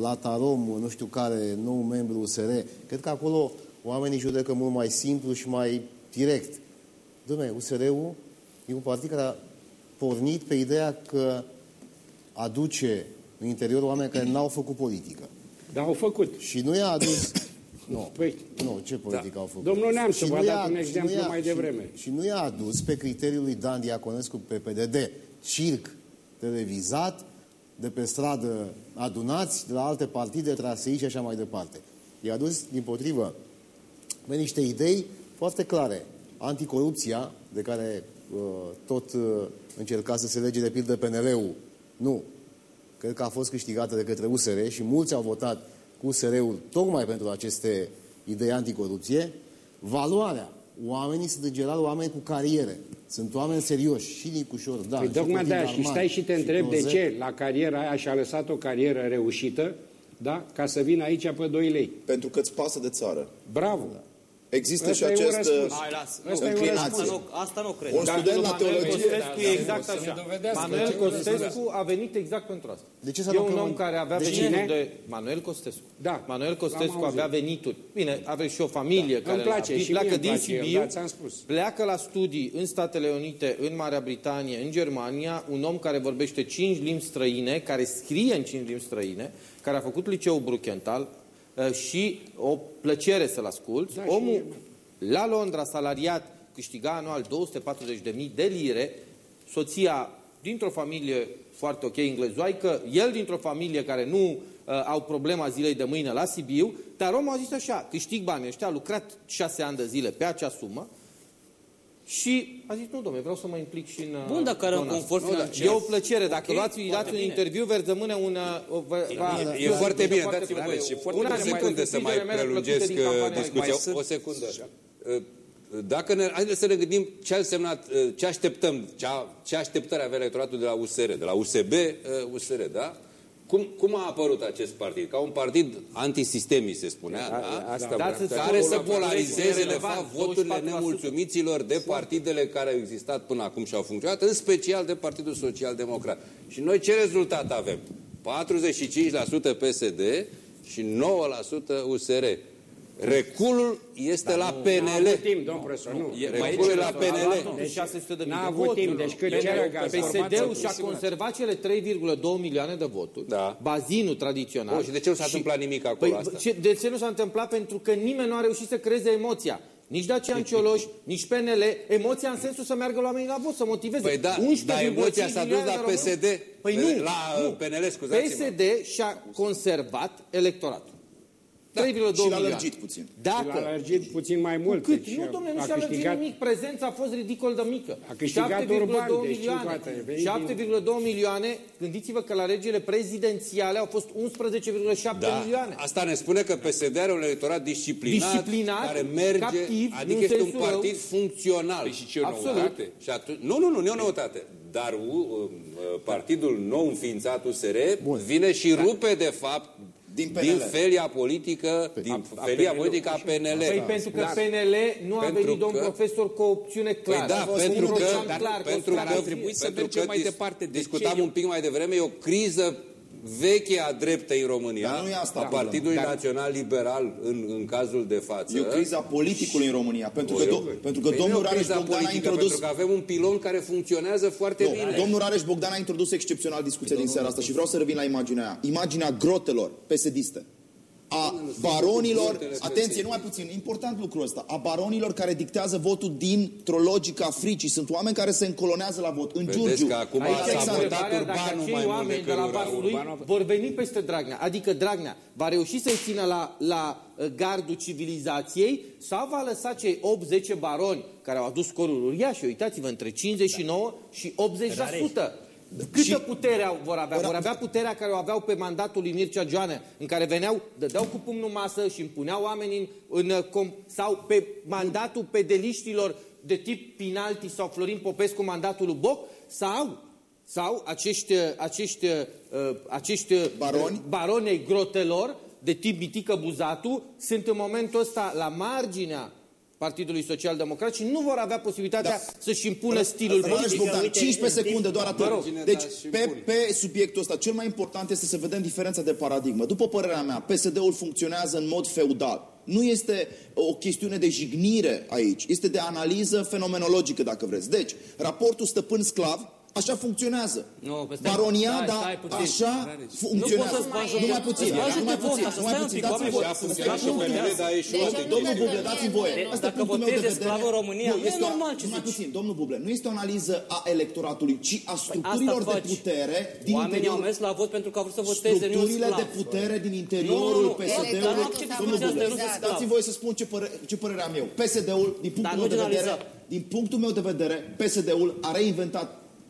la Tarom, nu știu care, nou membru USR. Cred că acolo oamenii judecă mult mai simplu și mai direct. Dom'le, USR-ul e un partid care a pornit pe ideea că aduce în interior oameni care n-au făcut politică. Dar au făcut. Și nu i-a adus... Nu, Păi, nu, ce politică da. au făcut? Domnul Neamțu Și v-a nu dat i-a- un și nu exemplu i-a- mai devreme. Și, și nu i-a adus pe criteriul lui Dan Diaconescu pe PDD, circ televizat, de pe stradă adunați, de la alte partide, trasei și așa mai departe. I-a adus, din potrivă, pe niște idei foarte clare. Anticorupția, de care uh, tot uh, încerca să se lege de pildă PNL-ul, nu. Cred că a fost câștigată de către USR și mulți au votat cu USR-ul tocmai pentru aceste idei anticorupție. Valoarea. Oamenii sunt în general oameni cu cariere. Sunt oameni serioși. Și Nicușor, da. Păi și tocmai Cosmin de aia și Darman, stai și te și întrebi de Closet. ce la cariera aia și-a lăsat o carieră reușită, da? Ca să vină aici pe 2 lei. Pentru că îți pasă de țară. Bravo! Există Ăsta și e un această răspuns. Hai, las. Nu, Ăsta e un înclinație. asta nu, asta nu cred. Un student la Manuel teologie... Costescu e exact să ne așa. dovedească Manuel ce Costescu a venit exact pentru asta. De ce s-a E un luat om un- care avea De venituri cine? de... Manuel Costescu. Da, Manuel l-am Costescu auzit. avea venituri. Bine, aveți și o familie care Îmi place, la- și pleacă mie îmi din place el, Sibiu, da, ți-am spus. pleacă la studii în Statele Unite, în Marea Britanie, în Germania, un om care vorbește cinci limbi străine, care scrie în cinci limbi străine, care a făcut liceul Bruchenthal uh, și o plăcere să-l ascult. Da, și Omul mie, la Londra, salariat, câștiga anual 240.000 de lire, soția dintr-o familie foarte ok englezoaică, el dintr-o familie care nu uh, au problema zilei de mâine la Sibiu, dar omul a zis așa, câștig banii ăștia, a lucrat șase ani de zile pe acea sumă și a zis, nu, domnule, vreau să mă implic și în... uh, Bun, dacă are un zona asta." confort Nu, da, financiar. E o plăcere. Dacă Ok, luați, dați foarte un bine. interviu, veți rămâne un... uh, o- va- va- E va- foarte bine, foarte dați-mi bine. voie și foarte Una de dintre secunde să mai câștigele mele plăcute prelungesc din campania uh, discuția. electorală. O secundă. Uh, Dacă ne, haideți să ne gândim ce a însemnat, uh, ce așteptăm, ce, a, ce așteptări avea electoratul de la USR, de la USB, uh, USR, da? Cum, cum a apărut acest partid? Ca un partid antisistemic, se spunea, da? asta Da, să care spun, să la polarizeze, de relevant, fapt, voturile 24%. nemulțumiților de partidele care au existat până acum și au funcționat, în special de Partidul Social Democrat. Și noi ce rezultat avem? 45% PSD și 9% USR. Reculul este la N-a PNL. avut timp, domn profesor, nu. Reculul e la A PNL. luat totuși 600 de mii N-a de avut voturi. timp, deci cât Pentru cere că gaz, PSD-ul formați și-a conservat cele 3,2 milioane de voturi, Da. bazinul tradițional. Oh, și de ce nu s-a întâmplat nimic acolo Păi, asta? ce, de ce nu s-a întâmplat? Pentru că nimeni nu a reușit să creeze emoția. Nici Dacian Cioloș, nici PNL, emoția în sensul să meargă la oamenii la vot, să motiveze. Păi da, 11,5 dar emoția s-a dus milioane la de români. PSD. Păi nu, La, nu. uh, PNL, scuzați-mă. PSD și-a conservat electoratul. 3,2 și l-a milioane. lărgit puțin. Dacă L-a alergit puțin mai mult. cât? deci Nu, domnule, nu a și-a lărgit câștigat- nimic. Prezența a fost ridicol de mică. A câștigat 7,2 Urban, deci milioane. încă o dată, vei 7,2 milioane. Gândiți-vă că la legile prezidențiale au fost 11,7 Da, milioane. asta ne spune că PSD are un electorat disciplinat, Disciplinat, care merge, captiv, adică în este un sensul rău. partid funcțional. Păi și ce e o Absolut. noutate? Și atunci, nu, nu, nu, nu e o noutate. Dar uh, uh, partidul nou înființat USR vine și rupe, de fapt, Din din PNL. felia politică, din felia politică a PNL. Păi pentru că Dar- PNL nu a Pentru venit domn că- profesor cu o opțiune Păi clară. da, A fost pentru unul că, de dar, clar, pentru clar, că ar trebui să pentru mergem că mai dis- departe. De Discutam ce? un pic mai devreme, e o criză veche a dreptei în România, Dar nu e asta a problema. Partidului Dar- Național Liberal în, în cazul de față. E o criza politicului în România. Pentru că, O, do- eu- pentru că Păi nu e domnul o Rareș criză Bogdan a politică, introdus... Pentru că avem un pilon care funcționează foarte Nu, bine. domnul Rareș Bogdan a introdus excepțional discuția din seara asta și vreau să revin la imaginea aia. Imaginea grotelor pesediste. A baronilor, grotele atenție, numai puțin, important lucrul ăsta, a baronilor care dictează votul dintr-o logică a fricii. Sunt oameni care se încolonează la vot. În Vedeți Giurgiu. că acum Aici s-a e votat întrebarea dacă Urbanul acei mai mult oameni decât de la Urban. pasul lui Urbanul- vor veni peste Dragnea. Adică Dragnea va reuși să-i țină la, la uh, gardul civilizației sau va lăsa cei 8-10 baroni care au adus scoruri uriașe, uitați-vă, între 59 și 80%. Câtă putere au- vor avea? Vor avea puterea care o aveau pe mandatul lui Mircea Joană, în care veneau, dădeau cu pumnul masă și împuneau oamenii în, în, uh, com- sau pe mandatul pedeliștilor de tip Pinalti sau Florin Popescu, mandatul lui Boc, sau sau acești, acești, uh, acești Baroni? baroni ai grotelor de tip Mitică Buzatu sunt în momentul ăsta la marginea Partidului Social Democrat și nu vor avea posibilitatea Da. să-și impună stilul Rareș politic. Bogdan, uite, 15 în timp- secunde, doar atât. Vă rog. Deci, pe, pe subiectul ăsta, cel mai important este să vedem diferența de paradigmă. După părerea mea, PSD-ul funcționează în mod feudal. Nu este o chestiune de jignire aici, este de analiză fenomenologică, dacă vreți. Deci, raportul stăpân-sclav, așa funcționează. Nu, pe stai- Baroniada, stai, stai puțin. așa funcționează. Nu poți să-ți bagi Numai joc- puțin, să-ți bagi numai joc de puțin, votă, numai stai un puțin, pic, dați-mi oameni voie. buni, să funcționează spun și ultimul. PNL, dar e și Deci, roate. Domnul Buble, dați-mi voie. Nu, nu, Asta e Dacă punctul meu de votezi vedere. sclavă în România, nu e este o- normal ce Numai zici. puțin, domnul Buble, nu este o analiză a electoratului, ci a structurilor de faci. putere din Oamenii au interiorul mers la vot pentru că au vrut să voteze, nu structurile sclav. de putere din interiorul Nu, nu, nu. PSD-ului. Dar nu accept Domnul discuția asta, Buble, nu sunt sclav. dați-mi voie să spun ce, păre, ce părere am eu. PSD-ul, din punctul Dar meu nu de vedere, generaliza. din punctul meu de vedere, PSD-ul a reinventat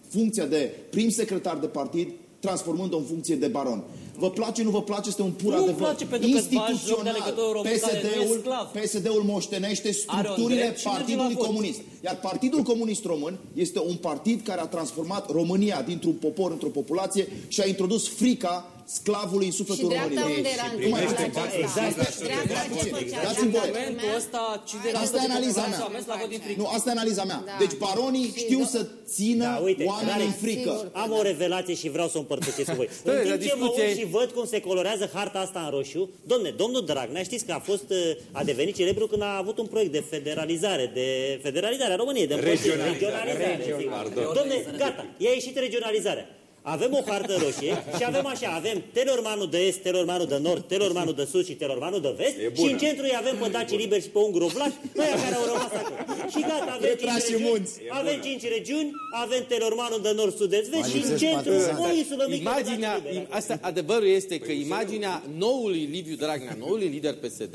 funcția de prim secretar de partid, transformând-o în funcție de baron. Vă place, nu vă place, este un pur Nu-mi adevăr. place pentru că îți bagi joc de Instituțional, alegătorul român care nu e PSD-ul, sclav. PSD-ul moștenește Are un structurile drept și merge Partidului la vot. Comunist. Iar Partidul Comunist Român este un partid care a transformat România dintr-un popor într-o populație și a introdus frica sclavului în Și sufletul dreapta României. unde era în Nu mai timpul este acesta? exact. Dreapta ce făcea? Dați-mi voie. Dreapta momentul ăsta, cine Asta e analiza mea. Au mers la vot din frică. Nu, asta e analiza mea. Da. Deci baronii Și știu do- să țină Da, uite, oamenii în Rareș, frică. Sigur. Am o revelație și vreau să o împărtășesc cu voi. Bă, În la timp ce mă discuție- uit și văd cum se colorează harta asta în roșu, domne, domnul Dragnea, știți că a fost, uh, a devenit celebru când a avut un proiect de federalizare, de federalizare a României, de împărțire, regionalizare. sigur. Domne, gata, i-a ieșit regionalizarea. Avem o hartă roșie și avem așa, avem Telormanul de est, Telormanul de nord, Telormanul de sud și Telormanul de vest și în centru îi avem pe Daci Liber și pe Ungro Vlaș, ăia care au rămas acolo. Și gata, avem Retrași cinci și regiuni, munți. avem cinci regiuni, avem Telormanul de nord, sud, est, vest Mai și în lipsesc centru partizani. o insulă mică. de Imaginea, Daci Liber. im- asta, adevărul este că imaginea noului Liviu Dragnea, noului lider PSD,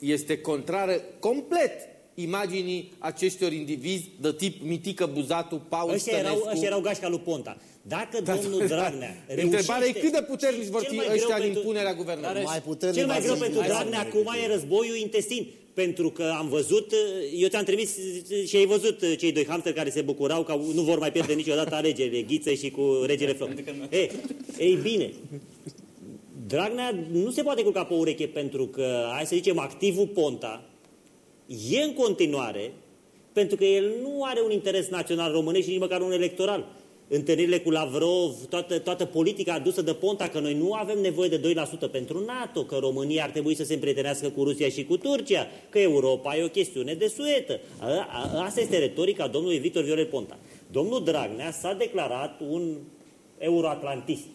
este contrară complet imaginii acestor indivizi de tip Mitică Buzatu, Paul Ăștia erau, Stănescu. ăștia erau gașca lui Ponta. Dacă domnul Dragnea reușește... Întrebarea e cât de puternici vor Cel fi mai greu ăștia în pentru- impunerea guvernării. Mai puternic Cel mai va greu fi- pentru Hai să Dragnea mergem. acum e războiul intestin. Pentru că am văzut, eu ți-am trimis și ai văzut cei doi hamster care se bucurau că nu vor mai pierde niciodată alegerile, Ghiță și cu regele Flop. Ei, ei bine, Dragnea nu se poate culca pe ureche pentru că, hai să zicem, activul Ponta e în continuare pentru că el nu are un interes național românesc și nici măcar un electoral. Întâlnirile cu Lavrov, toată, toată politica adusă de Ponta, că noi nu avem nevoie de 2% pentru NATO, că România ar trebui să se împrietenească cu Rusia și cu Turcia, că Europa e o chestiune de suetă. A, a, asta este retorica domnului Victor Viorel Ponta. Domnul Dragnea s-a declarat un euroatlantist.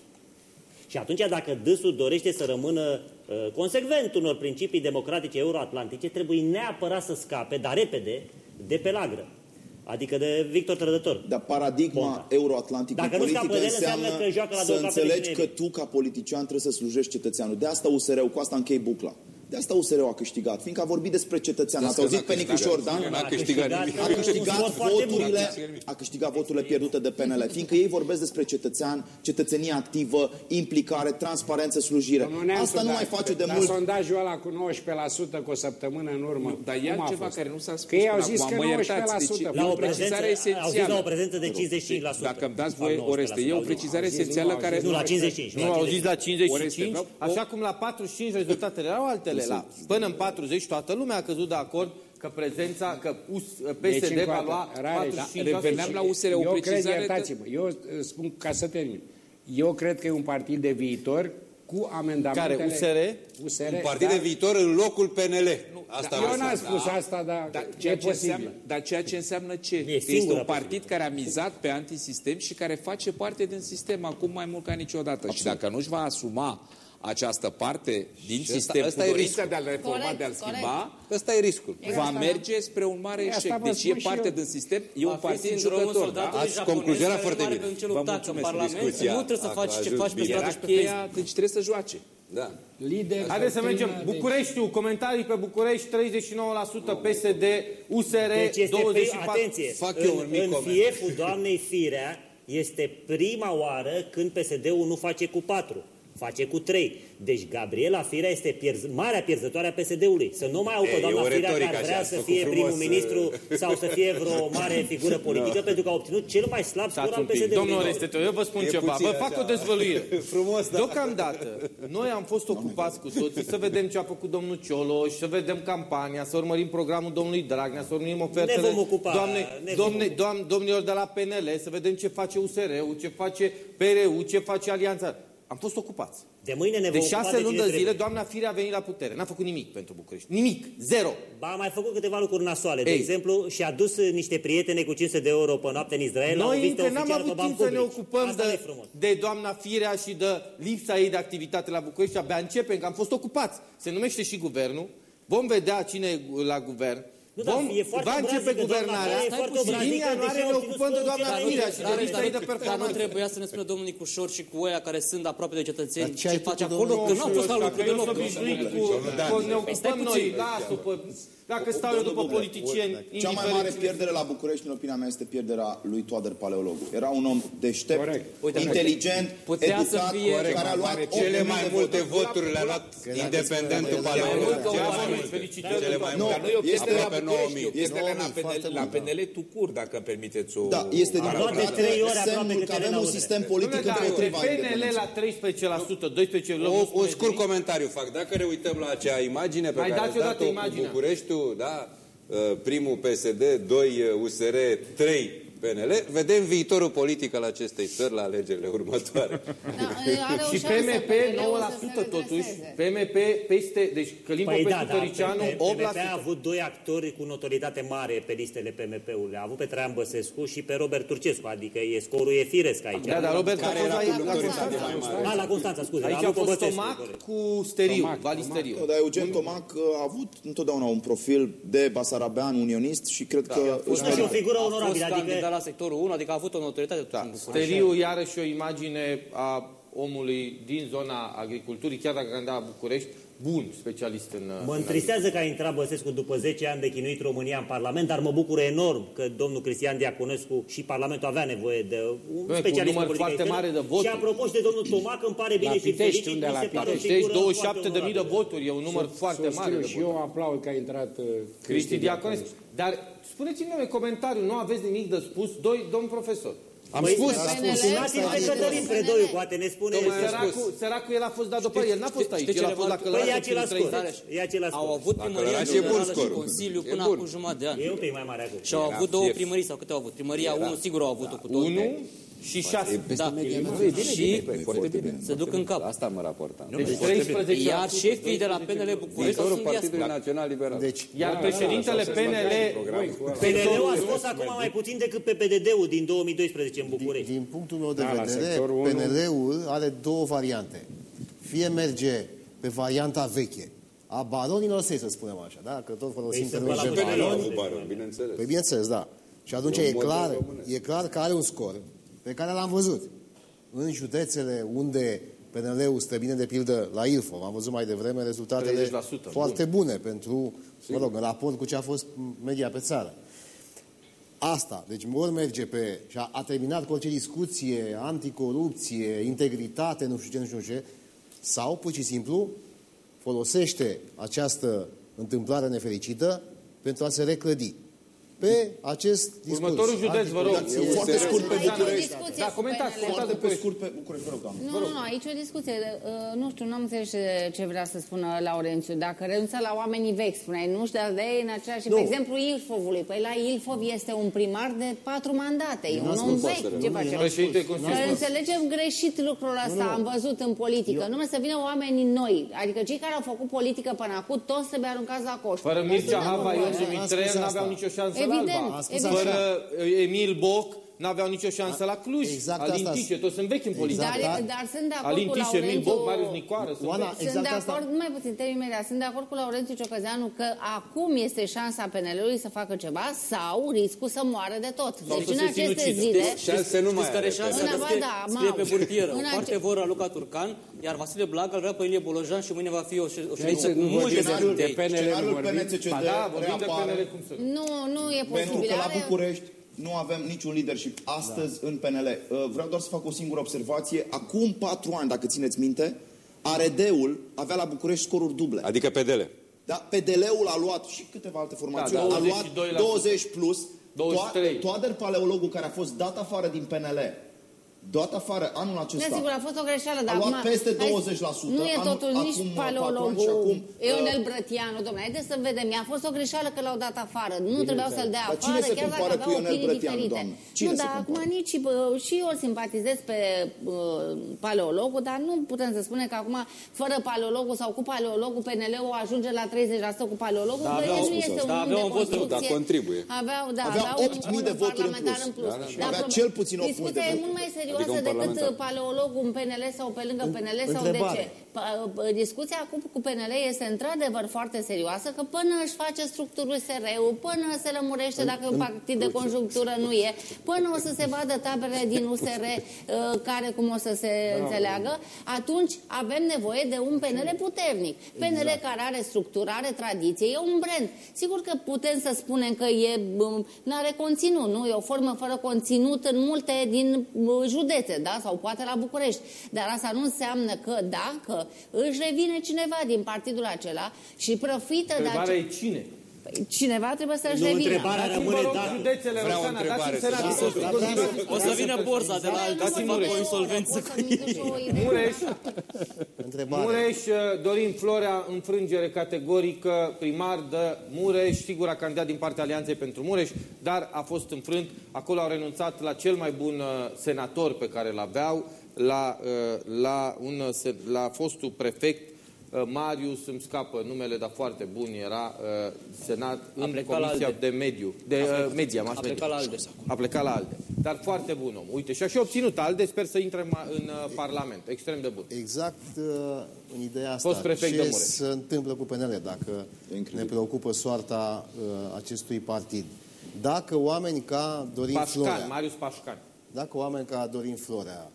Și atunci, dacă dânsul dorește să rămână uh, consecvent unor principii democratice euroatlantice, trebuie neapărat să scape, dar repede, de pe lagră. Adică de Victor Trădător. Dar paradigma Ponta. euroatlantică Dacă nu politică scapă de el, înseamnă înseamnă că joacă la să două capete înțelegi și că neve. tu, ca politician, trebuie să slujești cetățeanul. De asta USR-ul, cu asta închei bucla. De asta USR-ul a câștigat, fiindcă a vorbit despre cetățean. Ați că auzit n-a pe Nicu câștigat. Jordan? N-a câștigat nimic. A un câștigat sport foarte bun. voturile, a câștigat voturile pierdute de PNL, fiindcă ei vorbesc despre cetățean, cetățenie activă, implicare, transparență, slujire. Domnul Neamțu, Asta nu dar- mai face de dar mult. sondajul ăla cu 19% cu o săptămână în urmă. Dar e cum a altceva fost? care nu s-a spus Că ei au până zis acum, că mă iertați, 19%. deci- La E o o prezență, precizare au zis la o esențială. prezență de 55%. Dacă îmi dați Nu, voie, 19%, Oreste, e o au zis. precizare Au zis, esențială nu, au care... zis, Nu, la 55. Nu, au zis la 55, Oreste, vreau- așa cum la 45 rezultatele erau altele. La, până în 40 toată lumea a căzut de acord că prezența, că US, Deci, PSD încă o va dată, lua Rareș, 45 reveneam la USR, o eu cred, precizare... iertați-mă, eu uh, spun ca să termin. Eu cred că e un partid de viitor cu amendamentele... Care, USR? USR, Un partid da. de viitor în locul PNL. Asta Eu vreau n-am să- spus asta, dar Dar e ceea, ce posibil. înseamnă, dar ceea ce înseamnă ce? E Că este singura un partid care a mizat pe antisistem și care face parte din sistem acum mai mult ca niciodată. Și dacă nu-și va asuma această parte din ăsta- sistem ăsta cu e dorința riscul. de a-l reforma, Corect, de a-l corect. schimba, Ăsta e riscul. va merge spre un mare Asta eșec. vă Deci spun e și parte eu. din sistem, e un Va fi partid sindromul jucător. Da? soldatului Ați japonez concluzionat care foarte are bine. în ce Vă lupta în mulțumesc pentru Parlament. discuția. Nu trebuie să A- faci a ce ajuns faci pe bine. stradă Era și pe Facebook. cheia, deci trebuie să joace. Da. Lider, Haideți să mergem. doctrină, deci- Bucureștiul, comentarii pe București, 39% PSD, USR, Deci este 24%. pri- atenție, Fac eu un în, mic în coment. fieful doamnei Firea este prima oară când PSD-ul nu face cu patru. Face cu 3. Deci Gabriela Firea este pierz... marea pierzătoare a PSD-ului. Să nu mai au pe E, e doamna o Firea retorică care așa, vrea ați să făcut fie frumos, primul ministru uh, sau să fie vreo mare figură politică, pentru că a obținut cel mai slab scor Stați al un pic. PSD-ului. Domnul Oresteto, eu vă spun E ceva. puțin Vă fac așa. o dezvăluire. Frumos, da. Deocamdată, noi am fost ocupați cu toții să vedem ce a făcut domnul Cioloș, să vedem campania, să urmărim programul domnului Dragnea, să urmărim ofertele Ne vom ocupa, doamne, ne vom domne, doam, domnilor de la PNL, să vedem ce face USR-ul, ce face PRU, ce face Alianța. Am fost ocupați. De mâine ne vom De ocupa șase de luni cine de zile, trebuie. doamna Firea a venit la putere. N-a făcut nimic pentru București. Nimic. Zero. Ba, a mai făcut câteva lucruri nasoale. De Ei. exemplu, și-a dus niște prietene cu 500 de euro pe noapte în Israel la o Noi vizită încă n-am oficială pe avut bani timp să ne publici. ocupăm Asta nu-i de, frumos. de doamna Firea și de lipsa ei de activitate la București. Abia începem, că am fost ocupați. Se numește și guvernul. Vom vedea cine e la guvern. Nu, dar Vom, e foarte va începe obraznică, doamna guvernarea. Firea e foarte și din obraznică, ianuarie deși ne a ocupăm de obținut doamna scorul Firea cel și mai de mic. lista ei de Dar nu performanță. trebuia să ne spună domnul Nicușor și cu oia care sunt aproape de cetățeni Dar ce ce, ai face făcut, acolo, domnul că nu a fost la Dacă lucru eu deloc. sunt obișnuit cu, cu ne ocupăm noi, lasă pe, dacă stau eu după politicieni, Cea mai mare pierdere la București, în opinia mea, este pierderea lui Toader Paleologu. Era un om deștept, Corect. inteligent, putea să educat, fie- care a Corect, luat are 8.000 cele de mai voturi. multe voturi le-a luat independentul Paleologu. Felicitări. Cele mai Nu, multe. Dar nu e o pierdere la este- București, e o este pierdere la oameni, PNL, foarte la mult, PNL tucur, dacă permiteți o... Da, este din Am luat de păcate trei ori aproape semnul câte că avem un renaudere. sistem politic Dom'le, dar de împotriva PNL independenței. la 13%, 12 O, loc, nu un spuneți scurt nimic? comentariu fac. Dacă ne uităm la acea imagine pe Mai care dați ați odată dat-o cu imaginea. Bucureștiul, da? Uh, primul PSD, 2 USR, 3 PNL, vedem viitorul politic al acestei țări la alegerile următoare. Da, are o Și șansă PMP PNL-ul să 9% se totuși, redreseze. PMP peste, deci Călim Păi da, Popescu da, Tăricianu, P- P- 8%. PMP a avut doi actori cu notoritate mare pe listele PMP-ului. A avut pe Traian Băsescu și pe Robert Turcescu, adică e scorul e firesc aici. Da, dar Robert a Care fost era la, la conductorița Constanța. mai mare? Da, la Constanța, scuze. Aici a a avut pe fost Băsescu, Tomac corect. cu Steriu, Vali Steriu. Nu, dar Eugen Tomac uh, a avut întotdeauna un profil de basarabean unionist și cred că își Da, și o merită. figură A fost onorabilă, candidat adică la sectorul 1, adică a avut o notoritate totuși Da, în București. Steriu, iarăși o imagine a omului din zona agriculturii, chiar dacă a candidat la București, bun specialist în... Mă în întristează că a intrat Băsescu după 10 ani de chinuit România în Parlament, dar mă bucur enorm că domnul Cristian Diaconescu și Parlamentul avea nevoie de un cu un specialist număr în politică foarte externă. mare de voturi. Și apropo și de domnul Tomac, îmi pare bine La și Pitești, felicit, unde mi la se pare o Pitești? Deci figură 27.000 foarte de onorabilă. voturi, e un număr foarte Să mare scriu de și voturi. eu aplaud că a intrat uh, Cristi Diaconescu. Dar spuneți-mi un comentariu, nu aveți nimic de spus, doi, domn profesor. Am Păi, spus, da, am spus. Sunați-l pe Cătălin Predoiu, poate ne spune... Săracul, săracul el a fost dat după el, n-a fost aici, știi el a ce fost la remarc? Păi e Călăraș același cu scor. 30. E același Au scor. avut La primăria Călăraș e bun generală și scorul. Consiliu E până bun. acum jumătate de ani. E un pic mai mare acum. Și au Era avut două fier. primării sau câte au avut? Primăria 1 sigur au avut-o cu două. 1 și 6. Da. Și Foarte bine. se duc în cap. Asta mă raportam. Deci 13 Iar șefii de la PNL București Viitorul sunt Partidului diaspora. Național Liberal. Deci, Iar președintele PNL, PNL-ul a scos acum mai puțin decât pe PDD-ul din 2012 în București. din punctul meu de Da, la vedere, sectorul unu. PNL-ul are două variante. Fie merge pe varianta veche, a baronilor săi, să spunem așa, da? Că tot folosim Ei sunt termenul pe de la PNL au baroni. avut baron, bineînțeles. Păi bineînțeles, da. Și atunci E un e model clar, românesc. e clar că are un scor pe care l-am văzut. În județele unde PNL-ul stă bine, de pildă, la Ilfov, am văzut mai devreme rezultatele 30%, foarte bune pentru, mă rog, în raport cu ce a fost media pe țară. Asta, deci ori merge pe... și a, a terminat cu orice discuție, anticorupție, integritate, nu știu ce, nu știu ce, sau, pur și simplu, folosește această întâmplare nefericită pentru a se reclădi pe acest discurs. următorul județ, vă rog. anticorupție. E foarte scurt pe Aici o București. discuție Da, cu comentați, PNL. comentați Foarte de pe București. scurt pe București, vă rog, doamnă. Nu, nu, nu, aici o discuție. Uh, nu știu, nu am înțeles ce, ce vrea să spună Laurențiu. Dacă renunța la oamenii vechi, spuneai, nu știu, dar de ei în același... Nu. Pe exemplu, Ilfovului. Păi la Ilfov este un primar de patru mandate. E un om vechi. Ce facem? Președinte Că Consiliului. înțelegem greșit lucrul ăsta, am văzut în politică. Numai să vină oamenii noi. Adică cei care au făcut politică până acum, toți trebuie aruncați la coș. Fără Mircea Nu, nu, Hava, nu, Ion nu, am Dumitrel spus n-aveau asta. nicio șansă la Evident, Alba. Am spus evident. Fără uh, Emil Boc, n-aveau nicio șansă la Cluj. Exact Alin asta. Tișe, toți sunt vechi în politică. Dar, Exact. dar sunt de acord Alin cu Tișe, Emil Laurențiu... Boc, Marius Nicoară. sunt Oana, vechi. Sunt exact de asta. acord, nu mai puțin, termin imediat, sunt de acord cu Laurențiu Ciocăzeanu că acum este șansa PNL-ului să facă ceva sau riscul să moară de tot. Sau deci să în se aceste sinucidă. zile... Șanse nu mai Știți care e are. șansa? În Că aba, scrie, da, scrie mamă. pe burtieră. În Foarte ace- vor la Luca Turcan, iar Vasile Blaga îl vrea pe Ilie Bolojan și mâine va fi o, șe- o ședință Aici cu nu multe vorbim detalii de aici. PNL, nu Scenariul vorbim. PNCCD Ba da, vorbim de reapare PNL cum să nu. Nu, nu e pentru posibil. că la Are- București nu avem niciun leadership astăzi da. în PNL. Uh, vreau doar să fac o singură observație. Acum patru ani, dacă țineți minte, ARD-ul avea la București scoruri duble. Adică PDL. Da? PDL-ul a luat și câteva alte formațiuni, Da, a luat 22%. 20 plus. 23. To- Toader Paleologul, care a fost dat afară din PNL, dat afară anul acesta, Nesigur, a fost o greșeală, dar a luat acum... peste hai- 20%. Nu e Anul- totul acum nici patru ani paleologul și acum, Ionel uh, Brătianu, domnule. Haideți să vedem. Mi-a fost o greșeală că l-au dat afară. Nu trebuiau să-l dea Dar cine afară, se chiar dacă compară cu avea Ionel opinii Brătianu, diferite. doamnă? Cine nu, se dar acum compară? nici bă, și eu îl simpatizez pe uh, paleologul, dar nu putem să spunem că acum, fără paleologul sau cu paleologul, PNL-ul ajunge la 30% cu paleologul. Da, Bă, aveau- el nu este un da, om aveau de un vot, nu, construcție. dar contribuie. Aveau, da, Avea aveau 8.000 un, de un voturi în parlamentar plus. în plus. Da, da. Dar Avea pro- cel puțin 8.000 de Discuția e voturi. mult mai serioasă Adică un decât parlamentar. paleologul în PNL sau pe lângă PNL sau de întrebare. ce. Pa- p- Discuția acum cu PNL este într-adevăr foarte serioasă, că până își face structurul SR-ul, până se lămurește dacă e un partid de conjunctură nu e, până o să se vadă taberele din USR uh, care cum o să se înțeleagă, atunci avem nevoie de un PNL puternic. PNL care are structură, are tradiție, e un brand. Sigur că putem să spunem că e nu are conținut, nu? E o formă fără conținut în multe din uh, județe, da? Sau poate la București. Dar asta nu înseamnă că dacă își revine cineva din partidul acela și profită de Întrebarea ace- e cine? Păi, cineva trebuie să-și Nu, revină. întrebarea Dați-mi, rămâne, vă rog, da. județele, Vreau o Roxana, întrebare, dați-mi să senatul. știți. O să vină Borza de la Păi, altă, nu să mă facă o gândesc, insolvență pot cu să-mi duc și o idee. Mureș, Întrebare. Mureș, Dorin Florea, înfrângere categorică, primar de Mureș, sigur a candidat din partea Alianței pentru Mureș, dar a fost înfrânt. Acolo au renunțat la cel mai bun uh, senator pe care îl aveau, la, uh, la, un, uh, se- la fostul prefect uh, Marius, îmi scapă numele, dar foarte bun, era uh, senat A în plecat la Comisia ALDE. de Mediu, de uh, media, mass a media. plecat la ALDE. A plecat la ALDE. Dar foarte bun om. Uite, și-a și obținut ALDE, sper să intre ma- în uh, Parlament. Extrem de bun. Exact uh, în ideea asta. Fost prefect ce de Mureș. se întâmplă cu PNL dacă incredibil. ne preocupă soarta uh, acestui partid? Dacă oameni ca Dorin Florea, Pașcan, Marius Pașcan. dacă oameni ca Dorin Florea,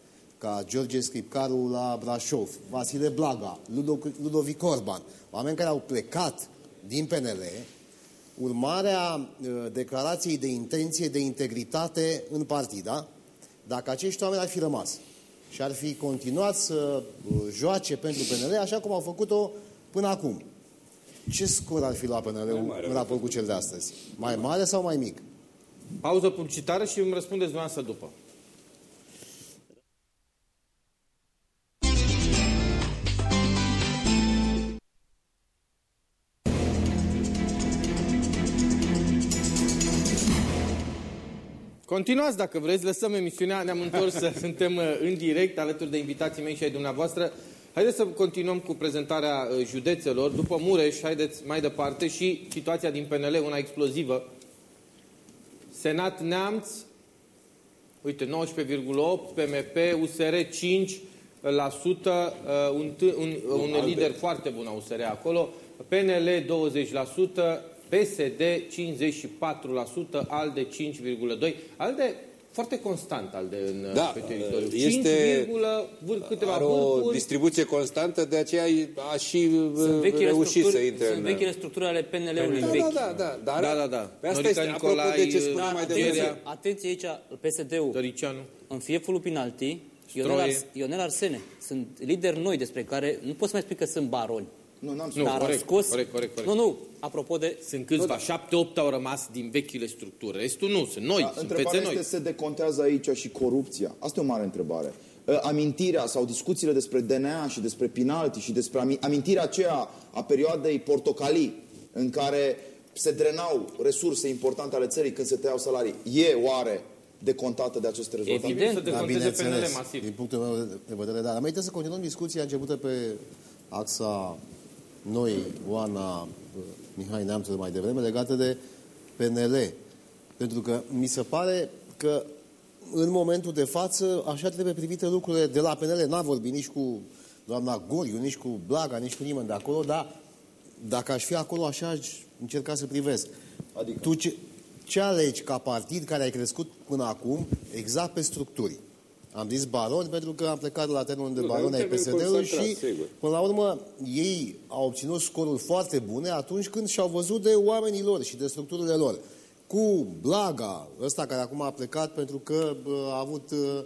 ca George Scripcaru la Brașov, Vasile Blaga, Ludo- Ludovic Orban, oameni care au plecat din PNL, urmarea uh, declarației de intenție, de integritate în partid, da? Dacă acești oameni ar fi rămas și ar fi continuat să uh, joace pentru PNL așa cum au făcut-o până acum, ce scor ar fi luat PNL-ul în raport cu cel de astăzi? Mai mare sau mai mic? Pauză publicitară și îmi răspundeți dumneavoastră după. Continuați dacă vreți, lăsăm emisiunea, ne-am întors, suntem uh, în direct alături de invitații mei și ai dumneavoastră. Haideți să continuăm cu prezentarea uh, județelor. După Mureș, haideți mai departe și situația din PNL, una explozivă. Senat Neamț, uite, 19,8, PMP, USR 5, la sută, uh, un, t- un, un lider foarte bun a USR acolo, PNL 20%, PSD 54%, ALDE 5,2%. ALDE foarte constant, ALDE în, Da, pe teritoriu. este- 5, vâr, câteva Are o vârfuri. distribuție constantă, de aceea a și Sunt uh, vechile reușit să structuri, intre sunt în... vechile structuri ale PNL-ului Da, vechi. da, da, da, dar Da, da, da. Pe asta Norica este, apropo Nicolai, de ce spuneam uh, mai Atenție. devreme. Atenție aici, PSD-ul. Dăricianu. În fieful Pinalti, Ionel, Stroie. Ars- Ionel Arsene. Sunt lideri noi despre care nu pot să mai spui că sunt baroni. Nu, n-am Nu, spus. dar corect, a scos... corect, corect, corect. Nu, nu, apropo de... Sunt câțiva, șapte, opt au rămas din vechile structuri. Restul nu, sunt noi, Da, sunt întrebarea fețe noi. este, se decontează aici și corupția? Asta e o mare întrebare. Uh, Amintirea sau discuțiile despre DNA și despre penalti și despre ami- amintirea aceea a perioadei portocalii în care se drenau resurse importante ale țării când se tăiau salarii. E oare decontată de aceste rezultate? Evident. Să Da, deconteze PNL bineînțeles, masiv. din punctul meu de vedere, da. Dar merită să continuăm discuția începută pe axa noi, Oana, uh, Mihai Neamțu de mai devreme, legată de PNL. Pentru că mi se pare că în momentul de față așa trebuie privite lucrurile de la PNL. N-am vorbit nici cu doamna Goriu, nici cu Blaga, nici cu nimeni de acolo, dar dacă aș fi acolo, așa aș încerca să privesc. Adică? Tu ce, ce alegi ca partid care ai crescut până acum exact pe structuri? Am zis baroni pentru că am plecat de la termenul de Nu, dar e un baroni ai termen PSD-ului consacrat, și sigur. până la urmă ei au obținut scoruri foarte bune atunci când și-au văzut de oamenii lor și de structurile lor. cu Blaga, ăsta care acum a plecat pentru că bă, a avut, uh,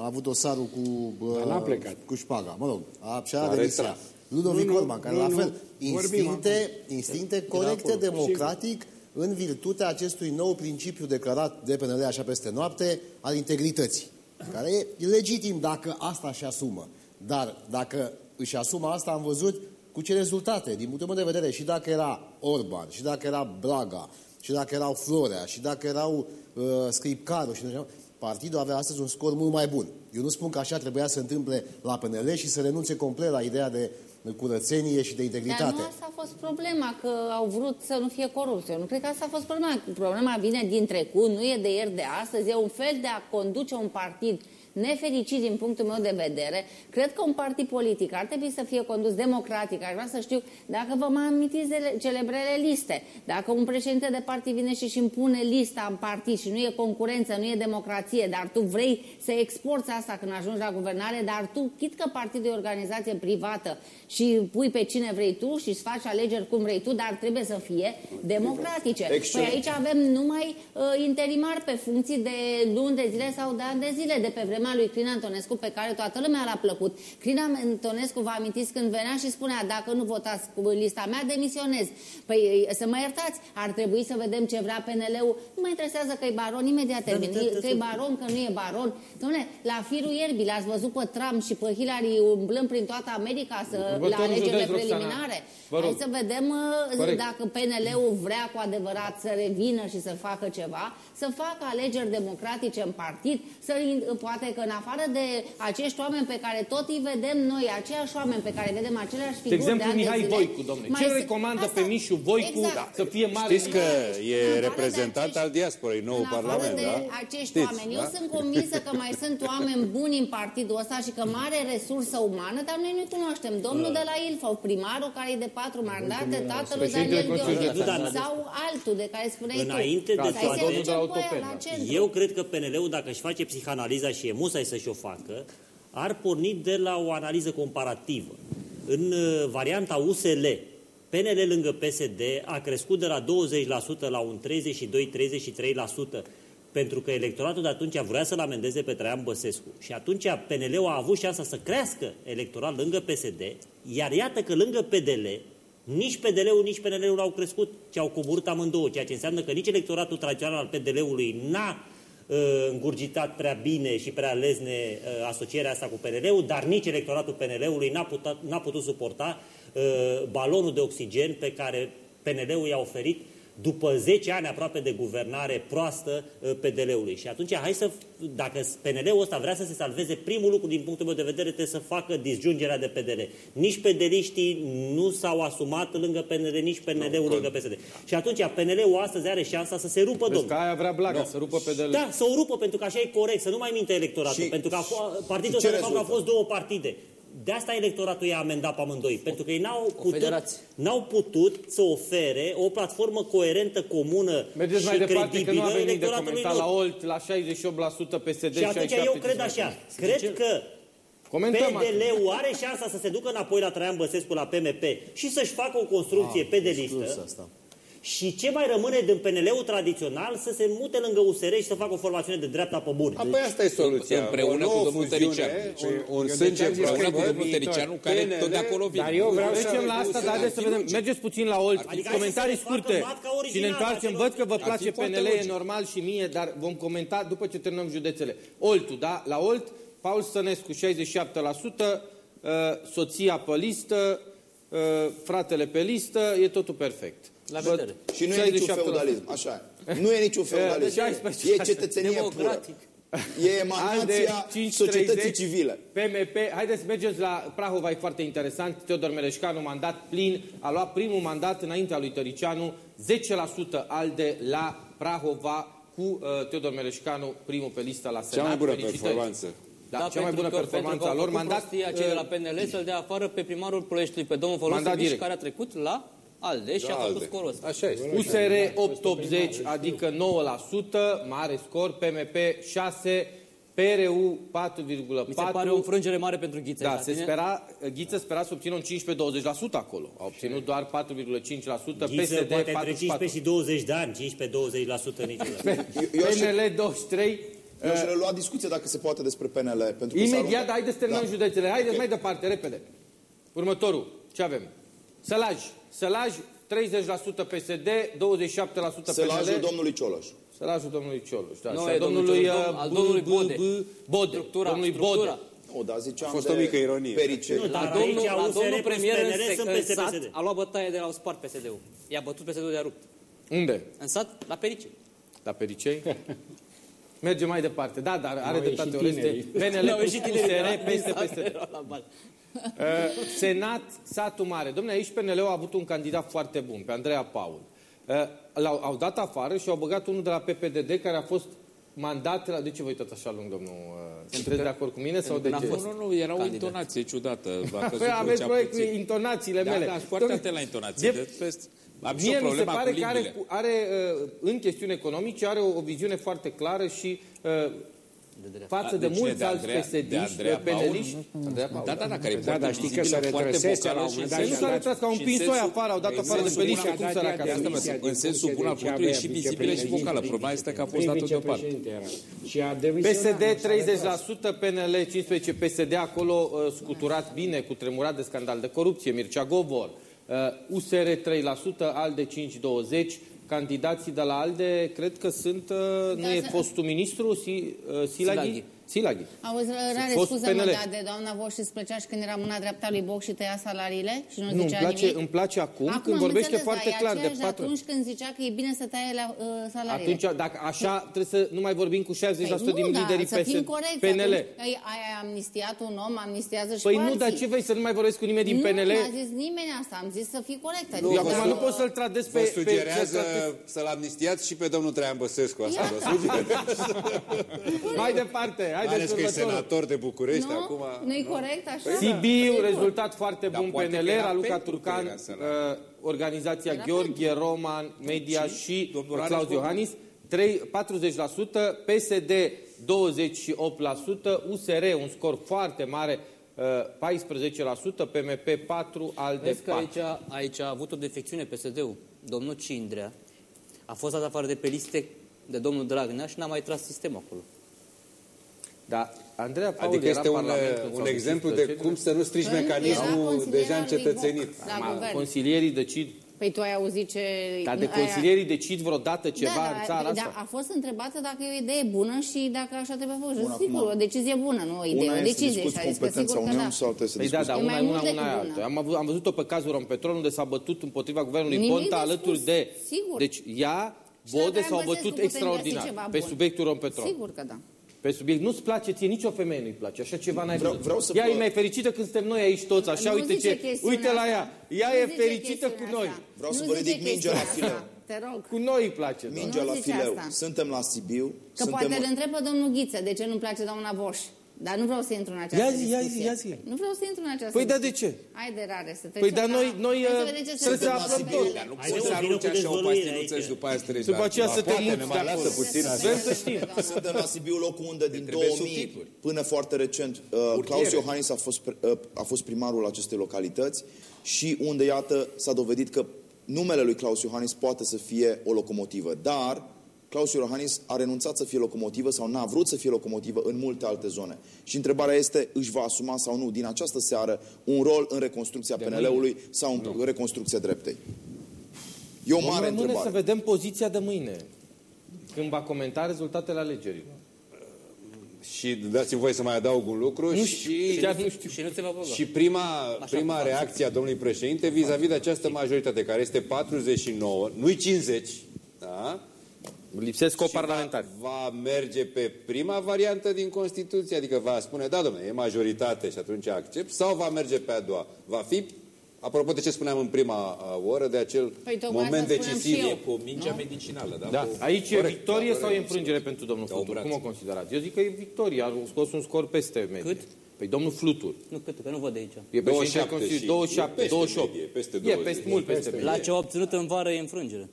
a avut dosarul cu, bă, Dar n-a plecat. cu șpaga. Mă rog, a, și-a S-a demisia. retras. Ludovic Nu, nu, Orban, care nu, la nu. fel, Vorbim instincte, instincte corecte, acolo, democratic, în virtutea acestui nou principiu declarat de PNL așa peste noapte al integrității, care e legitim dacă asta și asumă. Dar dacă își asumă asta, am văzut cu ce rezultate, din punctul meu de vedere, și dacă era Orban, și dacă era Blaga, și dacă erau Florea, și dacă erau uh, Scripcaru, și așa, partidul avea astăzi un scor mult mai bun. Eu nu spun că așa trebuia să se întâmple la PNL și să renunțe complet la ideea de curățenie și de integritate. Dar nu asta a fost problema, că au vrut să nu fie corupție. Eu nu cred că asta a fost problema. Problema vine din trecut, nu e de ieri, de astăzi. E un fel de a conduce un partid nefericit din punctul meu de vedere. Cred că un partid politic ar trebui să fie condus democratic. Aș vrea să știu dacă vă mai amintiți de celebrele liste. Dacă un președinte de partid vine și își impune lista în partid și nu e concurență, nu e democrație, dar tu vrei să exporți asta când ajungi la guvernare, dar tu, chit că partidul e o organizație privată și pui pe cine vrei tu și îți faci alegeri cum vrei tu, dar trebuie să fie democratice. Excelent. Păi aici avem numai uh, interimari pe funcții de luni de zile sau de ani de zile, de pe vremea lui Crin Antonescu, pe care toată lumea l-a plăcut. Crin Antonescu, vă amintiți când venea și spunea, dacă nu votați cu lista mea, demisionez. Păi să mă iertați, ar trebui să vedem ce vrea PNL-ul. Nu mă interesează că e baron, imediat termin. Că e baron, că nu e baron. Dom'le, la firul ierbii, l-ați văzut pe Trump și pe Hillary umblând prin toată America să, la Următorul alegerile județ, Roxana. preliminare. Vă rog. Hai să vedem uh, Corect. dacă PNL-ul vrea cu adevărat să revină și să facă ceva, să facă alegeri democratice în partid, să poate că în afară de acești oameni pe care tot îi vedem noi, aceiași oameni pe care vedem aceleași De figuri exemplu, ani de Mihai zile, Voicu, domnule. mai Ce se- recomandă Asta- pe Mișu Voicu Exact. să fie mare? Știți că În e afară de reprezentant acești- al diasporei, nou în afară parlament, de da? acești Știți, oameni. da? Eu sunt convinsă că mai sunt oameni buni în partidul ăsta și că mare resursă umană, dar noi nu-i cunoaștem. Domnul de la Ilfov, primarul care e de patru mandate, tatălui Președintele Daniel Consiliului Gheorghe, Județean. sau altul de care spuneai Înainte tu. de Să-i toate- se Domnul de la duce cu aia Autopen, la da. centru. Eu cred că PNL-ul, dacă își face psihanaliza și e musai să și-o facă, ar porni de la o analiză comparativă. În uh, varianta USL, PNL lângă PSD a crescut de la 20% la un 32-33%, pentru că electoratul de atunci vrea să-l amendeze pe Traian Băsescu. Și atunci PNL-ul a avut șansa să crească electoral lângă PSD, iar iată că lângă PDL, nici PDL-ul, nici PNL-ul au crescut, ci au coborât amândouă, ceea ce înseamnă că nici electoratul tradițional al PDL-ului n-a uh, îngurgitat prea bine și prea lezne uh, asocierea asta cu PNL-ul, dar nici electoratul PNL-ului n-a putut, n-a putut suporta uh, balonul de oxigen pe care PNL-ul i-a oferit după 10 ani aproape de guvernare proastă uh, PDL-ului. Și atunci, hai să, dacă PNL-ul ăsta vrea să se salveze, primul lucru din punctul meu de vedere trebuie să facă disjungerea de PDL. Nici PDL-iștii nu s-au asumat lângă PNL, nici PNL-ul lângă PSD. Și atunci PNL-ul astăzi are șansa să se rupă, Vezi Deci că domnule. aia vrea Blaga, să rupă pe de Da, să o rupă, pentru că așa e corect, să nu mai minte electoratul. Și- pentru că a fo- partidul și ce ăsta, de fapt, au rezultă? fost două partide. De asta electoratul i-a amendat pe amândoi, pentru că ei n-au putut, federație. n-au putut să ofere o platformă coerentă, comună Mergeți și mai departe că nu credibilă avem nimic de electoratului comentat la lor. Olt, la 68% PSD, Și atunci 67 eu cred așa, cred că Comentăm asta. PDL-ul are șansa să se ducă înapoi la Traian Băsescu, la PMP și să-și facă o construcție pe de listă. asta. Și ce mai rămâne din PNL-ul tradițional să se mute lângă USR și să facă o formațiune de dreapta pe bun. Apoi asta e soluția. Împreună O cu nouă domnul fuziune, Tăricianu. Un, un Eu sânge de ce am zis că Împreună cu pe domnul viitor, Tăricianu, care tot de acolo vine. Dar eu vreau să... Trecem la asta, dar haideți să vedem. Mergeți puțin la Olt. Adică hai Comentarii să se facă scurte. matca Și ne originală întoarcem. a celor- Văd că vă Ar fi place foarte PNL, e logic. normal și mie, dar vom comenta după ce terminăm județele. Oltul, da? La Olt, Paul Stănescu, 67%, uh, soția pe listă, uh, fratele pe listă, e totul perfect. La Văd vedere. Și nu e niciun 67%. feudalism, așa e. Nu e niciun feudalism. 16, E cetățenie pură. Democratic. E emanația societății civile. PMP, haideți să mergeți la Prahova, e foarte interesant. Teodor Meleșcanu, mandat plin, a luat primul mandat înaintea lui Tăricianu, 10% ALDE la Prahova cu uh, Teodor Meleșcanu, primul pe listă la Senat. Cea mai bună Felicitări. performanță. Da, cea mai pentru bună că- pentru performanță că a au lor. făcut Mandat, prostia cei de la uh, PNL să-l dea afară pe primarul Ploieștiului, pe domnul Mandat Folosevici, direct. care a trecut la ALDE și Da, a făcut ALDE. scorul ăsta. Așa este. USR 880, adică 9%, mare scor, PMP 6, PRU 4,4. Mi se pare o înfrângere mare pentru Ghiță. Da, la se tine. spera, Ghiță spera să obțină un 15-20% acolo. A obținut doar 4,5%, Ghiță PSD poate între 44%. 15 și 20 de ani, 15-20% niciodată. Eu, eu, aș, PNL 23, eu aș relua discuția dacă se poate despre PNL. Pentru că s-a Imediat, aruncat- haideți să terminăm Da. județele. Haideți mai departe, repede. Următorul. Ce avem? Sălaj. Sălaj, 30% PSD, 27% Sălajul PNL. domnului Cioloș. Sălajul domnului Cioloș. Da. Nu, și e al domnul domnului, Cioloș, uh, dom- al B- domnului B- Bode. B- Bode. Structura, Domnului structura. Bode. Nu, dar ziceam A fost de o mică ironie. Pericel. Nu, dar La aici domnul, la USR domnul plus premier în, PNL sec- sunt în peste sat PSD. a luat bătaie de la au spart PSD-ul. I-a bătut PSD-ul de-a rupt. Unde? În sat, la Perice. La Pericei? Mergem mai departe. Da, dar are Au dreptate ieșit Oreste. tinerii. PNL N-au plus ieșit tinerii de la- USR peste din sat, PSD. erau la bal. Uh, Senat, satul mare. Domnule, aici PNL-ul a avut un candidat foarte bun, pe Andreea Paul. Uh, L-au au dat afară și au băgat unul de la PPDD care a fost mandat la... De ce vă uitați așa lung, domnul? uh, Sunteți de acord cu mine sau de n-a ce? fost. Nu, nu, nu, era o Candidat. intonație ciudată. V-a căzut Păi aveți vocea proiect cu puțin. intonațiile Da, mele. da, foarte Domnule, atent la intonații. de- De rest, am și Mie o mi se problemă pare cu că are, limbile. are uh, în chestiuni economice, are o, o viziune foarte clară și uh, față A, de, de cine? mulți De alți Andreea- PSD-iști, de Andreea Paul? peneliști. Andreea Paul. Da, da, da, care e Da, foarte dar știți că vizibilă, se foarte retrăsese la un vocală și moment în dat Păi nu și s-a a dat- retras, că au și în împins-o sensul- afară, au dat în afară de sensul pe listă, bun cum a săraca dat să ea mă demisia din În sensul funcție bun al de ce cuvântului avea și vizibilă și vocală. vicepreședinte. Problema este că a fost dată deoparte. Prim-vicepreședinte era. Și a demisionat, PSD nu s-a retras. 30%, PNL 15%, PSD acolo uh, scuturat bine, cu tremurat de scandal de corupție, Mircea Govor, uh, USR 3%, ALDE 5-20%, candidații de la ALDE, cred că sunt, uh, nu Da, e să- fostul ministru, Si, uh, Silaghi? Silaghi. Silaghi. Auzi, rare Fost scuză PNL. mă, dar de doamna Voș îți plăcea și când era mâna dreapta lui Boc și tăia salariile și nu, Nu, îmi zicea place, nimic? îmi place acum, Acum când am vorbește înțeles, foarte dar e clar de aceeași patru. atunci când zicea că e bine să taie la uh, salariile. Atunci, dacă așa, trebuie să nu mai vorbim cu 60% Păi din nu, liderii da, să fim PSD, corecți. PNL. Atunci, ai, ai amnistiat un om, amnistiază și Păi cu nu, alții. dar ce vrei să nu mai vorbesc cu nimeni din nu, PNL? Nu, a zis nimeni asta, am zis să fii corect. Eu Adică, acum da, nu pot să-l tradez pe... Vă pe- sugerează să-l să-l amnistiați și pe domnul Traian Băsescu. Asta vă sugerează. tradez- Mai departe, Mai haideți ales că e următorul. senator de București nu? acum. Nu-i corect așa? Sibiu, rezultat foarte Dar bun poate PNL, că era Raluca pentru Turcan, că era să uh, organizația Gheorghe, Roman, Media și, domnul Claus Rareș Iohannis, 3, 40%, PSD 28%, USR un scor foarte mare, uh, 14%, PMP 4%, ALDE Vezi că 4%. aici, aici a avut o defecțiune PSD-ul. Domnul Cindrea a fost dat afară de pe liste de domnul Dragnea și n-a mai tras sistemul acolo. Da, Andreea Paul Adică era este un, Parlament când un s-au exemplu deschis de plăcerile. cum să nu strici Când era mecanismul consilier deja al lui încetățenit. Boc La Ma, guvern. Consilierii decid, Păi tu ai auzit ce... dar de aia- consilierii decid vreodată ceva da, în da, țara da, asta? a fost întrebată dacă e o idee bună și dacă așa trebuie făcut. Bun, Sigur, acum, o decizie bună, nu o idee, Una o este să decizie. discuți Și a zis că competența sigur că unui da. om sau alta să Păi da, discuți da, E una, mai una, mult decât una e bună. alta. Am, avut, am văzut-o pe cazul Rompetrol, unde s-a bătut împotriva guvernului Nimic Ponta, de alături spus. de... Sigur. Deci ea, Și la Bode Traian s-au Băsescu bătut putem găsi extraordinar ceva pe bun. subiectul Rompetrol. Sigur că da. Pe subiect. Nu-ți place ție, nicio femeie nu-i place. Așa ceva n-ai Vreau- văzut. vreau să Ea e vă- mai fericită când suntem noi aici toți. Așa, Nu uite zice ce... chestiunea Uite la asta. ea. Ea Nu e zice fericită cu chestiunea noi. asta. Vreau să Nu vă zice ridic mingea la chestiunea fileu. asta. Te rog. Cu noi îi place. doamne. Mingea Nu la zice fileu. asta. Suntem la Sibiu. Că suntem poate îl întrebă domnul Ghiță de ce nu-mi place doamna Boș. Dar nu vreau să intru în această Ia zi, ia zi, discuție. ia zi. Nu vreau să intru în această Păi, dar de discuție. ce? Hai de rare să trecem Păi, dar la- noi- noi, Hai să uh, vedem ce se trebuie să întâmplă aflăm pe tot. ele. Dar nu Hai poți să să vină arunci cu așa o dezvăluire pastiluță aici. și după aia să treci După la... aceea Da, să te poate, muți ne de mai lasă acolo. puțin așa. Vrem să știm. Suntem la Sibiu locul unde din trebuie 2000 subtitluri. până foarte recent uh, Claus Iohannis a fost, pre- uh, a fost primarul acestei localități și unde, iată, s-a dovedit că numele lui Claus Iohannis poate să fie o locomotivă. Dar Claus Iohannis a renunțat să fie locomotivă sau n-a vrut să fie locomotivă în multe alte zone. Și întrebarea este, își va asuma sau nu din această seară un rol în reconstrucția PNL-ului sau în reconstrucția dreptei? E o Vom mare rămâne întrebare. să vedem poziția de mâine. Când va comenta rezultatele alegerilor. Și dați-mi voie să mai adaug un lucru. Nu și, știu, chiar nu știu. Și nu se va băga. Și prima, prima reacție a domnului președinte vis-a-vis de această majoritate, care este 49, nu-i 50, da? Lipsesc o Și parlamentari. Va, va merge pe prima variantă din Constituție, adică va spune, da, domnule, e majoritate și atunci accept, sau va merge pe a doua. Va fi, apropo de ce spuneam în prima uh, oră, de acel Păi tocmai moment asta spuneam decisiv. și eu. E cu mingea medicinală, da? Da. Cu- Aici e Corect, victorie da, sau e corect. înfrângere pentru domnul Da, Flutur? o Cum o brață. considerați? Eu zic că e victorie, a scos un scor peste medie. Cât? Păi domnul Flutur. Nu, cât, că nu văd de aici. E președinte 27 Consiliului, și- 27, e peste 28. medie, peste E 20, peste, mult peste medie. La ce a obținut în vară e înfrângere.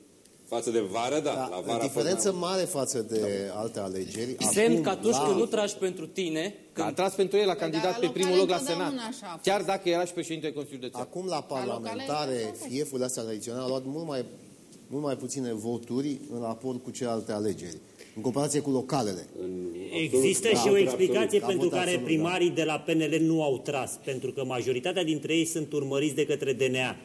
Față de vară, da. Da, la vară a fost diferență mai- mare față de alte alegeri. Semn Acum, că atunci la- când nu tragi pentru tine, Că a când tras pentru el, a Păi, dar candidat la pe primul loc la locale Senat. întotdeauna așa a fost. Chiar dacă era și președintele Consiliului de Țară. Acum la locale parlamentare, așa a fost. fiefurile astea tradiționale au luat mult mai, mult mai puține voturi în raport cu celelalte alegeri, în comparație cu localele. Există Da, și o absolut. explicație Absolut. pentru Absolut, care absolut, primarii de la PNL nu au tras, pentru că majoritatea dintre ei sunt urmăriți de către DNA.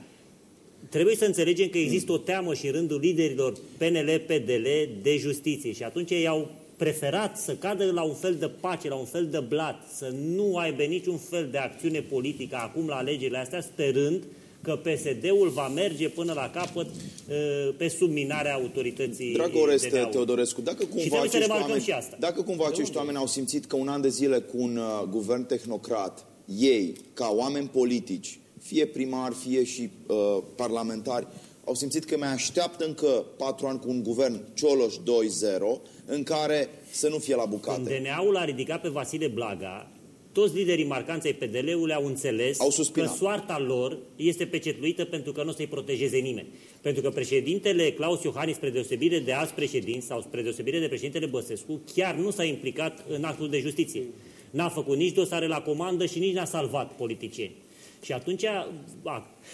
Trebuie să înțelegem că există o teamă și în rândul liderilor PNL-PDL de justiție și atunci ei au preferat să cadă la un fel de pace, la un fel de blat, să nu aibă niciun fel de acțiune politică acum la alegerile astea, sperând că PSD-ul va merge până la capăt uh, pe subminarea autorității Dragă Oreste DNA-ului. Teodorescu, dacă Și cumva, trebuie să acești remarcăm oameni, și asta. dacă cumva acești oameni au simțit că un an de zile cu un uh, guvern tehnocrat, ei, ca oameni politici, fie primari, fie și uh, parlamentari, au simțit că mai așteaptă încă patru ani cu un guvern Cioloș 2.0, în care să nu fie la Când bucate. DNA-ul a ridicat pe Vasile Blaga, toți liderii marcanți ai PDL-ului au înțeles Au că suspinat. soarta lor este pecetluită pentru că nu o să-i protejeze nimeni. Pentru că președintele Claus Iohannis, spre deosebire de alți președinți sau spre deosebire de președintele Băsescu, chiar nu s-a implicat în actul de justiție. N-a făcut nici dosare la comandă și nici n-a salvat politicieni. Și atunci a-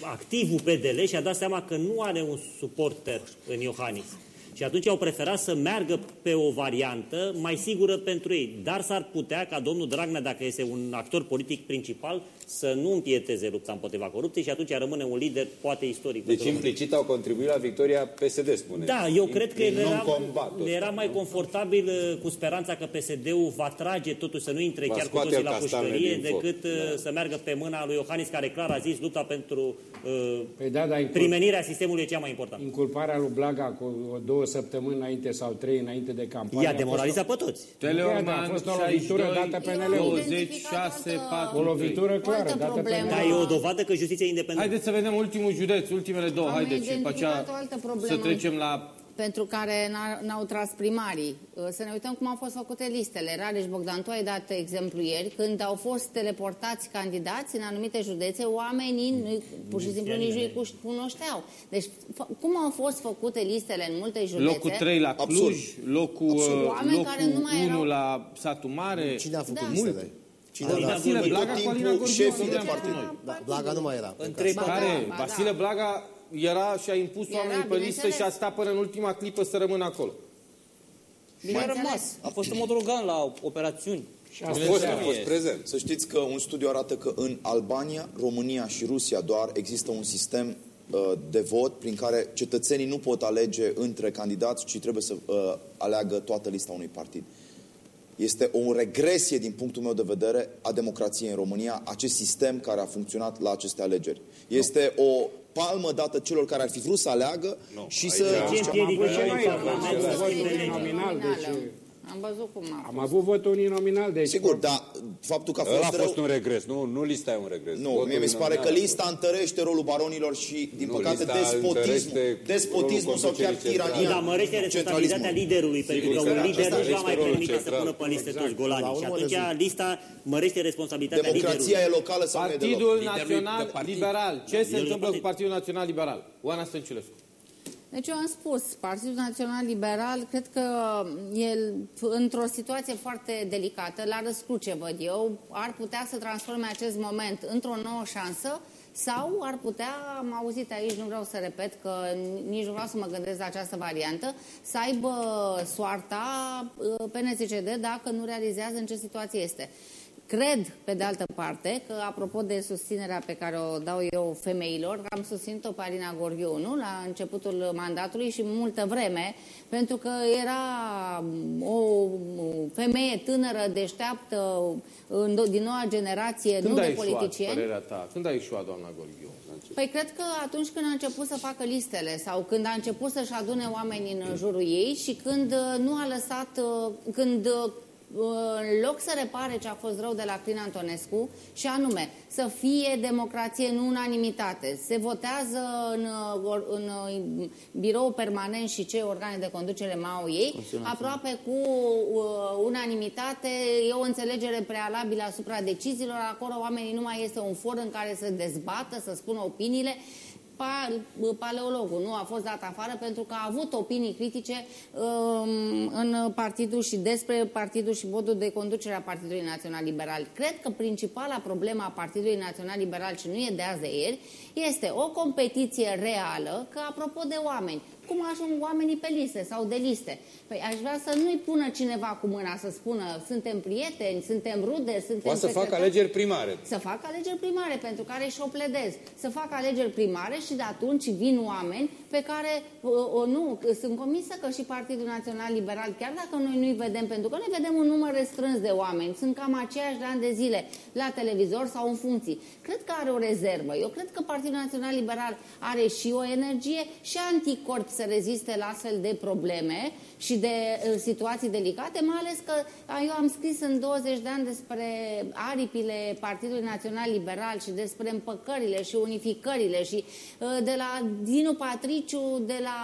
activul PDL și-a dat seama că nu are un suporter în Iohannis. Și atunci au preferat să meargă pe o variantă mai sigură pentru ei. Dar s-ar putea ca domnul Dragnea, dacă este un actor politic principal, să nu împieteze lupta împotriva corupției și atunci rămâne un lider poate istoric. Deci pentru România. implicit au contribuit la victoria PSD, spune. Da, eu cred că Prin le era, non-combat, le era mai confortabil uh, cu speranța că PSD-ul va trage totuși să nu intre Va chiar cu scoate toții el la castanele pușcărie din foc. decât uh, Da. să meargă pe mâna lui Iohannis, care clar a zis lupta pentru uh, Păi da, dar incul- primenirea sistemului e cea mai importantă. inculparea lui Blaga cu o două săptămâni înainte sau trei înainte de campanie. Ea a fost demoraliza pe toți. Da, a Teleorman, fost o lovitură 62, dată Eu am PNL-ul. identificat 26, altă- 4, O lovitură O clară altă dată problemă. PNL. Dar e o dovadă că justiția e independentă. Haideți să vedem ultimul județ, ultimele două, Am haideți, și după aceea identificat o altă să problemă. trecem la... pentru care n-a- n-au tras primarii. Uh, Să ne uităm cum au fost făcute listele. Rareș Bogdan, tu ai dat exemplu ieri, când au fost teleportați candidați în anumite județe, oamenii nu- pur și simplu nici nu-i cuș- cunoșteau. Deci, f- cum au fost făcute listele în multe județe? Locul 3 la Cluj, Absurd. locul, Absurd. uh, Oameni care nu locul mai 1 erau- la satul mare. Cine a făcut Da. listele? Cine a dat? Vasile Tot Blaga cu timpul Alina Gorghiu, șefii nu de le-am partid. făcut noi. Da, Blaga nu mai era. Întreb Ba Care? da, ba Vasile da. Blaga era și a impus Era, oamenii pe listă bineînțeles. și a stat până în ultima clipă să rămână acolo. bine a Bineînțeles. rămas. A fost în mod organ la operațiuni. Și A asta fost, a se- fost prezent. Să știți că un studiu arată că în Albania, România și Rusia doar există un sistem uh, de vot prin care cetățenii nu pot alege între candidați, ci trebuie să uh, aleagă toată lista unui partid. Este o regresie din punctul meu de vedere a democrației în România, acest sistem care a funcționat la aceste alegeri. Este o palmă dată celor care ar fi vrut să aleagă și să... Ce Am împiedică avut și noi noi în Parlament am să avut schimbăm și legea? nominal, deci Am văzut cum a am avut vot uninominal, deci Sigur, dar faptul că a Ăla fost a rău... fost un regres, nu, nu lista e un regres. Nu, Votul mie mi se pare că nominal. lista întărește rolul baronilor și, din Nu, păcate, lista despotismul, întărește despotismul rolul sau chiar conducerii tirania, centrale. Dar mărește responsabilitatea liderului, pentru Sigur că că un da, lider asta nu își va este mai rolul permite să central. pună pe liste toți La golanii. Și urmă atunci rezultă. lista mărește responsabilitatea Democrația liderului. e locală sau nu e deloc? Partidul Liderul Național de partid. Liberal. Ce se Liderul de întâmplă cu partid. Partidul Național Liberal? Oana Stănciulescu. Deci eu am spus, Partidul Național Liberal, cred că el, într-o situație foarte delicată, la răscruce, văd eu, ar putea să transforme acest moment într-o nouă șansă sau ar putea, am auzit aici, nu vreau să repet, că nici nu vreau să mă gândesc la această variantă, să aibă soarta uh, PNCCD dacă nu realizează în ce situație este. Cred, pe de altă parte, că apropo de susținerea pe care o dau eu femeilor, că am susținut-o pe Alina Gorghiu, nu? La începutul mandatului și multă vreme, pentru că era o femeie tânără, deșteaptă, în- din noua generație, Când nu a de ieșuat, politicieni. părerea ta? Când a ieșuat doamna Gorghiu? Păi cred că atunci când a început să facă listele sau când a început să-și adune oamenii în jurul ei și când uh, nu a lăsat, uh, când uh, în loc să repare ce a fost rău de la Crin Antonescu și anume să fie democrație în unanimitate. Se votează în, uh, or- în uh, birou permanent și ce organe de conducere mai au ei, aproape cu uh, unanimitate, e o înțelegere prealabilă asupra deciziilor, acolo oamenii nu mai este un for în care să dezbată, să spună opiniile. Paleologul. Nu a fost dat afară pentru că a avut opinii critice um, în partidul și despre partidul și modul de conducere a Partidului Național Liberal. Cred că principala problemă a Partidului Național Liberal, și nu e de azi de ieri, este o competiție reală, că apropo de oameni, cum ajung oamenii pe liste sau de liste. Păi aș vrea să nu-i pună cineva cu mâna să spună suntem prieteni, suntem rude, suntem Poate să facă alegeri primare. Să fac alegeri primare pentru care și-o pledez. Să fac alegeri primare și de atunci vin oameni pe care, o, o, nu, sunt convinsă că și Partidul Național Liberal, chiar dacă noi nu-i vedem, pentru că noi vedem un număr restrâns de oameni, sunt cam aceiași de ani de zile la televizor sau în funcții. Cred că are o rezervă. Eu cred că Partidul Național Liberal are și o energie și anticorp să reziste la astfel de probleme și de uh, situații delicate, mai ales că eu am scris în 20 de ani despre aripile Partidului Național Liberal și despre împăcările și unificările și uh, de la Dinu Patriciu, de la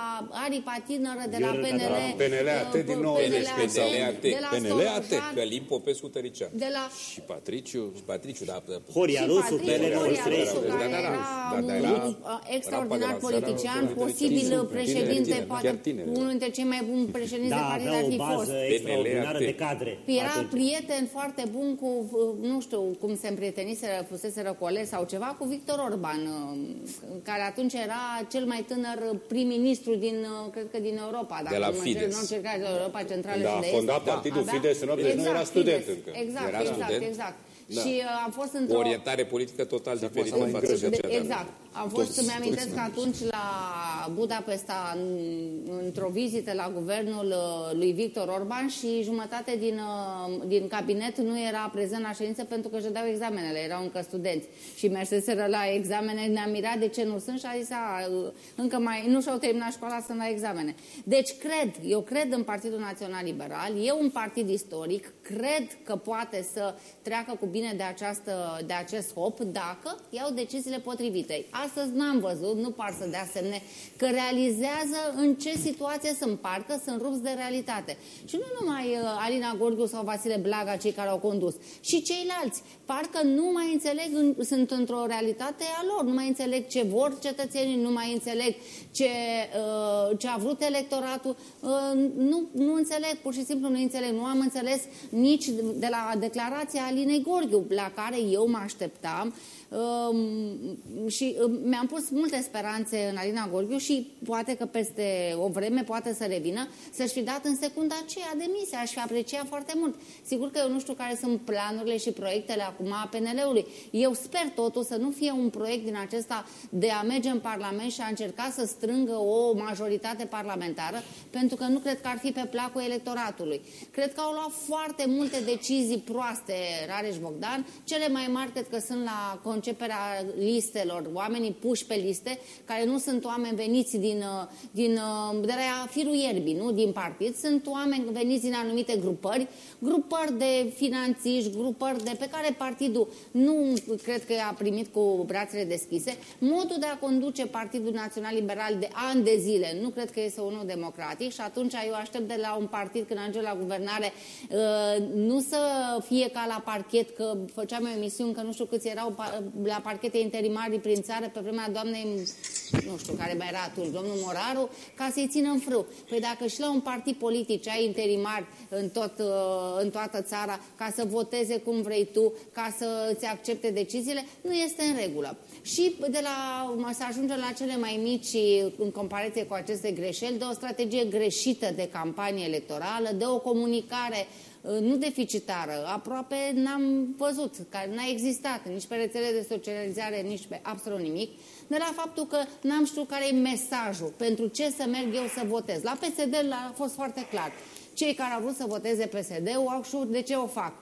aripa tânără, de la PNL. PNL-AT din nou. PNL-AT. PNL-AT. Călim Popescu Tăricea. De la... Și Patriciu. Și Patriciu, da. Horia Rusu, PNL Horia Rusu, care era un extraordinar politician, posibil președinte, poate unul dintre cei mai buni președinți președinte da, de partid ar fi fost. extraordinară de cadre. Era atunci. prieten foarte bun cu, nu știu cum se împrieteniseră, fusese răcole sau ceva, cu Victor Orban, uh, care atunci era cel mai tânăr prim-ministru din, uh, cred că din Europa. Dacă de la Fides. Nu încercat de Europa Centrală da, și de a fondat da. partidul da. Fides în 89, exact, nu era student Fides. încă. Exact, era exact, student? exact. Da. Și uh, am fost într-o... O orientare politică total diferită față de de, Exact. Am fost, mi-amintesc că atunci la Budapesta, într-o vizită la guvernul uh, lui Victor Orban și jumătate din, uh, din cabinet nu era prezent la ședință pentru că își dădeau examenele, erau încă studenți. Și merseseră la examene, ne-am mirat de ce nu sunt și a zis, a, încă mai, nu și-au terminat școala să la examene. Deci cred, eu cred în Partidul Național Liberal, e un partid istoric, cred că poate să treacă cu bine de, această, de acest hop dacă iau deciziile potrivite. Astăzi n-am văzut, nu par să dea semne că realizează în ce situație sunt, parcă sunt rupți de realitate. Și nu numai uh, Alina Gorghiu sau Vasile Blaga, cei care au condus, și ceilalți, parcă nu mai înțeleg, în, sunt într-o realitate a lor, nu mai înțeleg ce vor cetățenii, nu mai înțeleg ce, uh, ce a vrut electoratul, uh, nu, nu înțeleg, pur și simplu nu înțeleg, nu am înțeles nici de la declarația Alinei Gorghiu, la care eu mă așteptam um, și um, mi-am pus multe speranțe în Alina Gorghiu și poate că peste o vreme poate să revină, să-și fi dat în secunda aceea demisia, aș fi apreciat foarte mult. Sigur că eu nu știu care sunt planurile și proiectele acum a PNL-ului. Eu sper totul să nu fie un proiect din acesta de a merge în Parlament și a încerca să strângă o majoritate parlamentară, pentru că nu cred că ar fi pe placul electoratului. Cred că au luat foarte multe decizii proaste Rareș Bogdan, cele mai mari cred că sunt la conceperea listelor, oamenii puși pe liste, care nu sunt oameni veniți din, uh, din, uh, de la firul ierbii, nu din partid, sunt oameni veniți din anumite grupări, grupări de finanțiști, grupări de pe care partidul nu cred că i-a primit cu brațele deschise. Modul de a conduce Partidul Național Liberal de ani de zile nu cred că este unul democratic și atunci eu aștept de la un partid când ajunge la guvernare uh, nu să fie ca la parchet, că făceam o emisiune că nu știu câți erau la parchete interimari prin țară pe vremea doamnei, nu știu care mai era atunci, domnul Moraru, ca să-i țină în frâu. Păi dacă și la un partid politic ai interimari în, tot, uh, în toată țara ca să voteze cum vrei tu, ca să îți accepte deciziile, nu este în regulă. Și de la, să ajungem la cele mai mici în comparație cu aceste greșeli, de o strategie greșită de campanie electorală, de o comunicare Uh, nu deficitară, aproape n-am văzut, care n-a existat nici pe rețele de socializare, nici pe absolut nimic, de la faptul că n-am știut care e mesajul, pentru ce să merg eu să votez. La PSD a fost foarte clar. Cei care au vrut să voteze PSD-ul au știut de ce o fac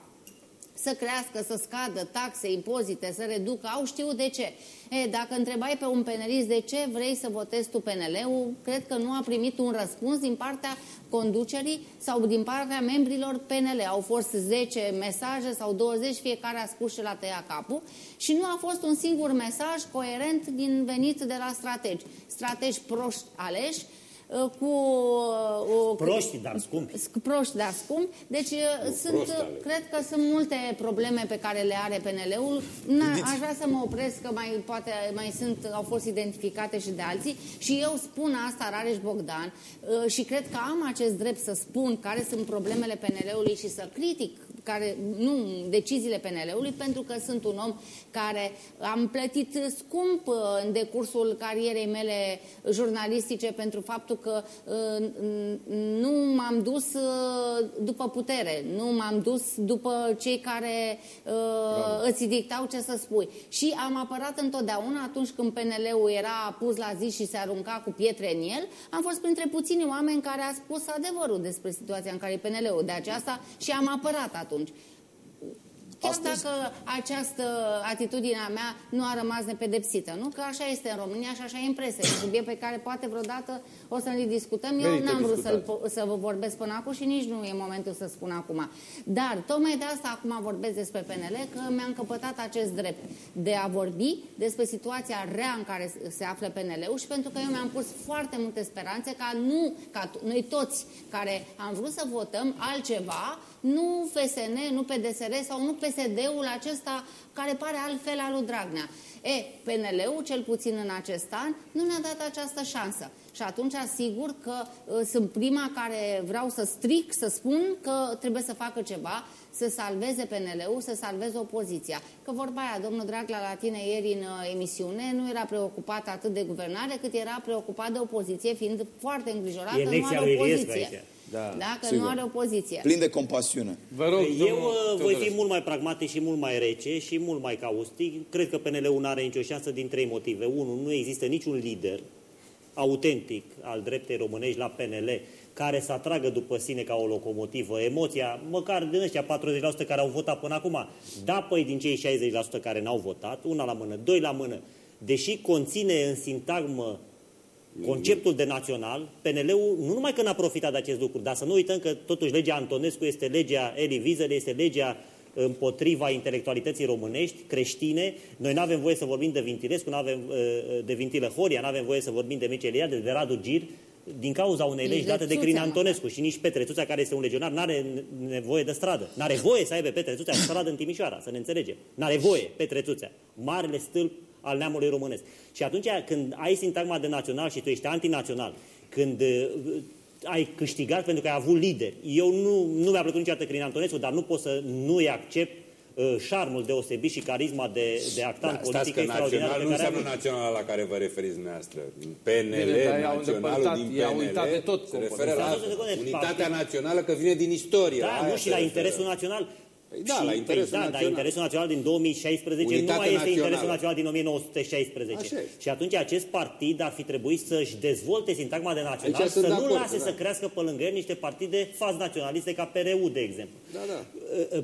să crească, să scadă taxe, impozite, să reducă, au știut de ce. E, dacă întrebai pe un penelist de ce vrei să votezi tu PNL-ul, cred că nu a primit un răspuns din partea conducerii sau din partea membrilor PNL. Au fost 10 mesaje sau 20, fiecare a spus și la tăia capul și nu a fost un singur mesaj coerent din venit de la strategi. Strategi proști aleși, uh, cu... uh, uh, Proști, dar scumpi. sc- proști, dar scumpi. Deci uh, sunt, prost uh, ale. cred că sunt multe probleme pe care le are PNL-ul. Na, aș vrea să mă opresc, că mai, poate, mai sunt, au fost identificate și de alții. Și eu spun asta, Rareș Bogdan, uh, și cred că am acest drept să spun care sunt problemele PNL-ului și să critic care, nu, deciziile PNL-ului, pentru că sunt un om care am plătit scump uh, în decursul carierei mele jurnalistice pentru faptul că uh, n- nu m-am dus uh, după putere, nu m-am dus după cei care uh, îți dictau ce să spui. Și am apărat întotdeauna atunci când PNL-ul era pus la zi și se arunca cu pietre în el, am fost printre puțini oameni care a spus adevărul despre situația în care e PNL-ul. De aceasta și am apărat atunci. Chiar Astăzi- dacă această atitudine a mea nu a rămas nepedepsită, nu? Că așa este în România și așa e în presă. E un subiect pe care poate vreodată o să ne discutăm. Eu Merită n-am vrut să-l, discutat. po- să vă vorbesc până acum și nici nu e momentul să spun acum. Dar tocmai de asta acum vorbesc despre PNL, că mi-am căpătat acest drept de a vorbi despre situația rea în care se află PNL-ul și pentru că eu mi-am pus foarte multe speranțe ca nu, ca t- noi toți care am vrut să votăm altceva, nu FSN, nu PDSR sau nu PSD-ul acesta care pare altfel al lui Dragnea. E, PNL-ul, cel puțin în acest an, nu ne-a dat această șansă. Și atunci, sigur că uh, sunt prima care vreau să stric, să spun că trebuie să facă ceva, să salveze PNL-ul, să salveze opoziția. Că vorba aia, domnul Dragnea la tine ieri în uh, emisiune nu era preocupat atât de guvernare, cât era preocupat de opoziție, fiind foarte îngrijorat E că nu lecția are lui Iliescu opoziție. aici. Da, da, că sigur. nu are opoziție. Plin de compasiune. Vă rog, Eu domnul uh, voi Teodorescu. fi mult mai pragmatic și mult mai rece și mult mai caustic. Cred că PNL-ul nu are nicio șansă din trei motive. Unu, nu există niciun lider autentic al dreptei românești la PNL care să atragă după sine ca o locomotivă emoția, măcar din ăștia 40% care au votat până acum, da, păi din cei 60% care n-au votat, una la mână, doi la mână, deși conține în sintagmă conceptul de național, PNL-ul nu numai că n-a profitat de acest lucru, dar să nu uităm că totuși legea Antonescu este legea Elie Wiesel, este legea împotriva intelectualității românești, creștine. Noi nu avem voie să vorbim de Vintilescu, nu avem uh, de Vintilă Horia, nu avem voie să vorbim de Mircea Eliade, de Radu Gir, din cauza unei Nici legi de date de Țuțea, Crin mă. Antonescu și nici Petrețuța, care este un legionar, nu are nevoie de stradă. Nu are voie să aibă Petrețuța stradă în Timișoara, să ne înțelegem. Nu are voie Petrețuța, marele stâlp al neamului românesc. Și atunci când ai sintagma de național și tu ești antinațional, când uh, ai câștigat pentru că ai avut lider. Eu nu, nu mi-a plăcut niciodată Crin Antonescu, dar nu pot să nu-i accept uh, șarmul deosebit și carisma de, de actant Da, stați politic că extraordinar național pe nu care a înseamnă avut. național la care vă referiți dumneavoastră. PNL, Bine, dar i-au naționalul îndepărtat, din i-au PNL, uitat de tot se componența. referă la Stați o secundă, unitatea partid- națională că vine din istorie. Da, aia nu se și la referă. interesul național. Păi da, Și- la interesul păi, da, național. dar interesul național din 2016 Unitate nu mai este națională. interesul național din 1916. Așa e. Și atunci acest partid ar fi trebuit să-și dezvolte sintagma de național, Aici să sunt de nu acord, lase da. să crească pe lângă el niște partide faz naționaliste ca PRU, de exemplu. Da, da.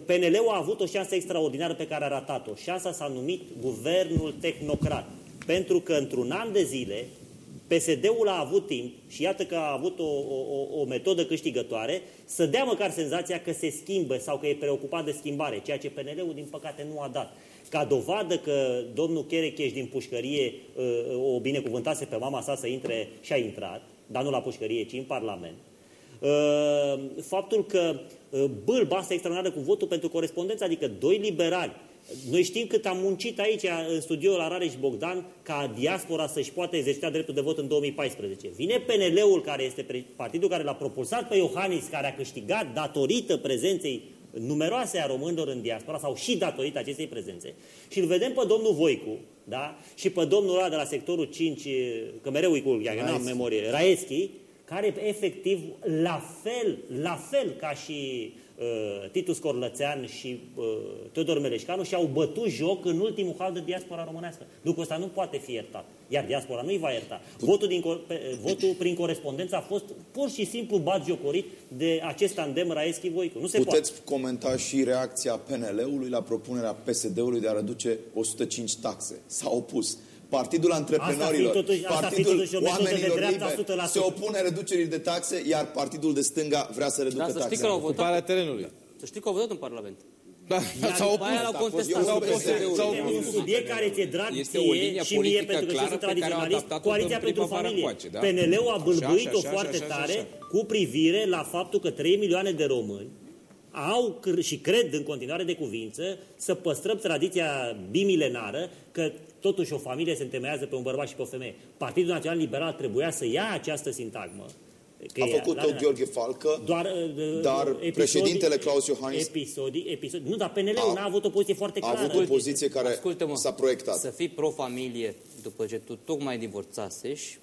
PNL-ul a avut o șansă extraordinară pe care a ratat-o. Șansa s-a numit Guvernul Tehnocrat. Pentru că într-un an de zile PSD-ul a avut timp și iată că a avut o, o, o- o metodă câștigătoare să dea măcar senzația că se schimbă sau că e preocupat de schimbare, ceea ce PNL-ul din păcate nu a dat. Ca dovadă că domnul Cherecheș din pușcărie uh, o binecuvântase pe mama sa să intre și a intrat, dar nu la pușcărie, ci în Parlament. Uh, faptul că uh, bâlba asta extraordinară cu votul pentru corespondență, adică doi liberali. Noi știm cât am muncit aici în studioul la Rareș Bogdan ca diaspora să-și poată exercita dreptul de vot în 2014. Vine PNL-ul, care este pre- partidul care l-a propulsat pe Iohannis, care a câștigat datorită prezenței numeroase a românilor în diaspora sau și datorită acestei prezențe și îl vedem pe domnul Voicu da? și pe domnul ăla de la sectorul 5, că mereu îi cu că n-am memorie, Raeschi, care efectiv la fel, la fel ca și uh, Titus Corlățean și uh, Teodor Meleșcanu și-au bătut joc în ultimul hal de diaspora românească. Lucrul ăsta nu poate fi iertat. Iar diaspora nu-i va ierta. Votul, din, cor- pe- votul prin corespondență a fost pur și simplu batjocorit de acest tandem Raeschi-Voicu. Nu se Puteți comenta și reacția PNL-ului la propunerea PSD-ului de a reduce 105 taxe. S-a opus. Partidul Antreprenorilor, fiind totuși- asta fiind Partidul totuși o metodă de Oamenilor dreapta Liberi 100%. se opune reducerii de taxe, iar Partidul de Stânga vrea să reducă Dar să știi taxele. că au votat, Ocuparea terenului. să știi că au votat în Parlament. Da, Iar s-au după opus. aia l-au contestat. S-au opus. S-au E un opus. subiect care ți-e drag Este o ție linie și mie politică pentru că și eu clară sunt pe care au tradiționalist, adaptat-o Coaliția în pentru primăvară Familie. încoace, da. PNL-ul a Așa, bâlbâit-o așa, foarte așa, așa, tare așa. cu privire la faptul că 3 milioane de români au cr- și cred în continuare de cuvință să păstrăm tradiția bimilenară că totuși o familie se întemeiază pe un bărbat și pe o femeie. Partidul Național Liberal trebuia să ia această sintagmă. Că A e- făcut-o la- Gheorghe Falcă, doar, uh, dar episodii- președintele Claus Iohannis Episodii, episodii, nu, dar PNL-ul A- n-a avut o poziție foarte a clară. avut o poziție care Ascultă-mă, s-a proiectat. să fii pro-familie după ce tu tocmai divorțasești,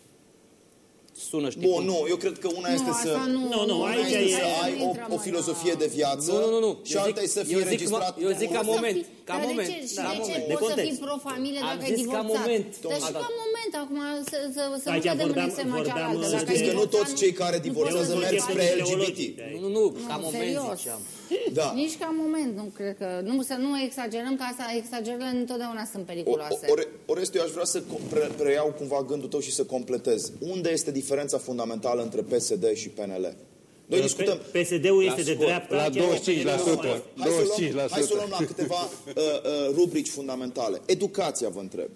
sună, știi Bun, cum? nu, eu cred că una Nu, este să... asta nu, Nu, nu, nu, aici Una este e- să nu ai intrăm o, o în- filozofie de viață Nu, nu, nu. și Eu alta zic- e să fie eu zic înregistrat. că- eu zic ca Poți să moment, fii- ca dar moment, De ce, și ca de ce moment. De poți să context. fii pro-familie Am dacă ai zis ca divorțat? moment. Dar și Domnul- ca moment, acum să, să, să nu Aici cădem în vorbeam- extrema vorbeam- cealaltă. Să Dacă știți ai că nu divorțat, toți cei care nu divorțează poți să merg faci spre familie. LGBT. Nu, nu, nu, ca Nu, moment serios. ziceam. Da. Nici ca moment, nu cred că... Nu, să nu exagerăm, că asta, exagerările întotdeauna sunt O, periculoase. o, ore, Oreste, eu aș vrea să co- pre, preiau cumva gândul tău și să completez. Unde este diferența fundamentală între PSD și PNL? Noi discutăm... PSD-ul este de scurt, dreapta. la ceea ce 25%. PNL-ul Hai să, luăm, 25%. hai să luăm la câteva uh, uh, rubrici fundamentale. Educația, vă întreb.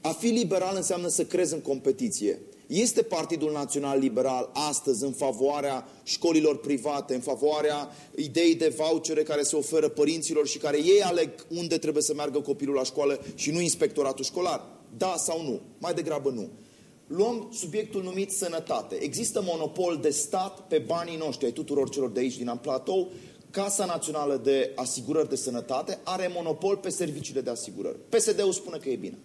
A fi liberal înseamnă să crezi în competiție. Este Partidul Național Liberal astăzi în favoarea școlilor private, în favoarea ideii de vouchere care se oferă părinților și care ei aleg unde trebuie să meargă copilul la școală și nu inspectoratul școlar? Da sau nu? Mai degrabă nu. Luăm subiectul numit sănătate. Există monopol de stat pe banii noștri, ai tuturor celor de aici din Amplatou. Casa Națională de Asigurări de Sănătate are monopol pe serviciile de asigurări. PSD-ul spune că e bine.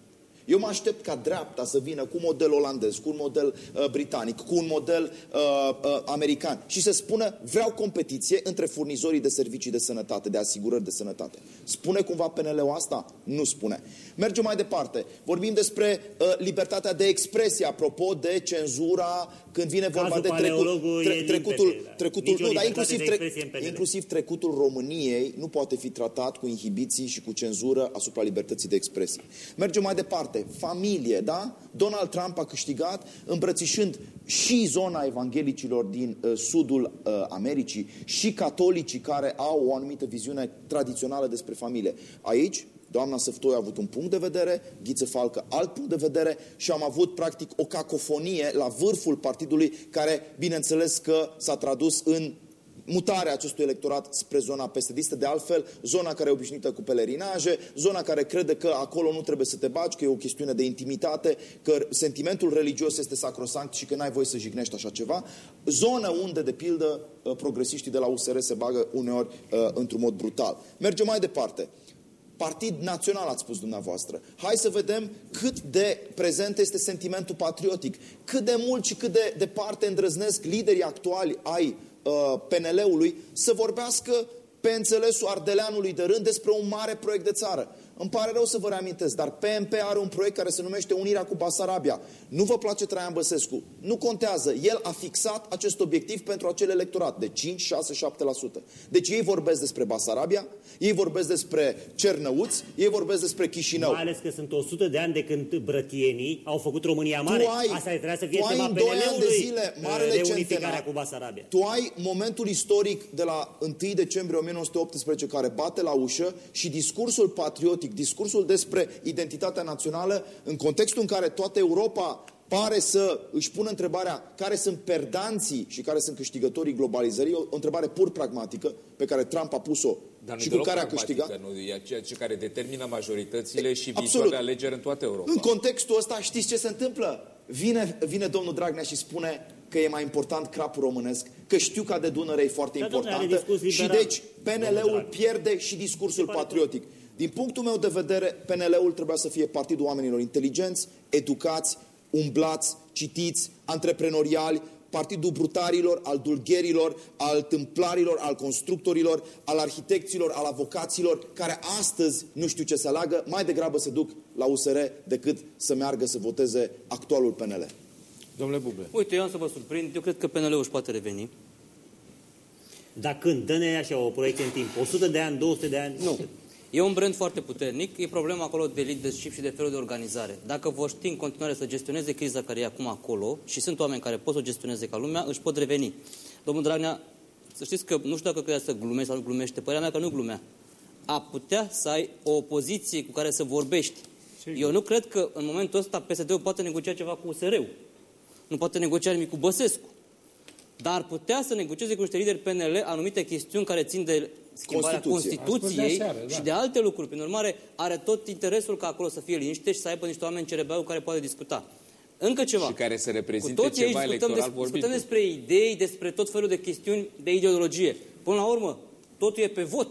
Eu mă aștept ca dreapta să vină cu un model olandez, cu un model uh, britanic, cu un model uh, uh, american și să spună vreau competiție între furnizorii de servicii de sănătate, de asigurări de sănătate. Spune cumva PNL-ul asta? Nu spune. Mergem mai departe. Vorbim despre uh, libertatea de expresie, apropo de cenzura când vine vorba Cazul de paleologului trecut, e tre, trecutul, limpede, da. trecutul, Nicio nu, dar libertate inclusiv, de tre, expresie în PNL. inclusiv trecutul României nu poate fi tratat cu inhibiții și cu cenzură asupra libertății de expresie. Mergem mai departe. Familie, da? Donald Trump a câștigat îmbrățișând și zona evanghelicilor din uh, sudul uh, Americii și catolicii care au o anumită viziune tradițională despre familie. Aici, Doamna Săftoi a avut un punct de vedere, Ghiță Falcă alt punct de vedere și am avut practic o cacofonie la vârful partidului care, bineînțeles că s-a tradus în mutarea acestui electorat spre zona psd de altfel, zona care e obișnuită cu pelerinaje, zona care crede că acolo nu trebuie să te bagi, că e o chestiune de intimitate, că sentimentul religios este sacrosanct și că n-ai voie să jignești așa ceva, zonă unde, de pildă, progresiștii de la USR se bagă uneori uh, într-un mod brutal. Mergem mai departe. Partid național, ați spus dumneavoastră. Hai să vedem cât de prezent este sentimentul patriotic, cât de mult și cât de departe îndrăznesc liderii actuali ai uh, PNL-ului să vorbească pe înțelesul ardeleanului de rând despre un mare proiect de țară. Îmi pare rău să vă reamintesc, dar PMP are un proiect care se numește Unirea cu Basarabia. Nu vă place Traian Băsescu? Nu contează. El a fixat acest obiectiv pentru acel electorat de 5, 6, 7%. Deci ei vorbesc despre Basarabia, ei vorbesc despre Cernăuți, ei vorbesc despre Chișinău. Mai ales că sunt 100 de ani de când brătienii au făcut România mare. Tu ai- Asta trebuia să fie tu ai tema în doi ani de PNL-ului, zile marele reunificarea centenar. cu Basarabia. Tu ai momentul istoric de la 1 decembrie 1918 care bate la ușă și discursul patriotic, discursul despre identitatea națională în contextul în care toată Europa pare să își pună întrebarea care sunt perdanții și care sunt câștigătorii globalizării, o, o întrebare pur pragmatică pe care Trump a pus-o Dar nu și e cu deloc care a pragmatică, câștigat. Nu, e ceea ce care determină majoritățile și Absolut. viitoarele alegeri în toată Europa. În contextul ăsta știți ce se întâmplă? Vine, vine domnul Dragnea și spune că e mai important crapul românesc, că știu că de Dunăre e foarte Da, domnule, are importantă discurs și liberal, deci domnul PNL-ul Dragnea. pierde și discursul Se pare patriotic. Din punctul meu de vedere, PNL-ul trebuia să fie partidul oamenilor inteligenți, educați, umblați, citiți, antreprenoriali, partidul brutarilor, al dulgherilor, al tâmplarilor, al constructorilor, al arhitecților, al avocaților, care astăzi nu știu ce să aleagă, mai degrabă se duc la USR decât să meargă să voteze actualul PNL. Domnule Buble. Uite, eu am să vă surprind. Eu cred că PNL-ul își poate reveni. Dar când? Dă-ne așa o proiecție în timp. 100 de ani, 200 de ani? Nu. E un brand foarte puternic, e problema acolo de leadership și de felul de organizare. Dacă vor ști în continuare să gestioneze criza care e acum acolo și sunt oameni care pot să o gestioneze ca lumea, își pot reveni. Domnul Dragnea, să știți că nu știu dacă credea să glumește sau nu glumește, părerea mea că nu glumea. a putea să ai o opoziție cu care să vorbești. Eu nu cred că în momentul ăsta PSD-ul poate negocia ceva cu USR-ul. Nu poate negocia nimic cu Băsescu. Dar ar putea să negocieze cu niște lideri PNL anumite chestiuni care țin de schimbarea Constituție. Constituției Ați spus de aseară, da. și de alte lucruri. Prin urmare, are tot interesul ca acolo să fie liniște și să aibă niște oameni cerebeau cu care poate discuta. Încă ceva. Și care să Cu reprezinte toții aici ceva discutăm, electoral des, vorbit. discutăm despre idei, despre tot felul de chestiuni de ideologie. Până la urmă, totul e pe vot.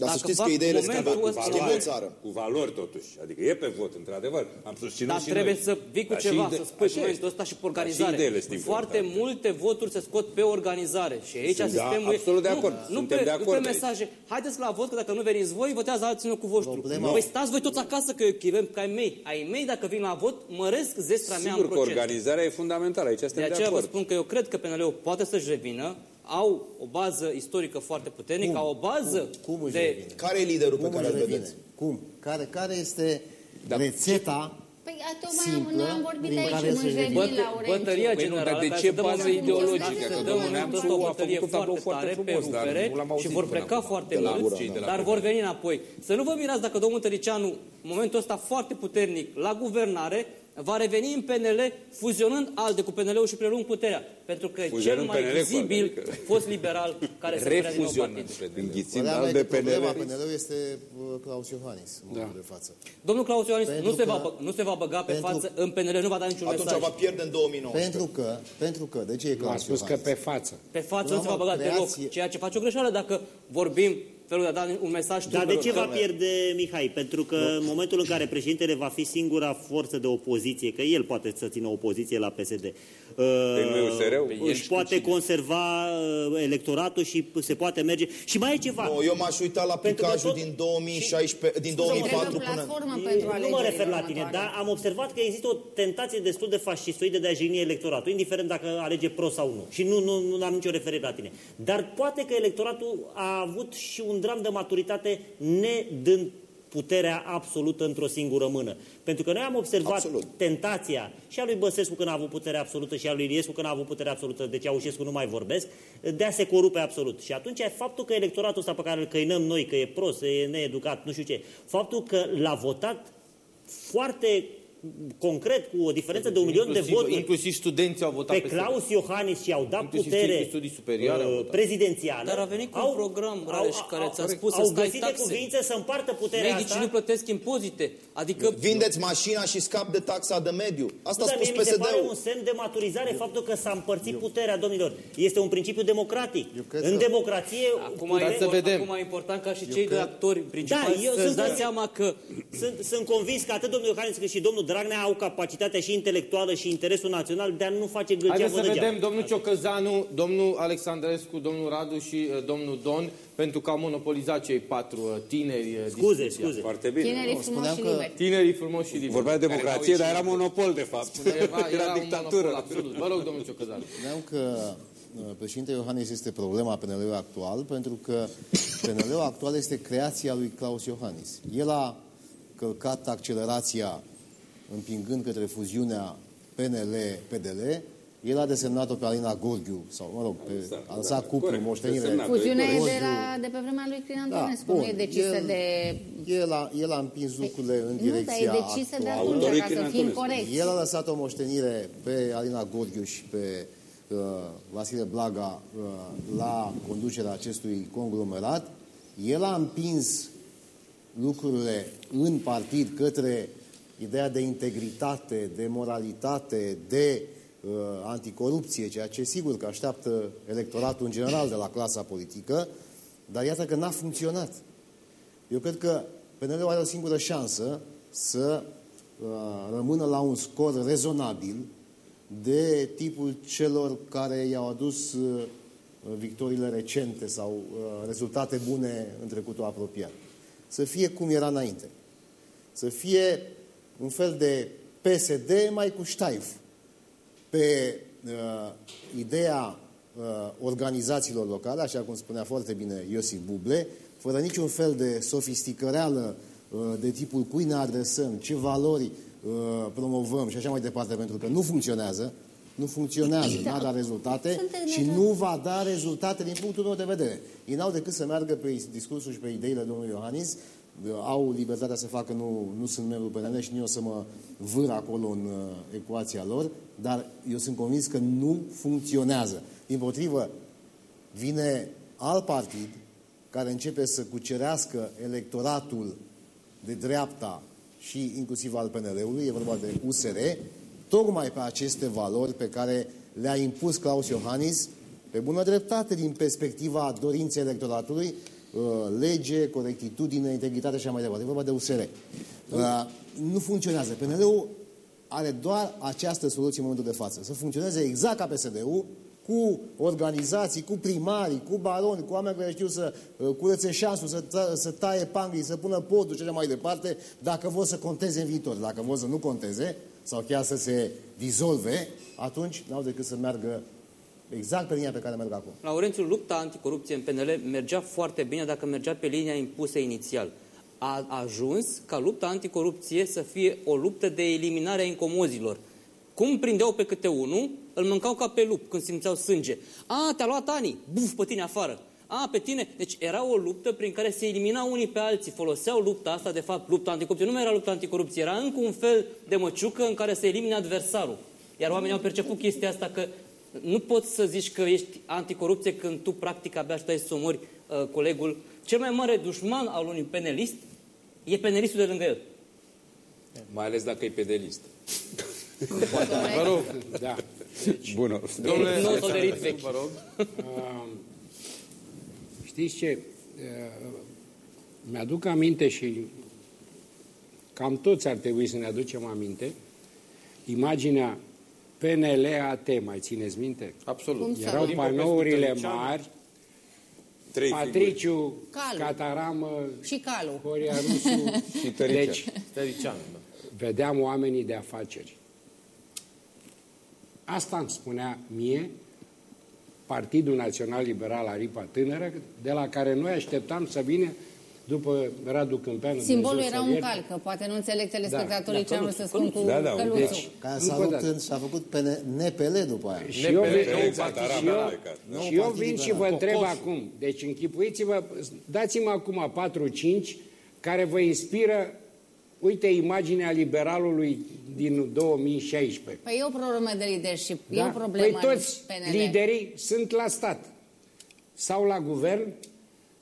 Dar să Dacă știți fac că ideile momentul schimbă, ăsta- schimbă valori, țară. cu valori totuși. Adică e pe vot, într-adevăr. Am susținut Dar și trebuie noi. să vii cu Dar și ceva, ide- să spui Așa în momentul este. ăsta și pe Dar organizare. și ideile sunt Foarte importante. multe voturi se scot pe organizare și aici Sunt, da, sistemul e- absolut de nu, acord. Nu, Suntem pe, de nu acord pe aici. mesaje. Haideți la vot că dacă nu veniți voi, votează alții nu cu vostru. Problema- Păi stați voi toți acasă că eu chivem ca ai mei. Ai mei dacă vin la vot, măresc zestra mea în Sigur că proces. organizarea e fundamentală. Aici De suntem de, aceea vă acord. spun că eu cred că PNL-ul poate să-și revină, au o bază istorică foarte puternică, Cum? au o bază Cum își de... revine? Care e liderul pe Cum care își îl revine? vedeți? Cum? Care, care este Dar- rețeta Păi a, tocmai Simplă, am, noi am vorbit prin aici, care cum să își revină. revine Bătă, Laurențiu. bătăria Păi nu, generală. dar de care ce să dăm bază un- ideologică? Să Că dăm domnul un Neamțu o a bătălie făcut un tablou foarte foarte tare pe frumos, dar rupere nu l-am auzit și vor până pleca acum. foarte De la mulți, Gura, da. dar vor veni înapoi. Să nu vă mirați dacă domnul Tăricianu, în momentul ăsta foarte puternic, la guvernare, va reveni în PNL, fuzionând ALDE cu PNL-ul și prelung puterea. Pentru că e cel Fuzionând mai PNL cu vizibil ALDE, adică- fost liberal care se vrea din nou Refuzionând. partid. Înghițind Părerea mea al e de că problema PNL. PNL-ului este uh, Claus Iohannis în Da. momentul de față. Domnul Claus Iohannis Pentru nu se, că- va, bă- nu se va băga pe pentru- față în PNL, nu va da niciun Atunci mesaj. va pierde în 2019. Pentru că, pentru că, de ce e Nu, a Claus spus că Iohannis? pe față. Pe față nu se va Mamă, băga deloc, creație- ceea ce face o greșeală dacă vorbim felul de a da un mesaj Dar de tuturor. ce va pierde Mihai? Pentru că în momentul în care președintele va fi singura forță de opoziție, că el poate să țină opoziție la PSD, Păi nu e USR-ul? uh, își poate conserva uh, electoratul și p- se poate merge. Și mai e ceva. Nu, eu m-aș uita la Pentru că picajul tot- din 2016, din 2004 Trebuie până... platformă pentru nu mă alegerile refer la tine, următoare. dar am observat că există o tentație destul de fascistoidă de a jigni electoratul, indiferent dacă alege pro sau nu. Și nu, nu, nu am nicio referire la tine. Dar poate că electoratul a avut și un dram de maturitate nedând puterea absolută într-o singură mână. Pentru că noi am observat Absolut. tentația și a lui Băsescu când a avut puterea absolută și a lui Iliescu când a avut puterea absolută, deci Ceaușescu nu mai vorbesc, de a se corupe absolut. Și atunci faptul că electoratul ăsta pe care îl căinăm noi, că e prost, e needucat, nu știu ce, faptul că l-a votat foarte concret, cu o diferență de un milion de Inclusiv- voturi, Inclusiv studenții au votat pe PSD. Claus Iohannis și au dat Inclusiv putere cei cu studii superioare au uh, votat. prezidențială. Dar a venit cu un program, Rareș, care ți-a spus să au stai găsit de taxe. cuvință să împartă puterea Medicii asta. nu plătesc impozite. Adică Vindeți mașina și scap de taxa de mediu. Asta a Nu, dar spus mie mi se pare un PSD-ul. semn de maturizare faptul că s-a împărțit puterea, domnilor. Este un principiu democratic. cred În că- democrație... acum, puterea- e, să vedem. acum e important ca și cei de actori principali eu să-și sunt dați convins- seama că Sunt, sunt convins că atât domnul Iohannis cât și domnul Dragnea au capacitatea și intelectuală și interesul național de a nu face gâlcea Haideți să degeaba. vedem domnul Ciocăzanu, domnul Alexandrescu, domnul Radu și uh, domnul Don, pentru că au monopolizat cei patru uh, tineri. uh, Scuze, discuția. scuze. Foarte bine. Tinerii Nu, frumoși și spuneam că- liberi. Tinerii frumoși și liberi. Vorbea de democrație, dar era monopol, de fapt. Era, era, Era un dictatură. monopol, absolut. Vă rog, domnul Ciocăzanu. Spuneam că uh, președintele Iohannis este problema PNL-ului actual, pentru că PNL-ul actual este creația lui Claus Iohannis. El a călcat accelerația împingând către fuziunea PNL-PDL, el a desemnat-o pe Alina Gorghiu, sau mă rog, pe, a lăsat cuplul, Corect, moștenire. desemnat. Fuziunea e de, Gorghiu. la, de pe vremea lui Crin Da, Antonescu, bun. nu e decisă El- de... El a, el a împins lucrurile în Nu, dar direcția e decisă de actuală. atunci, Autorii ca Crin să fim Antonescu. corecți. El a lăsat o moștenire pe Alina Gorghiu și pe uh, Vasile Blaga uh, la conducerea acestui conglomerat. El a împins lucrurile în partid către ideea de integritate, de moralitate, de uh, anticorupție, ceea ce sigur că așteaptă electoratul în general de la clasa politică, dar iată că n-a funcționat. Eu cred că PNL-ul are o singură șansă să uh, rămână la un scor rezonabil de tipul celor care i-au adus uh, victoriile recente sau uh, rezultate bune în trecutul apropiat. Să fie cum era înainte. Să fie un fel de PSD mai cu ștaif pe uh, ideea uh, organizațiilor locale, așa cum spunea foarte bine Iosif Buble, fără niciun fel de sofisticăreală uh, de tipul cui ne adresăm, ce valori uh, promovăm și așa mai departe, pentru că nu funcționează. Nu funcționează, Da. n-a dat rezultate Suntem și deja- nu va da rezultate din punctul meu de vedere. Ei n-au decât să meargă pe discursul și pe ideile domnului Iohannis, au libertatea să facă, nu, nu sunt membru PNL și nu o să mă vâr acolo în uh, ecuația lor, dar eu sunt convins că nu funcționează. Din potrivă, vine alt partid care începe să cucerească electoratul de dreapta și inclusiv al PNL-ului, e vorba de USR, tocmai pe aceste valori pe care le-a impus Claus Iohannis, pe bună dreptate din perspectiva dorinței electoratului, uh, lege, corectitudine, integritate și așa mai departe. E vorba de USR. Uh, Nu funcționează. PNL-ul are doar această soluție în momentul de față. Să funcționeze exact ca PSD-ul, cu organizații, cu primarii, cu baroni, cu oameni care știu să uh, curețe șansul, să, ta, să taie pangii, să pună podul și așa mai departe, dacă vor să conteze în viitor. Dacă vor să nu conteze, sau chiar să se dizolve, atunci n-au decât să meargă exact pe linia pe care merg acum. Laurențiu, lupta anticorupție în PNL mergea foarte bine dacă mergea pe linia impusă inițial. A ajuns ca lupta anticorupție să fie o luptă de eliminare a incomozilor. Cum prindeau pe câte unul, îl mâncau ca pe lup când simțeau sânge. A, te-a luat Ani, buf, pe tine afară. A, pe tine. Deci era o luptă prin care se eliminau unii pe alții. Foloseau lupta asta, de fapt, lupta anticorupție. Nu mai era lupta anticorupție, era încă un fel de măciucă în care se elimine adversarul. Iar oamenii au perceput chestia asta că nu poți să zici că ești anticorupție când tu practic abia stai să omori uh, colegul. Cel mai mare dușman al unui penelist e penelistul de lângă el. Mai ales dacă e pedelist. Vă rog, Da. Bună. domnule, Nu s-o derit vechi. vă rog. Um, Știți ce? Uh, Mi-aduc aminte și cam toți ar trebui să ne aducem aminte imaginea PNL-AT, mai țineți minte? Absolut. Cum să Erau nu? panourile Tăricianu. mari, Trei figuri. Patriciu, Calu. Cataramă, Și calul. Horia Rusu. Și Tăricea. Deci, Tăricianu, da. vedeam oamenii de afaceri. Asta îmi spunea mie Partidul Național Liberal Aripa Tânără, de la care noi așteptam să vină după Radu Câmpeanu. Simbolul Dumnezeu era să-l un ierte. cal, că poate nu înțeleg telespectatorii Da, ce am vrut să spun cu Da, da, căluțul. Deci, Care încă s-a, o rupt dată. în, s-a făcut pe NPL după aia. Și eu, vin, Exact, Arab și eu, a plecat, da. și eu Partid vin și liberal. vă întreb Cocosul. acum. Deci închipuiți-vă, dați-mi acum 4-5 care vă inspiră, uite, imaginea liberalului din 2016. Păi e o problemă de leadership, e Da? o problemă Păi toți în PNL. liderii sunt la stat. Sau la guvern,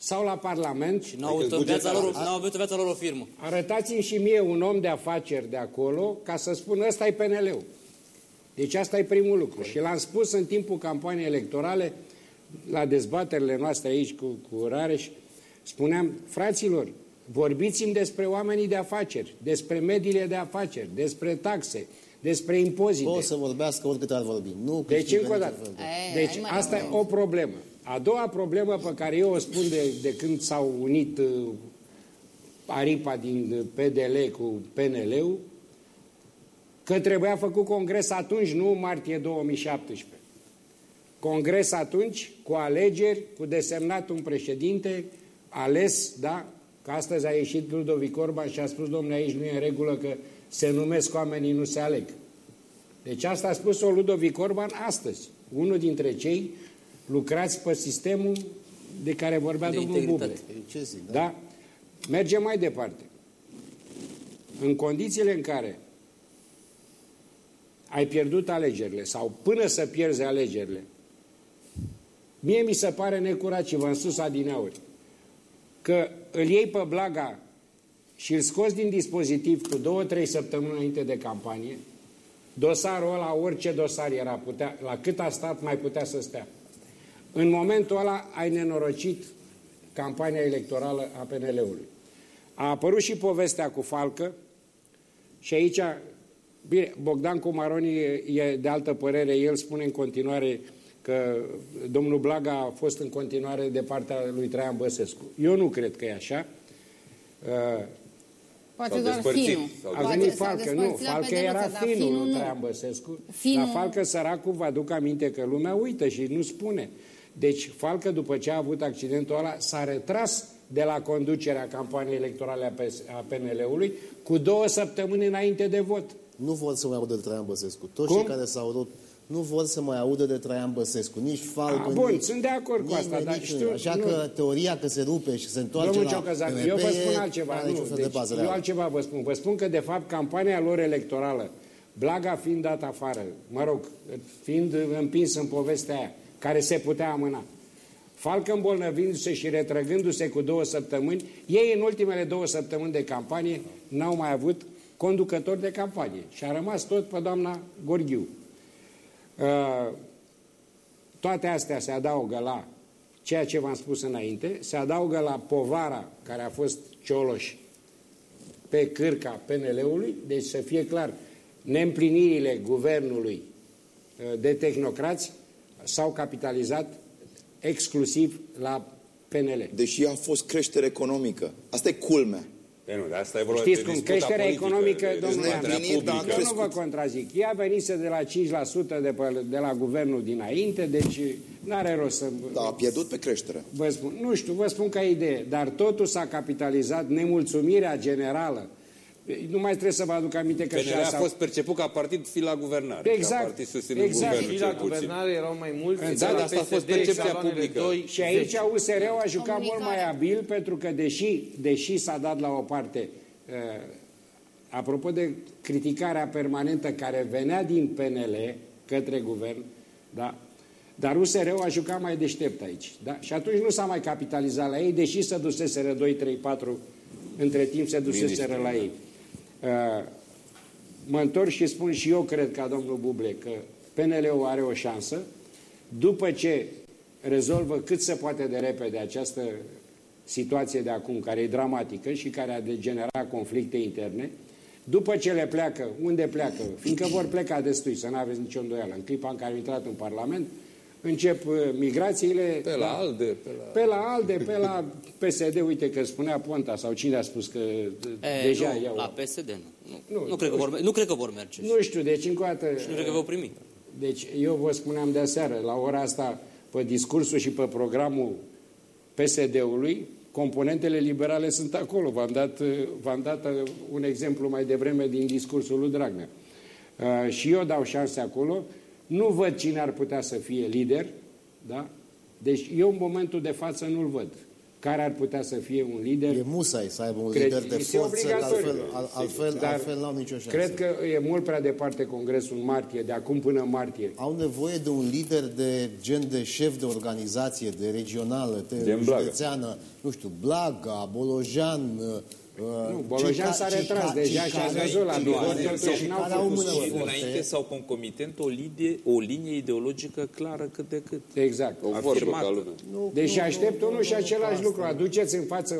sau la parlament. Și n-au avut, în viața lor, n-au avut în viața lor o firmă. Arătați-mi și mie un om de afaceri de acolo ca să spun ăsta e PNL-ul. Deci asta e primul lucru. Și l-am spus în timpul campaniei electorale, la dezbaterile noastre aici cu, cu Rareș, spuneam, fraților, vorbiți-mi despre oamenii de afaceri, despre mediile de afaceri, despre taxe, despre impozite. O să vorbească oricât ar vorbi. Nu Deci, câștigă încă o niciun dată. fel de- E, Deci, hai, mă, asta e mă. o problemă. A doua problemă pe care eu o spun de, de când s-au unit uh, Aripa din uh, PDL cu PNL-ul, că trebuia făcut congres atunci, nu în martie 2017. Congres atunci, cu alegeri, cu desemnat un președinte ales, da, că astăzi a ieșit Ludovic Orban și a spus, domnule, aici nu e în regulă că se numesc oamenii, nu se aleg. Deci asta a spus-o Ludovic Orban astăzi. Unul dintre cei lucrați pe sistemul de care vorbea De domnul integritate. Buble. Ce zic, da? Da? Mergem mai departe. În condițiile în care ai pierdut alegerile sau până să pierzi alegerile, mie mi se pare necurat și v-am spus adineauri că îl iei pe Blaga și îl scoți din dispozitiv cu două, trei săptămâni înainte de campanie, dosarul ăla, orice dosar era, putea, la cât a stat, mai putea să stea. În momentul ăla ai nenorocit campania electorală a PNL-ului. A apărut și povestea cu Falcă și aici, bine, Bogdan Comaroni e, e de altă părere, el spune în continuare că domnul Blaga a fost în continuare de partea lui Traian Băsescu. Eu nu cred că e așa. Uh, Poate S-au doar despărțit. finul. S-au a Poate venit s-a Falcă, nu, despărțit la Falcă pedeluță, era dar finul lui nu. Traian Băsescu, Finul- dar Falcă săracul, vă aduc aminte că lumea uită și nu spune. Deci Falcă, după ce a avut accidentul ăla, s-a retras de la conducerea campaniei electorale a PS a PNL-ului cu două săptămâni înainte de vot. Nu vor să mai audă Traian Băsescu. Toți Cum? cei care s-au rupt nu vor să mai audă de Traian Băsescu, nici Falcă, A, bun, nici, sunt de acord cu nici, asta, dar nici, știu- Așa nu. că teoria că se rupe și se întoarce Domnul la Ciocăzan, PMP eu vă spun e- altceva. are niciun Nu, fel deci, de bază eu reală. altceva vă spun. Vă spun că, de fapt, campania lor electorală, Blaga fiind dat afară, mă rog, fiind împins în povestea aia, care se putea amâna, Falcă îmbolnăvindu-se și retrăgându-se cu două săptămâni, ei în ultimele două săptămâni de campanie n-au mai avut conducător de campanie și a rămas tot pe doamna Gorghiu. Uh, toate astea se adaugă la ceea ce v-am spus înainte, se adaugă la povara care a fost Cioloș pe cârca PNL-ului, deci să fie clar, neîmplinirile guvernului uh, de tehnocrați s-au capitalizat exclusiv la PNL. Deși a fost creștere economică. Asta e culmea. E, nu, de asta e vorba Știți de cum, disputa creșterea politică, economică, de domnule dezbaterea Împliniri, dar publică. Eu nu vă contrazic. Ea venise de la 5% de, pe, de la guvernul dinainte, deci n-are rost să... Da, a pierdut pe creștere. Vă spun, nu știu, vă spun ca idee, dar totul s-a capitalizat, nemulțumirea generală. Nu mai trebuie să vă aduc aminte că PNL și a asta... fost perceput ca partid fi la guvernare, Exact, ca partid susținând exact. guvernul Și la cel puțin. guvernare erau mai mulți. Da, dar dar la asta a fost PSD, percepția saloanele publică. doi, Și aici zece. USR-ul a jucat mult Comunicare. mai abil pentru că deși, deși s-a dat la o parte, uh, apropo de criticarea permanentă care venea din PNL către guvern, da, dar USR-ul a jucat mai deștept aici. Da? Și atunci nu s-a mai capitalizat la ei, deși se duseseră 2, 3, 4, între timp se duseseră la ei. Uh, mă întorc și spun și eu cred ca domnul Buble că PNL-ul are o șansă după ce rezolvă cât se poate de repede această situație de acum, care e dramatică și care a degenerat conflicte interne, după ce le pleacă, unde pleacă? Fiindcă vor pleca destui, să nu aveți nicio îndoială. În clipa în care au intrat în Parlament, încep uh, migrațiile... Pe la ALDE, pe la... Pe la ALDE, pe la PSD, uite că spunea Ponta, sau cine a spus că E, deja nu, iau... la PSD nu. Nu, Nu, nu, cred că vor, nu cred că vor merge. Nu știu, deci încă o dată... Și nu cred că vor primi. Deci eu vă spuneam de aseară, la ora asta, pe discursul și pe programul PSD-ului, componentele liberale sunt acolo. V-am dat, v-am dat uh, un exemplu mai devreme din discursul lui Dragnea. Uh, și eu dau șanse acolo. Nu văd cine ar putea să fie lider, da? Deci eu în momentul de față nu-l văd. Care ar putea să fie un lider? E musai să aibă un Cred- lider de este forță, că obligatoriu. altfel, al- altfel, Dar altfel n-au nicio șansă. Cred că e mult prea departe congresul în martie, de acum până în martie. Au nevoie de un lider de gen de șef de organizație, de regională, de Gen Blaga. județeană, nu știu, Blaga, Bolojan... uh, Nu, cei Bolojan ca- s-a cei retras ca- deja cei și a care- văzut la cei Bihor, care- totuși cei n-au care au făcut mână schimb. forte. Înainte sau concomitent o, linie, o linie ideologică clară cât de cât. Exact. O vorbă Afirmată. ca lumea. Deci aștept unul și același lucru. Aduceți în față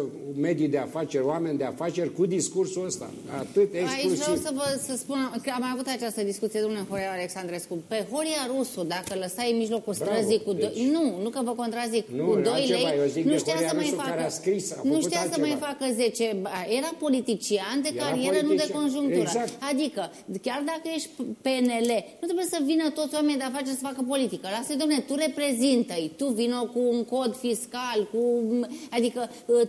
medii de afaceri, oameni de afaceri cu discursul ăsta. Atât Aici vreau exclusiv. să vă să spun că am mai avut această discuție, domnule Horia Alexandrescu. Pe Horia Rusu, dacă lăsai în mijlocul străzii cu doi... deci- Nu, nu că vă contrazic, Nu, cu 2 altceva, lei, eu zic nu de știa Horia să mai Rusu facă... care a scris, a nu făcut știa să altceva. mai facă 10... ba- Era politician de Era carieră, nu de politician. conjunctură. Exact. Adică, chiar dacă ești PNL, nu trebuie să vină toți oamenii de afaceri să facă politică. Lasă-i, domne, tu reprezintă-i, tu vină cu un cod fiscal, cu... Adică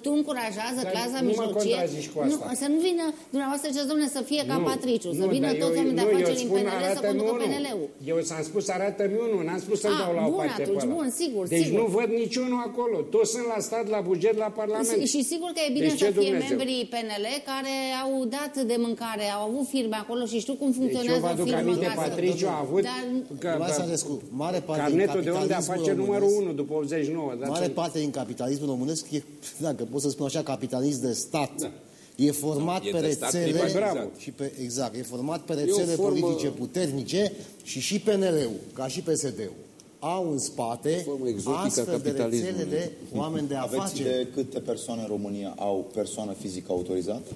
tu încurajează Dar clasa nu mă mijlocie. contrazici cu asta. Nu, să nu vină dumneavoastră ce domne să fie ca Nu, Patriciu, să nu, vină dar toți eu- oamenii de nu, eu afaceri îți din spun, PNL să arată-mi conducă unul. PNL-ul. Eu ți-am spus, arată-mi unul, n-am spus să-l Ah, dau la o bun, parte atunci, pe ăla. bun, sigur, Deci sigur. nu văd niciunul acolo. Toți sunt la stat, la buget, la Parlament. Și, și sigur că e bine Deci să ce fie Dumnezeu? Membrii PNL care au dat de mâncare, au avut firme acolo și știu cum Deci eu funcționează vă o aduc firmă aminte, ca să- Patriciu a avut Dar că, Ioan Sandescu, mare parte din carnetul de om de capitalismul afaceri numărul românesc- 1 după 89. Dați Mare parte din capitalismul românesc e, dacă pot să spun așa, capitalism de stat. E format E pe de stat rețele privatizat. și pe, exact, e format pe rețele formă- politice puternice și și PNL-ul, ca și PSD-ul. Au în spate formă exotică a astfel de capitalismului. rețele de oameni de Aveți afaceri. de câte persoane în România au persoană fizică autorizată?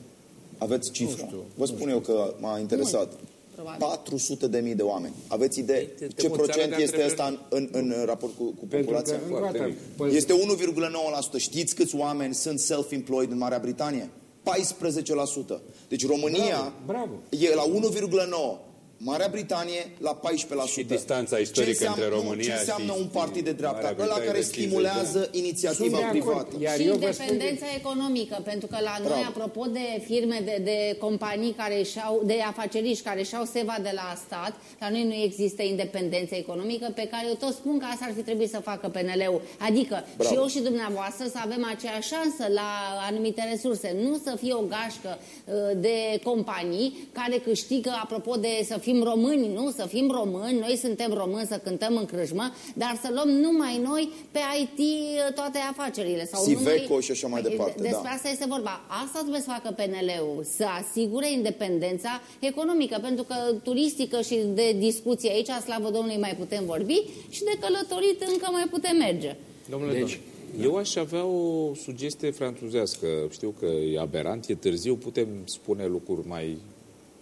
Aveți cifra? știu, Vă spun eu că m-a interesat. Probabil. 400 de mii de oameni. Aveți idee Te- te ce mă țară procent de este ăsta în, în, în raport cu, cu Pentru că, populația? încă o dată, mic. păi- Este 1,9%. Știți câți oameni sunt self-employed în Marea Britanie? 14%. Deci România Bravo, bravo. e la 1,9%. Marea Britanie la 14%. Și distanța istorică ce înseamnă, între România Ce înseamnă și un partid de dreapta? Marea Ăla Britanie care de 50 stimulează de inițiativa Sunt de acord. privată. Iar și eu vă spun independența economică, pentru că la noi, Bravo. apropo de firme, de, de companii care și-au, de afaceriști care și-au seva de la stat, la noi nu există independență economică, pe care eu tot spun că asta ar fi trebuit să facă PNL-ul. Adică Bravo. și eu și dumneavoastră să avem aceeași șansă la anumite resurse, nu să fie o gașcă uh, de companii care câștigă, apropo de să fim români, nu, să fim români, noi suntem români să cântăm în crâșmă, dar să luăm numai noi pe IT toate afacerile. Sau Siveco numai... și așa mai departe, Despre da. asta este vorba. Asta trebuie să facă PNL-ul, să asigure independența economică, pentru că turistică și de discuție aici, slavă Domnului, mai putem vorbi și de călătorit încă mai putem merge. Domnule Deci, eu aș avea o sugestie franțuzească. Știu că e aberant, e târziu, putem spune lucruri mai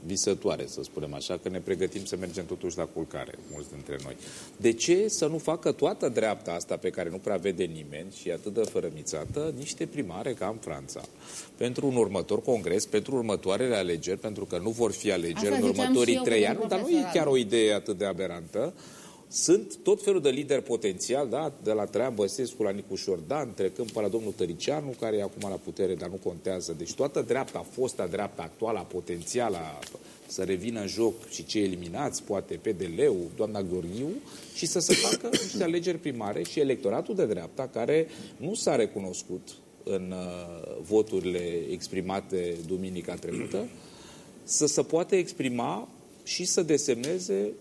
visătoare, să spunem așa, că ne pregătim să mergem totuși la culcare, mulți dintre noi. De ce să nu facă toată dreapta asta pe care nu prea vede nimeni și e atât de fărămițată, niște primare ca în Franța? Pentru un următor congres, pentru următoarele alegeri, pentru că nu vor fi alegeri Asta în ziceam și următorii eu cu trei ani, domnul dar nu e profesor chiar Adu. o idee atât de aberantă, sunt tot felul de lideri potențial, da? de la Traian Băsescu la Nicu Șordan, trecând pe la domnul Tăricianu, care e acum la putere, dar nu contează. Deci toată dreapta, fosta dreapta actuală, potențială, să revină în joc și cei eliminați, poate PDL-ul, doamna Gheorghiu, și să se facă niște alegeri primare și electoratul de dreapta, care nu s-a recunoscut în uh, voturile exprimate duminica trecută, să se poată exprima și să desemneze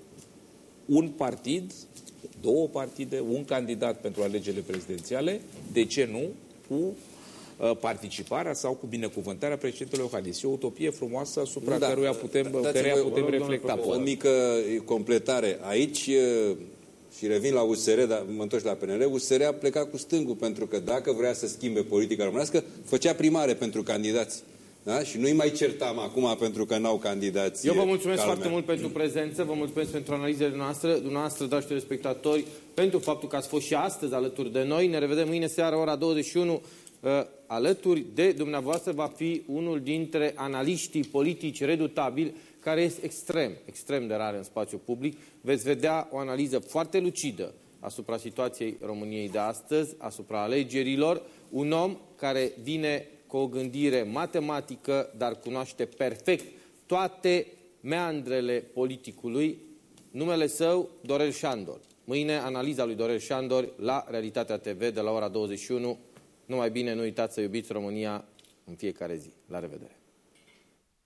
un partid, două partide, un candidat pentru alegerile prezidențiale, de ce nu, cu uh, participarea sau cu binecuvântarea președintelui Iohannis. E o utopie frumoasă asupra Nu, da. căruia putem, Dați-mi căreia voi, putem vă rog, reflecta. O poate. mică completare. Aici, e, și revin la USR, dar mă întorc la PNL, USR a plecat cu stângul, pentru că dacă vrea să schimbe politica românească, făcea primare pentru candidați. Da? Și nu-i mai certam acum pentru că n-au candidați. Eu vă mulțumesc calme. foarte mult pentru prezență, vă mulțumesc pentru analizele noastre, dumneavoastră, dragi telespectatori, pentru faptul că ați fost și astăzi alături de noi. Ne revedem mâine seara, ora 21, uh, alături de dumneavoastră va fi unul dintre analiștii politici redutabili, care este extrem, extrem de rar în spațiu public. Veți vedea o analiză foarte lucidă asupra situației României de astăzi, asupra alegerilor, un om care vine cu o gândire matematică, dar cunoaște perfect toate meandrele politicului. Numele său, Dorel Șandor. Mâine, analiza lui Dorel Șandor la Realitatea TV de la ora 21. Numai bine, nu uitați să iubiți România în fiecare zi. La revedere!